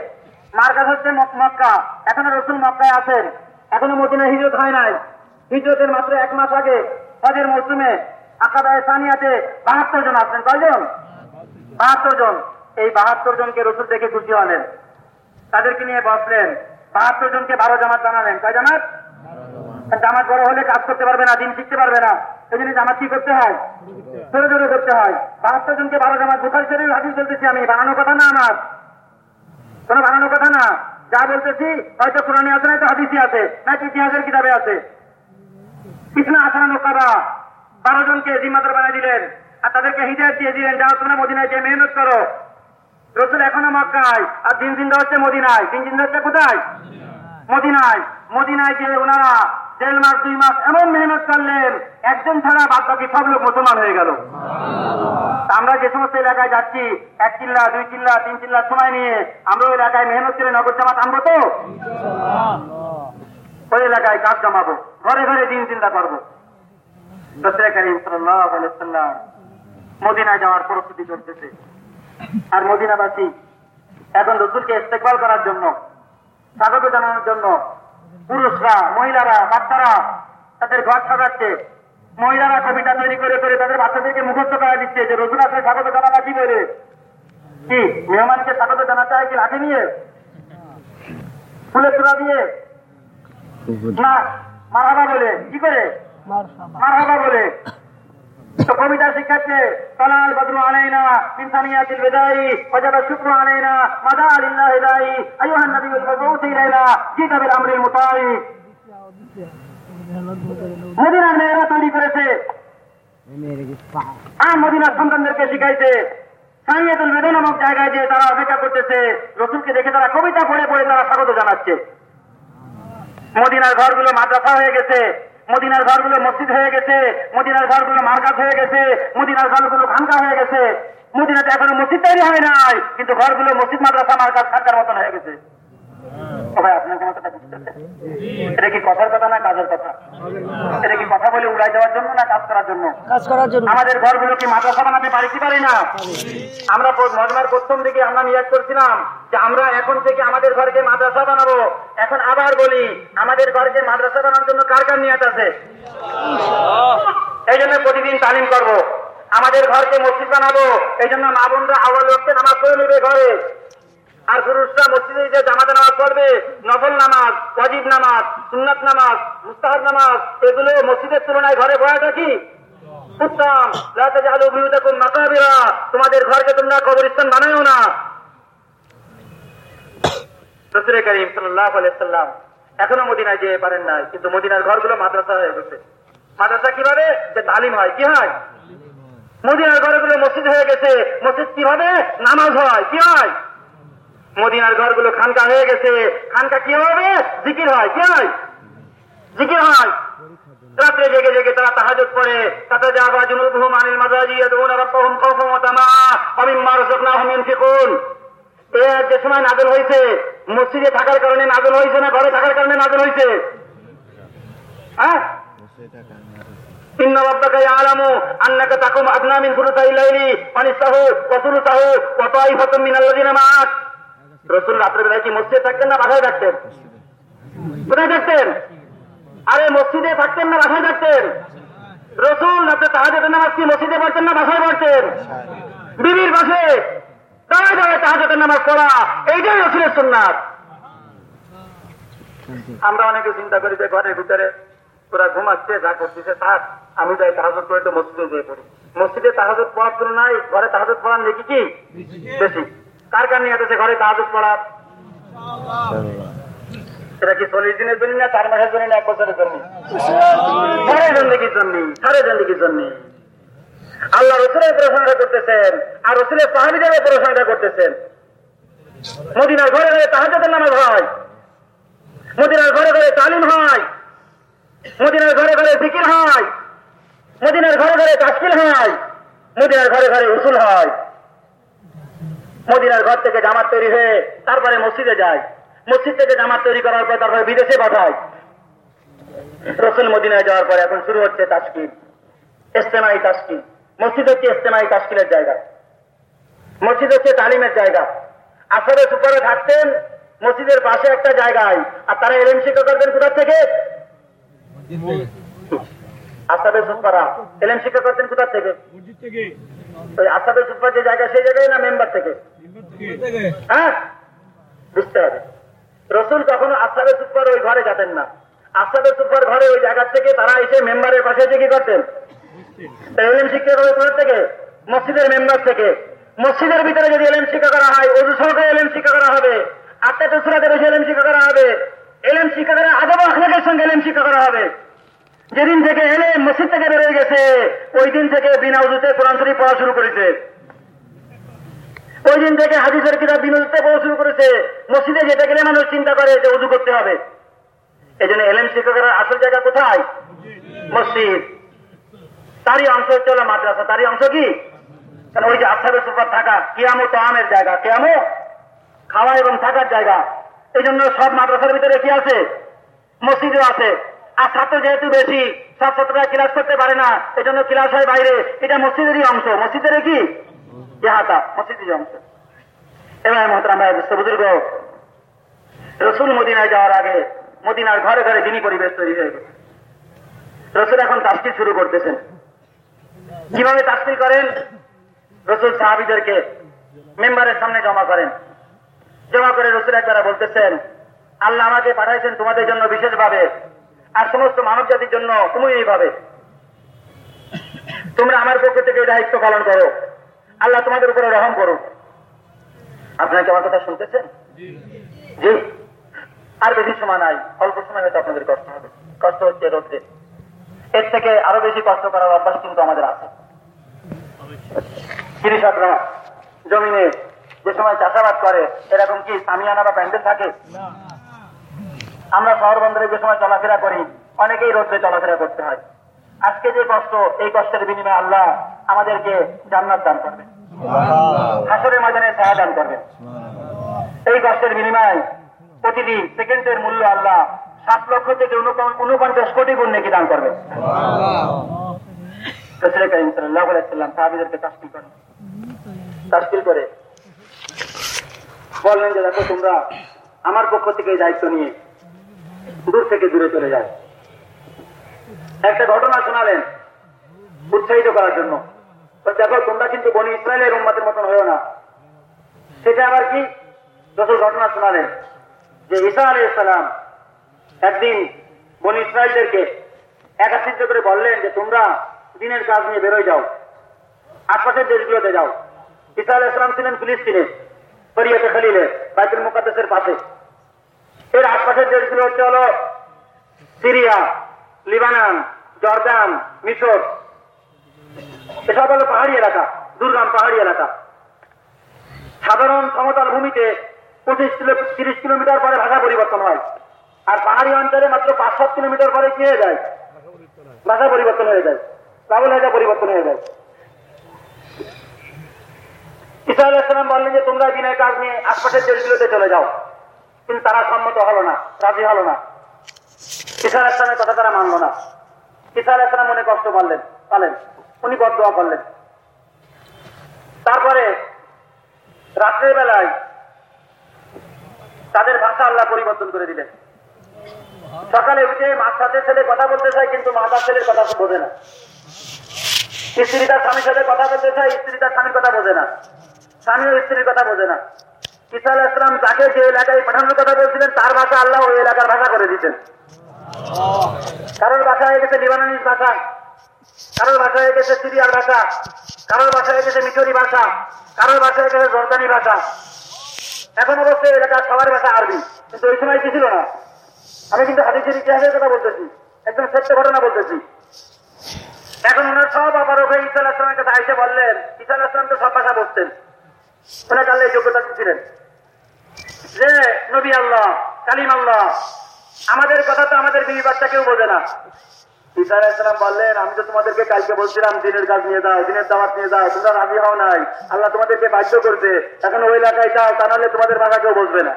মার কাছে হচ্ছে মক- মক্কা। এখনও রসুল মক্কায় আছেন। এখনও মদিনা হিজরত হয় নাই। হিজরতের মাত্র এক মাস আগে হজের মৌসুমে আকাদায় সানিয়াতে বাহাত্তর জন আসলেন। কয়জন? বাহাত্তর জন। এই বাহাত্তর জনকে রসুল দেখে খুশি হলেন। তাদেরকে নিয়ে বসলেন। বাহাত্তর জনকে বারো জামাত বানালেন। কয় জামাত? জামাত বড় হলে কাজ করতে পারবে না, দিন শিখতে পারবে না। এই জন্য জামাত কি করতে হয়? ছোট ছোট করতে হয়। বাহাত্তর জনকে বারো জামাত বুখারি শরীর হাদিস বলতেছি আমি, বানানোর কথা না আমার? কোনো বানানোর কথা না। যা বলতেছি, হয়তো কোরআনে আছে না হাদিসি আছে না ইতিহাসের কিতাবে আছে। কৃষ্ণ আসানা নোকাবা বারো জনকে জিম্মাদার বানিয়ে দিলেন, আর তাদেরকে হিজায়ত দিয়ে দিলেন, যাও তোমরা মদিনায় যে মেহনত করো। রসুল এখনও মক্কায়, আর দিন জিন্দা হচ্ছে মদিনায়। দিন জিন্দা হচ্ছে কোথায়? মদিনায়। মদিনায় যে ওনারা দেড় মাস, দুই মাস এমন মেহনত করলেন, একজন ছাড়া বাদ বাকি সব লোক মুসলমান হয়ে গেল। আমরা যে সমস্ত এলাকায় যাচ্ছি, এক চিল্লা, দুই চিল্লা, তিন চিল্লা সময় নিয়ে, আমরা ওই এলাকায় মেহনত করে নগদ জামাত আনব তো? ওই এলাকায় কাজ জমাবো, ঘরে ঘরে দিন চিন্তা করব। মদিনায় যাওয়ার প্রস্তুতি চলতেছে আর মদিনাবাসী এখন রসুলকে ইস্তেকবাল করার জন্য, স্বাগত জানানোর জন্য পুরুষরা মহিলারা বাচ্চারা তাদের ঘর সাজাচ্ছে। মহিলারা কবিতা তৈরি করে করে তাদের বাচ্চাদেরকে মুখস্থ করা দিচ্ছে যে রসুন আসলে স্বাগত জানাটা কি বলে? কি মেহমানকে স্বাগত জানাতে হয় কি লাঠি নিয়ে? ফুলের তোলা দিয়ে? না মারাবা বলে। কি করে? মারহাবা বলে। কবিতা শিখাচ্ছে তালাল বদরু আলাইনা, ইনসানিয়াতিল বিদাই ওয়াজাবা শুকরু আলাইনা মাদা লিল্লাহ দাই আইয়ুহান নবিয়ুল মাবউস ইলাইনা জিতা আমরিল মুতাই মদিনার মেয়েরা তৈরি করেছে। আর মদিনার সন্তানদেরকে শিখাইছে। সাইয়েদুল বেদা নামক জায়গায় যে তারা অপেক্ষা করতেছে। রসুলকে দেখে তারা কবিতা পড়ে পড়ে তারা স্বাগত জানাচ্ছে। মদিনার ঘরগুলো মাদ্রাসা হয়ে গেছে। মদিনার ঘরগুলো মসজিদ হয়ে গেছে, মদিনার ঘরগুলো মার্কাজ হয়ে গেছে, মদিনার ঘরগুলো খানকা হয়ে গেছে। মদিনাতে এখনও মসজিদ তৈরি হয় নাই, কিন্তু ঘরগুলো মসজিদ, মাদ্রাসা, মার্কাজ খানকার মতন হয়ে গেছে। ভাই আপনার কোনো কথা এটা কি কথার কথা না কাজের কথা? এটা কি কথা বলে উড়াই দেওয়ার জন্য না কাজ করার জন্য? কাজ করার জন্য। আমাদের ঘরগুলো কি মাদ্রাসা বানাতে পারি কি পারি না? আমরা মজমার প্রথম দিকে আমরা নিয়াজ করছিলাম যে আমরা এখন থেকে আমাদের ঘরকে মাদ্রাসা বানাবো। এখন আবার বলি আমাদের ঘরকে মাদ্রাসা বানানোর জন্য কার কার নিয়াত আছে? এই জন্য প্রতিদিন তালিম করব। আমাদের ঘরকে মসজিদ বানাবো। এই জন্য মা বোনরা লোককে নামাজ পড়ে নেবে ঘরে। আর পুরুষরা মসজিদে যে জামাতে নামাজ পড়বে, নফল নামাজ, ওয়াজিব নামাজ, সুন্নাত নামাজ, মুস্তাহাব নামাজ, এগুলো মসজিদের তুলনায় ঘরে পড়াটা কি উত্তম। তোমাদের ঘরকে তোমরা কবরস্থান বানায়ও না। রাসূল করিম সাল্লাম এখনও মদিনায় যেতে পারেন নাই, কিন্তু মদিনার ঘরগুলো মাদ্রাসা হয়ে গেছে। মাদ্রাসা কীভাবে? যে তালিম হয়, কি হয়? মদিনার ঘরগুলো মসজিদ হয়ে গেছে। মসজিদ কীভাবে? নামাজ হয়, কি হয়? মদিনার ঘরগুলো খানকা হয়ে গেছে। খানকা কি হবে? জিকির হয়। কি হয়? জিকির হয়। রাত্রে জেগে জেগে তারা তাহাজত পড়ে। তাতে যাবা জুনুবহুম আনিল মাজাজি ইয়াদউনা রাব্বাহুম খাউফান ওয়া তামা। ওয়া যে সময় নাজল হয়েছে মসজিদে থাকার কারণে নাজল হয়েছে না, ঘরে থাকার কারণে নাজল হয়েছে হ্যাঁ? তাকুম রসুল রাত্রে বেলায় কি মসজিদে থাকতেন না বাসায় থাকতেন? কোথায় থাকতেন? আরে, মসজিদে থাকতেন না, বাসায় থাকতেন? রসুল রাত্রে তাহাজের নামাজ কি মসজিদে পড়তেন না বাসায় পড়তেন? বিবির পাশে দাঁড়ায় দাঁড়ায় তাহাজের নামাজ পড়া, এইটাই রসুলের সুন্নাত। আমরা অনেকে চিন্তা করি যে ঘরের ভিতরে তোরা ঘুমাচ্ছে, যা করতেছে থাক আমি যাই তাহাজত করে তো মসজিদে যেয়ে পড়ি। মসজিদে তাহাজত পড়ার তুলনায় ঘরে তাহাজত পড়ার নাকি কি? বেশি। কার কার নিয়ে আছে ঘরে তাহাজত পড়ার। সেটা কি চল্লিশ দিনের জন্য না চার মাসের জন্য না এক বছরের জন্য? সারা জিন্দগির জন্য সারা জিন্দগির জন্য। আল্লাহ রসুলের প্রশংসা করতেছেন, আর রসুলের সাহাবিদের প্রশংসা করতেছেন। মদিনার ঘরে ঘরে তাহাজতের নামাজ হয়। মদিনার ঘরে ঘরে তালিম হয়। মদিনার ঘরে ঘরে জিকির হয়। মদিনার ঘরে ঘরে তাস্কিল হয়। মদিনার ঘরে ঘরে উসুল হয়। মদিনার ঘর থেকে জামাত তৈরি হয়ে তারপরে মসজিদে যায়। মসজিদ থেকে জামাত তৈরি করার পর তারপরে বিদেশে পাঠায়। রসুল মদিনায় যাওয়ার পর এখন শুরু হচ্ছে তাস্কিল ইস্তেমাই তাস্কিল মসজিদ হচ্ছে ইস্তেমাই তাস্কিলের জায়গা। মসজিদ হচ্ছে তালিমের জায়গা। আসলে সুপারে থাকতেন মসজিদের পাশে একটা জায়গায়। আর তারা এলেম শিক্ষা করতেন কোথা থেকে? আসাবে সুপারা এলেম শিক্ষা করতেন কোথা থেকে? ওই আসাবে সুপার যে জায়গা সেই জায়গায় না মেম্বার থেকে? হ্যাঁ? রসুল কখনো আসাবে সুপার ওই ঘরে যেতেন না। আসাবে সুপার ঘরে ওই জায়গা থেকে তারা এসে মেম্বারের পাশে এসে কি করতেন? শিক্ষা থেকে? মসজিদের মেম্বার থেকে। মসজিদের ভিতরে যদি এলএম শিক্ষা করা হয়, অজু সহকারে এলএম শিক্ষা করা হবে। আত্মা তুসরাতে বসে এলএম শিক্ষা করা হবে। এলএম শিক্ষা করে, আদব আখলাকের সঙ্গে এলএম শিক্ষা করা হবে। যেদিন থেকে এলে মসজিদ থেকে বেরোয় গেছে, ওই দিন থেকে বিনা উজুতে কোরআন শরীফ পড়া শুরু করেছে। ওই দিন থেকে হাদিসের কিতাব বিনা উজুতে শুরু করেছে। মসজিদে যেতে গেলে মানুষ চিন্তা করে যে উজু করতে হবে। এই জন্য এলএম শিক্ষা করার আসল জায়গা কোথায়? মসজিদ। তারই অংশ হচ্ছে হলো মাদ্রাসা। তারই অংশ কি? কারণ ওই যে আসাবের সুপার থাকা কিয়ামো তো আমের জায়গা। কিয়ামো খাওয়া এবং থাকার জায়গা। এই জন্য সব মাদ্রাসার ভিতরে কি আছে? মসজিদও আছে। আর ছাত্র যেহেতু বেশি সব ছাত্ররা ক্লাস করতে পারে না এই জন্য ক্লাস হয় বাইরে। এটা মসজিদেরই অংশ। মসজিদের কি? ইহাতা মসজিদেরই অংশ এবার ভাই রসুল মদিনায় যাওয়ার আগে মদিনার ঘরে ঘরে দিনী পরিবেশ তৈরি হয়ে গেছে। রসুল এখন তাস্কিল শুরু করতেছেন। কীভাবে তাস্কিল করেন? রসুল সাহাবিদেরকে মেম্বারের সামনে জমা করেন। জমা করে রসুল একবার বলতেছেন, আল্লাহ আমাকে পাঠাইছেন তোমাদের জন্য বিশেষভাবে, আর সমস্ত মানব জাতির জন্য তুমি এইভাবে। তোমরা আমার পক্ষ থেকে দায়িত্ব পালন করো। আল্লাহ তোমাদের উপরে রহম করুক। আপনারা কি আমার কথা শুনতেছেন? জি। আর বেশি সময় নাই অল্প সময় হয়তো আপনাদের কষ্ট হবে। কষ্ট হচ্ছে রোদ্রে। এর থেকে আরও বেশি কষ্ট করার অভ্যাস কিন্তু আমাদের আছে। কৃষকরা জমিনে যে সময় চাষাবাদ করে এরকম কি সামিয়ানা বা প্যান্ডেল থাকে? আমরা শহর বন্দরে যে সময় চলাফেরা করি অনেকেই রোদ্রে চলাফেরা করতে হয়। আজকে যে কষ্ট এই কষ্টের বিনিময়ে আল্লাহ আমাদেরকে জান্নাত দান করবে হাসরের ময়দানে ছায়া দান করবে এই কষ্টের বিনিময়ে প্রতিদিন সেকেন্ডের মূল্য আল্লাহ সাত লক্ষ থেকে উনপঞ্চাশ কোটি গুণ নাকি দান করবে রসুল করিম সাল্লাহ আলাইসাল্লাম সাহাবিদেরকে তাস্কিল করেন। তাস্কিল করে বললেন যে দেখো তোমরা আমার পক্ষ থেকে এই দায়িত্ব নিয়ে দূর থেকে দূরে চলে যায় একটা ঘটনা শোনালেন, উৎসাহিত করার জন্য। দেখো, তোমরা কিন্তু বনি ইসরায়েলের উম্মাদের মতন হয়েও না। সেটা আবার কি? রসুল ঘটনা শোনালেন, যে ঈসা আলী ইসলাম একদিন বনি ইসরায়েলদেরকে একাত্রিত করে বললেন যে, তোমরা দিনের কাজ নিয়ে বেরোয় যাও, আশপাশের দেশগুলোতে যাও। ঈসা আলী ইসলাম ছিলেন ফিলিস্তিনে শরিয়তে খালিলে, বাইতুল মুকাদ্দাসের পাশে। এর আশপাশের দেশগুলো হচ্ছে হলো সিরিয়া লিবানান, জর্দান, মিশর। এসব হলো পাহাড়ি এলাকা, দুর্গম পাহাড়ি এলাকা। সাধারণ সমতল ভূমিতে পঁচিশ কিলো তিরিশ কিলোমিটার পরে ভাষা পরিবর্তন হয়। আর পাহাড়ি অঞ্চলে মাত্র পাঁচ সাত কিলোমিটার পরে কি হয়ে যায়? ভাষা পরিবর্তন হয়ে যায়। ট্রাভেল হয়ে পরিবর্তন হয়ে যায়। ইসা আলাইসালাম বললেন যে, তোমরা দিনের কাজ নিয়ে আশপাশের দেশগুলোতে চলে যাও। কিন্তু তারা সম্মত হলো না, রাজি হলো না। ইসা আলাইসলামের কথা তারা মানলো না। ইসা আলাইসলাম মনে কষ্ট করলেন পালেন। উনি বদয়া করলেন। তারপরে রাত্রের বেলায় তাদের ভাষা আল্লাহ পরিবর্তন করে দিলেন। সকালে উঠে সাথে ছেলে কথা বলতে চায়, কিন্তু মা তার ছেলের কথা বোঝে না। স্ত্রী তার স্বামীর সাথে কথা বলতে চায়, স্ত্রী তার স্বামীর কথা বোঝে না। স্বামীও স্ত্রীর কথা বোঝে না। ইসা আলাহ ইসলাম যাকে যে এলাকায় পাঠানোর কথা বলছিলেন, তার ভাষা আল্লাহ ওই এলাকার ভাষা করে দিতেন। কারোর ভাষা হয়ে গেছে লিবানিস ভাষা, কারোর ভাষা হয়ে গেছে সিরিয়ার ভাষা, কারোর ভাষা হয়ে গেছে মিশরি ভাষা, কারোর ভাষা হয়ে গেছে জর্দানি ভাষা। এখন অবশ্যই এলাকার সবার ভাষা আরবি, কিন্তু ওই সময় কি ছিল না? আমি কিন্তু হাদিসের ইতিহাসের কথা বলতেছি, একদম সত্য ঘটনা বলতেছি। এখন ওনার সব আবার ওকে ঈসা আসলামের কাছে আইসে বললেন, ঈসা আসলাম তো সব ভাষা বলতেন। ওনার কালে যোগ্যতা ছিলেন যে নবী আল্লাহ, কালিম আল্লাহ আমাদের কথা তো আমাদের বিবি বাচ্চা কেউ বোঝে না। বললেন, আমি তো তোমাদেরকে কালকে বলছিলাম, দিনের কাজ নিয়ে দিনের নিয়ে তোমরা রাজি হও নাই। আল্লাহ তোমাদেরকে বাধ্য করবে এখন ওই এলাকায় যাও, তা নাহলে তোমাদের ভাষা কেউ না।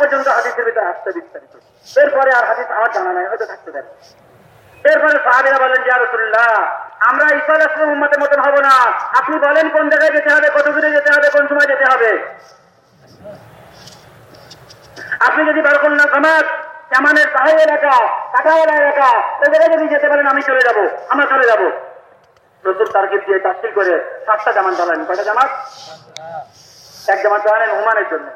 পর্যন্ত হাদিসের ভিতরে আসতে বিস্তারিত। এরপরে আর হাদিস আমার জানা নাই, হয়তো থাকতে পারে। এরপরে সাহাবিরা বলেন যে রসুল্লাহ আমরা ঈসা আসলাম উম্মতের মতন হব না। আপনি বলেন কোন জায়গায় যেতে হবে, কত দূরে যেতে হবে, কোন সময় যেতে হবে? আপনি যদি বারকুল না সমাজ জামানের পাহাড়ি এলাকা কাটাওয়ালা এলাকা, ওই জায়গায় যদি যেতে পারেন আমি চলে যাব, আমরা চলে যাব। রসুল তারকিব দিয়ে তাফসিল করে সাতটা জামান চালালেন কয়টা জামাত? এক জামাত চালালেন ওমানের জন্য,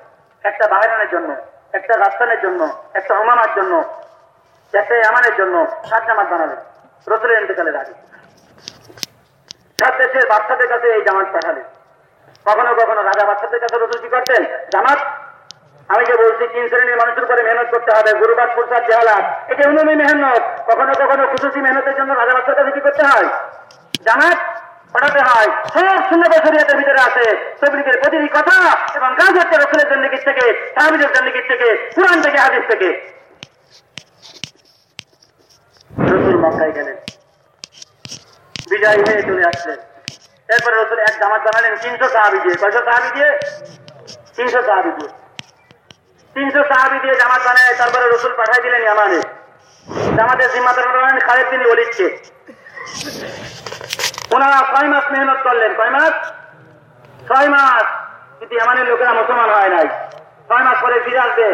একটা বাহারানের জন্য, একটা রাস্তানের জন্য, একটা ওমামার জন্য একটা ইয়ামানের জন্য সাত জামাত বানালেন রসুলের ইন্তেকালের আগে। সাত দেশের বাচ্চাদের কাছে এই জামাত পাঠালেন কখনো কখনো রাজা বাচ্চাদের কাছে রসুল কি করতেন? জামাত, আমি যে বলছি, তিন শ্রেণির মানুষের উপরে মেহনত করতে হবে। গুরুবাদ প্রসাদ জেহালাত। এটা অনুমি মেহনত। কখনো কখনো খুশুসি মেহনতের জন্য রাজা বাচ্চার কাছে কি করতে হয়? জামাত পড়াতে হয়। সব শূন্য শরীয়তের ভিতরে আছে। তবলিগের প্রতিটি কথা এবং কাজ হচ্ছে রসুলের জন্দিগির থেকে, সাহাবিদের জন্দিগির থেকে, কোরআন থেকে, হাদিস থেকে। রসুল মক্কায় গেলেন। বিজয় হয়ে চলে আসলেন। এরপরে রসুল এক জামাত বানালেন তিনশো সাহাবি দিয়ে। কয়শো সাহাবি দিয়ে? তিনশো সাহাবি দিয়ে। তিনশো সাহাবি দিয়ে জামাত বানায়, তারপরে রসুল পাঠাই দিলেন ইয়ামানে। জামাতের জিম্মাদার বানালেন খালেদ তিনি বলিচ্ছে ওনারা ছয় মাস মেহনত করলেন। কয় মাস? ছয় মাস। কিন্তু ইয়ামানের লোকেরা মুসলমান হয় নাই। ছয় মাস পরে ফিরে আসবে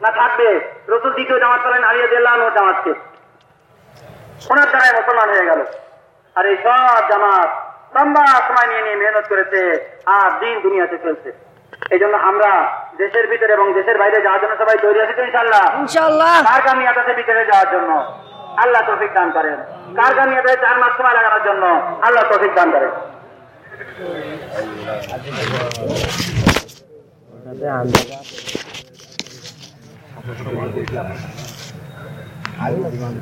না থাকবে। রসুল দ্বিতীয় জামাত করেন আলিয়া দিল্লাহ জামাতকে। ওনার দ্বারাই মুসলমান হয়ে গেল। আর এই সব জামাত লম্বা সময় নিয়ে নিয়ে মেহনত করেছে আর দিন দুনিয়াতে চলছে। এই জন্য আমরা দেশের ভিতরে এবং দেশের বাইরে যাওয়ার জন্য সবাই তৈরি আছি তো ইনশাল্লাহ ইনশাআল্লাহ। কার কামিয়াত ভিতরে যাওয়ার জন্য? আল্লাহ তৌফিক দান করেন। কার কামিয়াত চার মাস সময় লাগানোর জন্য আল্লাহ তৌফিক দান করেন। Alhamdulillah.